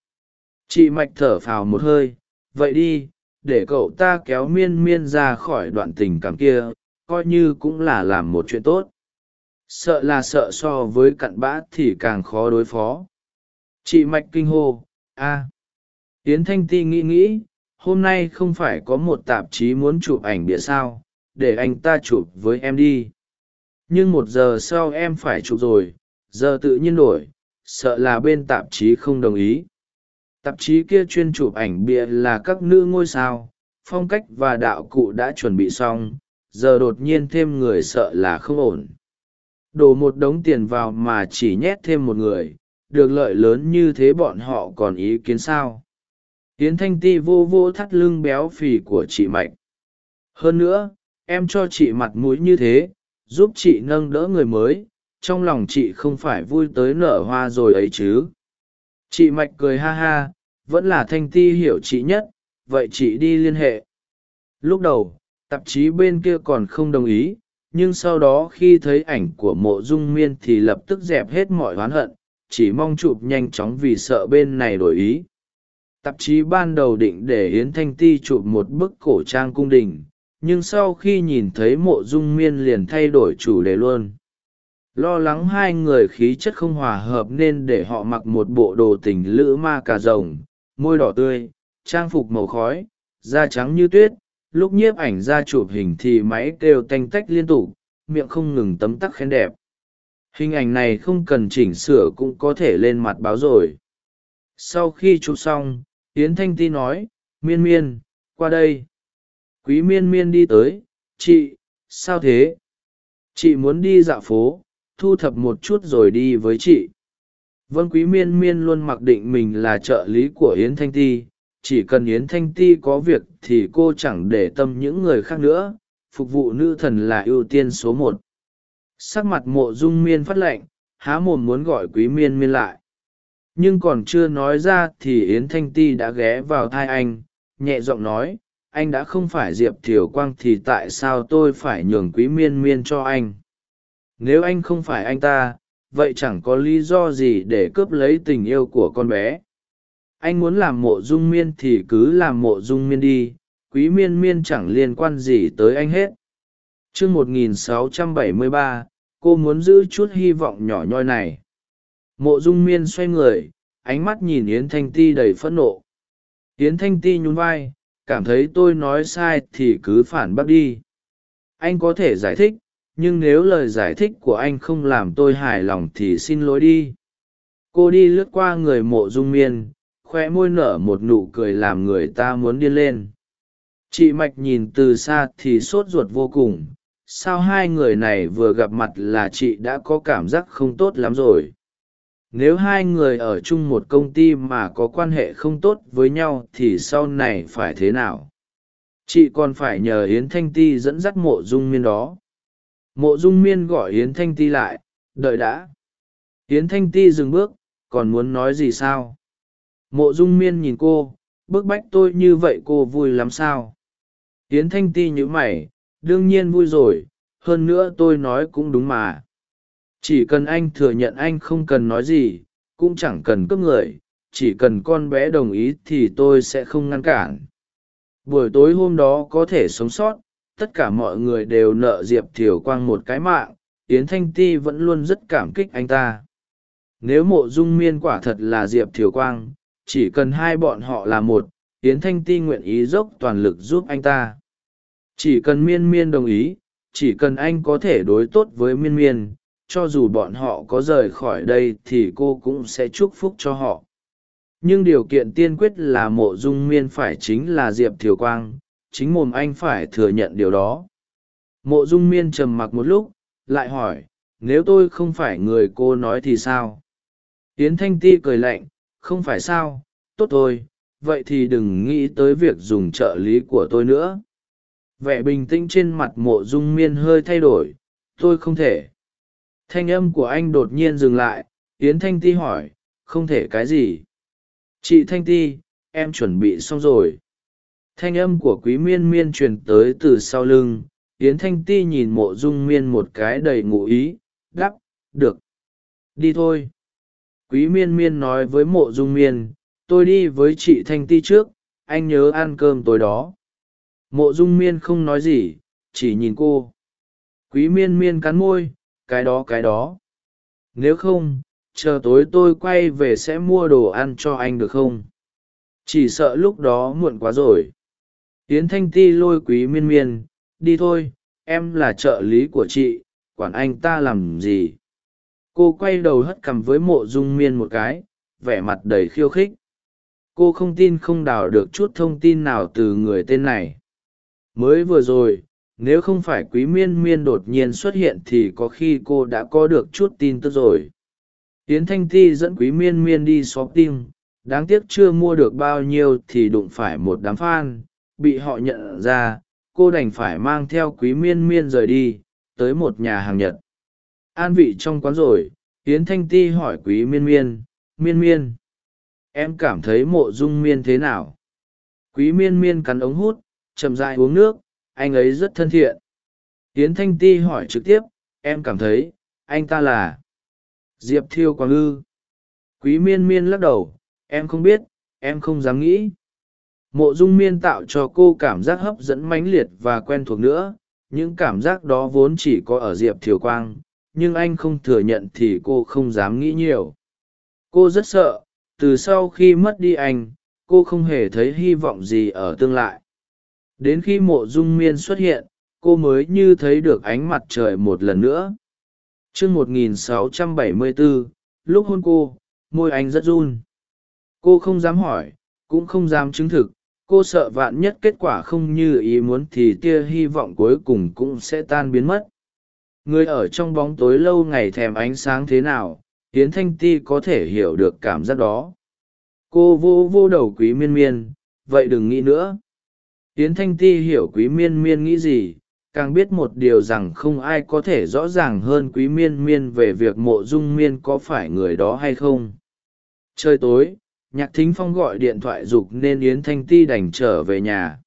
Chị mạch thở phào một hơi, vậy đi, để cậu ta kéo miên miên ra khỏi đoạn tình cảm kia, coi như cũng là làm một chuyện tốt. Sợ là sợ so với cặn bã thì càng khó đối phó. Chị mạch kinh hô, a. À. tiến thanh ti nghĩ nghĩ, hôm nay không phải có một tạp chí muốn chụp ảnh địa sao? Để anh ta chụp với em đi. Nhưng một giờ sau em phải chụp rồi, giờ tự nhiên đổi, sợ là bên tạp chí không đồng ý. Tạp chí kia chuyên chụp ảnh bịa là các nữ ngôi sao, phong cách và đạo cụ đã chuẩn bị xong, giờ đột nhiên thêm người sợ là không ổn. Đổ một đống tiền vào mà chỉ nhét thêm một người, được lợi lớn như thế bọn họ còn ý kiến sao? Yến thanh ti vô vô thắt lưng béo phì của chị Mạch. hơn nữa em cho chị mặt mũi như thế, giúp chị nâng đỡ người mới, trong lòng chị không phải vui tới nở hoa rồi ấy chứ. Chị mạch cười ha ha, vẫn là thanh ti hiểu chị nhất, vậy chị đi liên hệ. Lúc đầu, tạp chí bên kia còn không đồng ý, nhưng sau đó khi thấy ảnh của mộ dung miên thì lập tức dẹp hết mọi oán hận, chỉ mong chụp nhanh chóng vì sợ bên này đổi ý. Tạp chí ban đầu định để yến thanh ti chụp một bức cổ trang cung đình nhưng sau khi nhìn thấy mộ dung miên liền thay đổi chủ đề luôn. Lo lắng hai người khí chất không hòa hợp nên để họ mặc một bộ đồ tình lữ ma cà rồng, môi đỏ tươi, trang phục màu khói, da trắng như tuyết, lúc nhiếp ảnh ra chụp hình thì máy kêu tanh tách liên tục, miệng không ngừng tấm tắc khen đẹp. Hình ảnh này không cần chỉnh sửa cũng có thể lên mặt báo rồi. Sau khi chụp xong, yến thanh ti nói, miên miên, qua đây quý miên miên đi tới, chị, sao thế? Chị muốn đi dạo phố, thu thập một chút rồi đi với chị. Vân quý miên miên luôn mặc định mình là trợ lý của yến thanh ti. Chỉ cần yến thanh ti có việc thì cô chẳng để tâm những người khác nữa. Phục vụ nữ thần là ưu tiên số một. Sắc mặt mộ dung miên phát lệnh há mồm muốn gọi quý miên miên lại. Nhưng còn chưa nói ra thì yến thanh ti đã ghé vào thai anh, nhẹ giọng nói anh đã không phải diệp thiều quang thì tại sao tôi phải nhường quý miên miên cho anh? Nếu anh không phải anh ta, vậy chẳng có lý do gì để cướp lấy tình yêu của con bé. Anh muốn làm mộ dung miên thì cứ làm mộ dung miên đi, quý miên miên chẳng liên quan gì tới anh hết. T r ư ơ n g một nghìn sáu trăm bảy mươi ba, cô muốn giữ chút hy vọng nhỏ nhoi này. Mộ dung miên xoay người, ánh mắt nhìn yến thanh ti đầy phẫn nộ. Yến thanh ti nhún vai cảm thấy tôi nói sai thì cứ phản bác đi. Anh có thể giải thích, nhưng nếu lời giải thích của anh không làm tôi hài lòng thì xin lỗi đi. Cô đi lướt qua người mộ dung miên, khoe môi nở một nụ cười làm người ta muốn điên lên. Chị mạch nhìn từ xa thì sốt ruột vô cùng, sao hai người này vừa gặp mặt là chị đã có cảm giác không tốt lắm rồi? Nếu hai người ở chung một công ty mà có quan hệ không tốt với nhau thì sau này phải thế nào? Chị còn phải nhờ yến thanh ti dẫn dắt mộ dung miên đó. Mộ dung miên gọi yến thanh ti lại, đợi đã. Yến thanh ti dừng bước, còn muốn nói gì sao? Mộ dung miên nhìn cô, bức bách tôi như vậy cô vui lắm sao? Yến thanh ti nhữ mày, đương nhiên vui rồi, hơn nữa tôi nói cũng đúng mà chỉ cần anh thừa nhận anh không cần nói gì, cũng chẳng cần cướp người, chỉ cần con bé đồng ý thì tôi sẽ không ngăn cản. Buổi tối hôm đó có thể sống sót, tất cả mọi người đều nợ diệp thiều quang một cái mạng, yến thanh ti vẫn luôn rất cảm kích anh ta. Nếu mộ dung miên quả thật là diệp thiều quang, chỉ cần hai bọn họ là một, yến thanh ti nguyện ý dốc toàn lực giúp anh ta. Chỉ cần miên miên đồng ý, chỉ cần anh có thể đối tốt với miên miên cho dù bọn họ có rời khỏi đây thì cô cũng sẽ chúc phúc cho họ. Nhưng điều kiện tiên quyết là mộ dung miên phải chính là diệp thiều quang, chính mồm anh phải thừa nhận điều đó. Mộ dung miên trầm mặc một lúc, lại hỏi, nếu tôi không phải người cô nói thì sao? Yến thanh ti cười lạnh, không phải sao, tốt thôi, vậy thì đừng nghĩ tới việc dùng trợ lý của tôi nữa. Vẻ bình tĩnh trên mặt mộ dung miên hơi thay đổi, tôi không thể thanh âm của anh đột nhiên dừng lại, yến thanh ti hỏi, không thể cái gì? Chị thanh ti, em chuẩn bị xong rồi. Thanh âm của quý miên miên truyền tới từ sau lưng, yến thanh ti nhìn mộ dung miên một cái đầy ngụ ý đắp được. Đi thôi. Quý miên miên nói với mộ dung miên, tôi đi với chị thanh ti trước, anh nhớ ăn cơm tối đó. Mộ dung miên không nói gì, chỉ nhìn cô. Quý miên miên cắn môi cái đó cái đó. Nếu không, chờ tối tôi quay về sẽ mua đồ ăn cho anh được không? Chỉ sợ lúc đó muộn quá rồi. Yến thanh ti lôi quý miên miên, đi thôi, em là trợ lý của chị, quản anh ta làm gì? Cô quay đầu hất cằm với mộ dung miên một cái, vẻ mặt đầy khiêu khích. Cô không tin không đào được chút thông tin nào từ người tên này. Mới vừa rồi nếu không phải quý miên miên đột nhiên xuất hiện thì có khi cô đã có được chút tin tức rồi. Yến thanh ti dẫn quý miên miên đi xóm tim đáng tiếc chưa mua được bao nhiêu thì đụng phải một đám f a n bị họ nhận ra, cô đành phải mang theo quý miên miên rời đi, tới một nhà hàng nhật. An vị trong quán rồi, yến thanh ti hỏi quý miên miên miên miên, em cảm thấy mộ dung miên thế nào? Quý miên miên cắn ống hút, chậm dại uống nước anh ấy rất thân thiện. Tiến thanh ti hỏi trực tiếp, em cảm thấy, anh ta là diệp thiêu quang ư? Quý miên miên lắc đầu, em không biết, em không dám nghĩ. Mộ dung miên tạo cho cô cảm giác hấp dẫn mãnh liệt và quen thuộc nữa, những cảm giác đó vốn chỉ có ở diệp thiều quang, nhưng anh không thừa nhận thì cô không dám nghĩ nhiều. Cô rất sợ, từ sau khi mất đi anh, cô không hề thấy hy vọng gì ở tương lai đến khi mộ dung miên xuất hiện cô mới như thấy được ánh mặt trời một lần nữa. T r ư ớ c 1674, lúc hôn cô môi anh rất run. Cô không dám hỏi cũng không dám chứng thực cô sợ vạn nhất kết quả không như ý muốn thì tia hy vọng cuối cùng cũng sẽ tan biến mất. Người ở trong bóng tối lâu ngày thèm ánh sáng thế nào tiến thanh ti có thể hiểu được cảm giác đó. Cô vô vô đầu quý miên miên vậy đừng nghĩ nữa yến thanh ti hiểu quý miên miên nghĩ gì, càng biết một điều rằng không ai có thể rõ ràng hơn quý miên miên về việc mộ dung miên có phải người đó hay không. Trời tối, nhạc thính phong gọi điện thoại g ụ c nên yến thanh ti đành trở về nhà.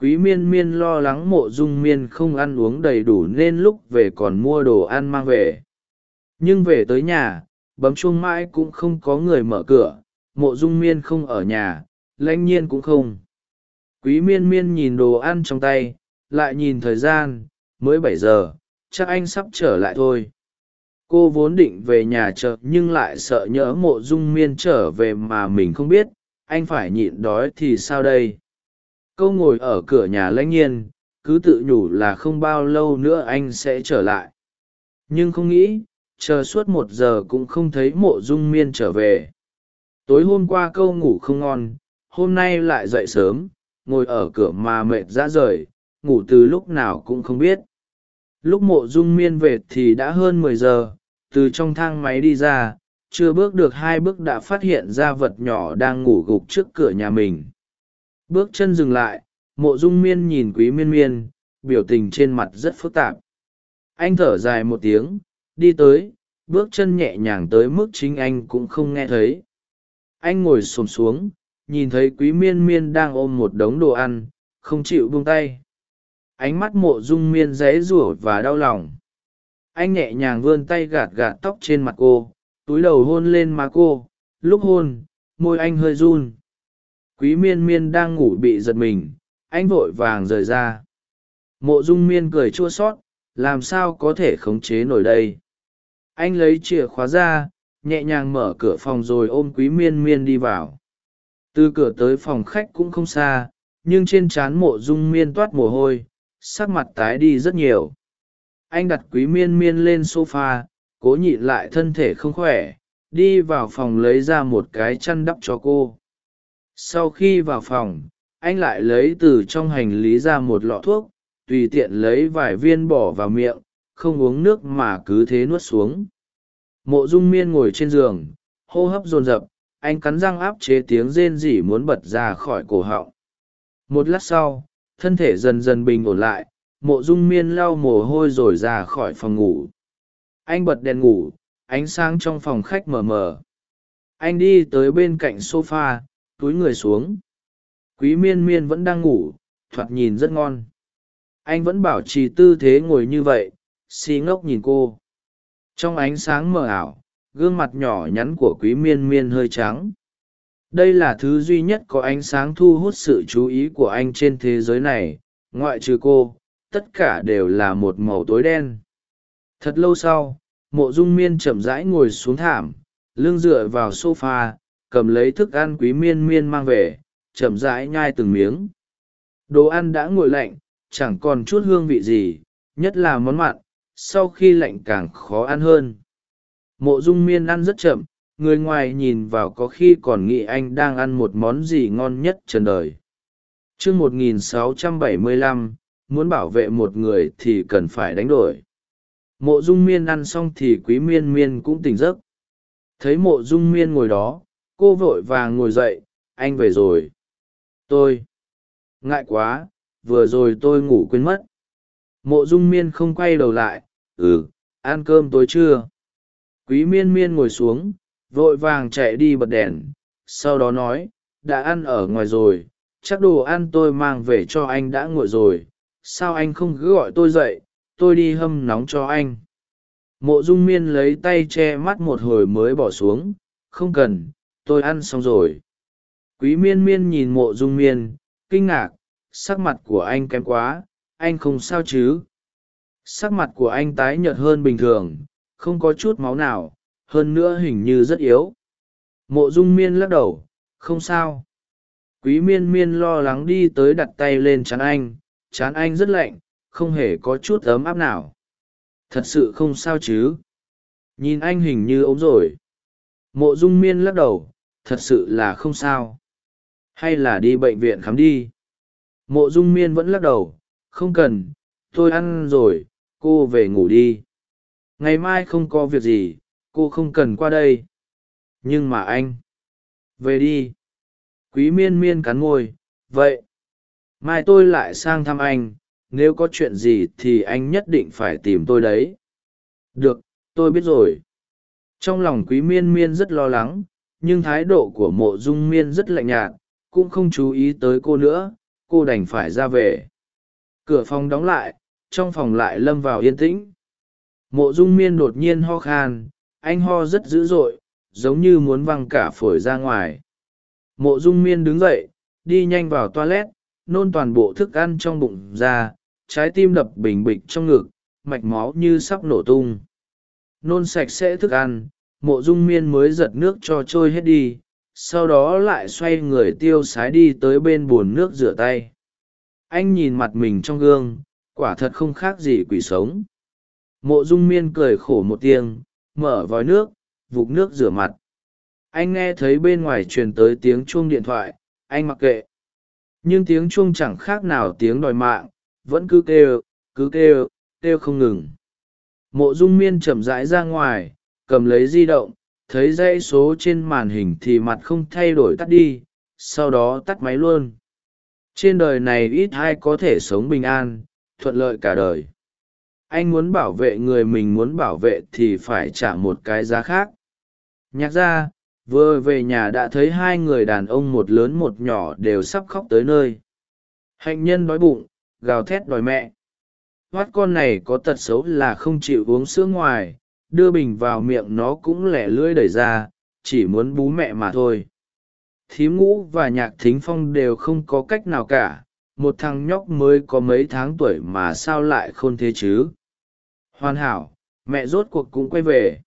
Quý miên miên lo lắng mộ dung miên không ăn uống đầy đủ nên lúc về còn mua đồ ăn mang về. Nhưng về tới nhà, bấm chuông mãi cũng không có người mở cửa, mộ dung miên không ở nhà, lãnh nhiên cũng không quý miên miên nhìn đồ ăn trong tay, lại nhìn thời gian, mới bảy giờ, chắc anh sắp trở lại thôi. Cô vốn định về nhà chợ nhưng lại sợ nhỡ mộ dung miên trở về mà mình không biết, anh phải nhịn đói thì sao đây? Câu ngồi ở cửa nhà lãnh nhiên, cứ tự nhủ là không bao lâu nữa anh sẽ trở lại. Nhưng không nghĩ, chờ suốt một giờ cũng không thấy mộ dung miên trở về. Tối hôm qua câu ngủ không ngon, hôm nay lại dậy sớm ngồi ở cửa mà mệt ra rời, ngủ từ lúc nào cũng không biết. Lúc mộ dung miên về thì đã hơn mười giờ, từ trong thang máy đi ra, chưa bước được hai bước đã phát hiện ra vật nhỏ đang ngủ gục trước cửa nhà mình. Bước chân dừng lại, mộ dung miên nhìn quý miên miên, biểu tình trên mặt rất phức tạp. Anh thở dài một tiếng, đi tới, bước chân nhẹ nhàng tới mức chính anh cũng không nghe thấy. Anh ngồi xổm xuống nhìn thấy quý miên miên đang ôm một đống đồ ăn, không chịu buông tay. Ánh mắt mộ dung miên rẽ rủa và đau lòng. Anh nhẹ nhàng vươn tay gạt gạt tóc trên mặt cô, túi đầu hôn lên má cô. Lúc hôn, môi anh hơi run. Quý miên miên đang ngủ bị giật mình, anh vội vàng rời ra. Mộ dung miên cười chua sót, làm sao có thể khống chế nổi đây? Anh lấy chìa khóa ra, nhẹ nhàng mở cửa phòng rồi ôm quý miên miên đi vào từ cửa tới phòng khách cũng không xa, nhưng trên trán mộ dung miên toát mồ hôi, sắc mặt tái đi rất nhiều. Anh đặt quý miên miên lên s o f a cố nhịn lại thân thể không khỏe, đi vào phòng lấy ra một cái chăn đắp cho cô. Sau khi vào phòng, anh lại lấy từ trong hành lý ra một lọ thuốc, tùy tiện lấy vài viên bỏ vào miệng, không uống nước mà cứ thế nuốt xuống. Mộ dung miên ngồi trên giường, hô hấp dồn dập anh cắn răng áp chế tiếng rên rỉ muốn bật ra khỏi cổ họng. Một lát sau, thân thể dần dần bình ổn lại, mộ dung miên lau mồ hôi rồi ra khỏi phòng ngủ. Anh bật đèn ngủ, ánh sáng trong phòng khách mờ mờ. Anh đi tới bên cạnh s o f a túi người xuống. Quý miên miên vẫn đang ngủ, thoạt nhìn rất ngon. Anh vẫn bảo trì tư thế ngồi như vậy xi ngốc nhìn cô. Trong ánh sáng mờ ảo gương mặt nhỏ nhắn của quý miên miên hơi trắng. Đây là thứ duy nhất có ánh sáng thu hút sự chú ý của anh trên thế giới này, ngoại trừ cô, tất cả đều là một màu tối đen. Thật lâu sau, mộ dung miên chậm rãi ngồi xuống thảm, lưng dựa vào s o f a cầm lấy thức ăn quý miên miên mang về, chậm rãi nhai từng miếng. Đồ ăn đã nguội lạnh, chẳng còn chút hương vị gì, nhất là món mặn, sau khi lạnh càng khó ăn hơn mộ dung miên ăn rất chậm người ngoài nhìn vào có khi còn nghĩ anh đang ăn một món gì ngon nhất trần đời. T r ư ơ n 1675, muốn bảo vệ một người thì cần phải đánh đổi. Mộ dung miên ăn xong thì quý miên miên cũng tỉnh giấc. Thấy mộ dung miên ngồi đó cô vội vàng ngồi dậy anh về rồi. Tôi. Ngại quá vừa rồi tôi ngủ quên mất. Mộ dung miên không quay đầu lại ừ ăn cơm tối chưa? Quý miên miên ngồi xuống, vội vàng chạy đi bật đèn, sau đó nói, đã ăn ở ngoài rồi, chắc đồ ăn tôi mang về cho anh đã nguội rồi, sao anh không cứ gọi tôi dậy, tôi đi hâm nóng cho anh. Mộ dung miên lấy tay che mắt một hồi mới bỏ xuống, không cần, tôi ăn xong rồi. Quý miên miên nhìn mộ dung miên, kinh ngạc, sắc mặt của anh kém quá, anh không sao chứ? Sắc mặt của anh tái nhợt hơn bình thường không có chút máu nào, hơn nữa hình như rất yếu. Mộ dung miên lắc đầu, không sao. Quý miên miên lo lắng đi tới đặt tay lên chán anh chán anh rất lạnh, không hề có chút ấm áp nào. Thật sự không sao chứ? Nhìn anh hình như ống rồi. Mộ dung miên lắc đầu, thật sự là không sao. Hay là đi bệnh viện khám đi? Mộ dung miên vẫn lắc đầu, không cần, tôi ăn rồi, cô về ngủ đi ngày mai không có việc gì, cô không cần qua đây. Nhưng mà anh, về đi. Quý miên miên cắn môi, vậy, mai tôi lại sang thăm anh, nếu có chuyện gì thì anh nhất định phải tìm tôi đấy. Được, tôi biết rồi. Trong lòng quý miên miên rất lo lắng, nhưng thái độ của mộ dung miên rất lạnh nhạt, cũng không chú ý tới cô nữa, cô đành phải ra về. Cửa phòng đóng lại, trong phòng lại lâm vào yên tĩnh mộ dung miên đột nhiên ho khan, anh ho rất dữ dội, giống như muốn văng cả phổi ra ngoài. Mộ dung miên đứng dậy, đi nhanh vào toilet, nôn toàn bộ thức ăn trong bụng ra, trái tim đập bình bịch trong ngực, mạch máu như sắp nổ tung. Nôn sạch sẽ thức ăn, mộ dung miên mới giật nước cho trôi hết đi, sau đó lại xoay người tiêu sái đi tới bên bồn nước rửa tay. Anh nhìn mặt mình trong gương, quả thật không khác gì quỷ sống mộ dung miên cười khổ một tiếng, mở vòi nước vục nước rửa mặt. Anh nghe thấy bên ngoài truyền tới tiếng chuông điện thoại, anh mặc kệ. Nhưng tiếng chuông chẳng khác nào tiếng đòi mạng, vẫn cứ kêu cứ kêu kêu không ngừng. Mộ dung miên chậm rãi ra ngoài, cầm lấy di động, thấy dãy số trên màn hình thì mặt không thay đổi tắt đi, sau đó tắt máy luôn. Trên đời này ít ai có thể sống bình an, thuận lợi cả đời anh muốn bảo vệ người mình muốn bảo vệ thì phải trả một cái giá khác. Nhạc ra, vừa về nhà đã thấy hai người đàn ông một lớn một nhỏ đều sắp khóc tới nơi. Hạnh nhân đói bụng, gào thét đòi mẹ. Hoắt con này có tật xấu là không chịu uống sữa ngoài, đưa bình vào miệng nó cũng lẻ lưỡi đẩy ra, chỉ muốn bú mẹ mà thôi. Thím ngũ và nhạc thính phong đều không có cách nào cả, một thằng nhóc mới có mấy tháng tuổi mà sao lại khôn thế chứ? Hoàn hảo, mẹ rốt cuộc cũng quay về.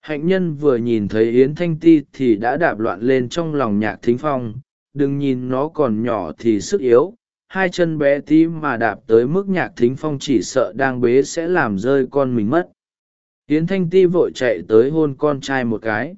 Hạnh nhân vừa nhìn thấy yến thanh ti thì đã đạp loạn lên trong lòng nhạc thính phong. Đừng nhìn nó còn nhỏ thì sức yếu, hai chân bé tí mà đạp tới mức nhạc thính phong chỉ sợ đang bế sẽ làm rơi con mình mất. Yến thanh ti vội chạy tới hôn con trai một cái.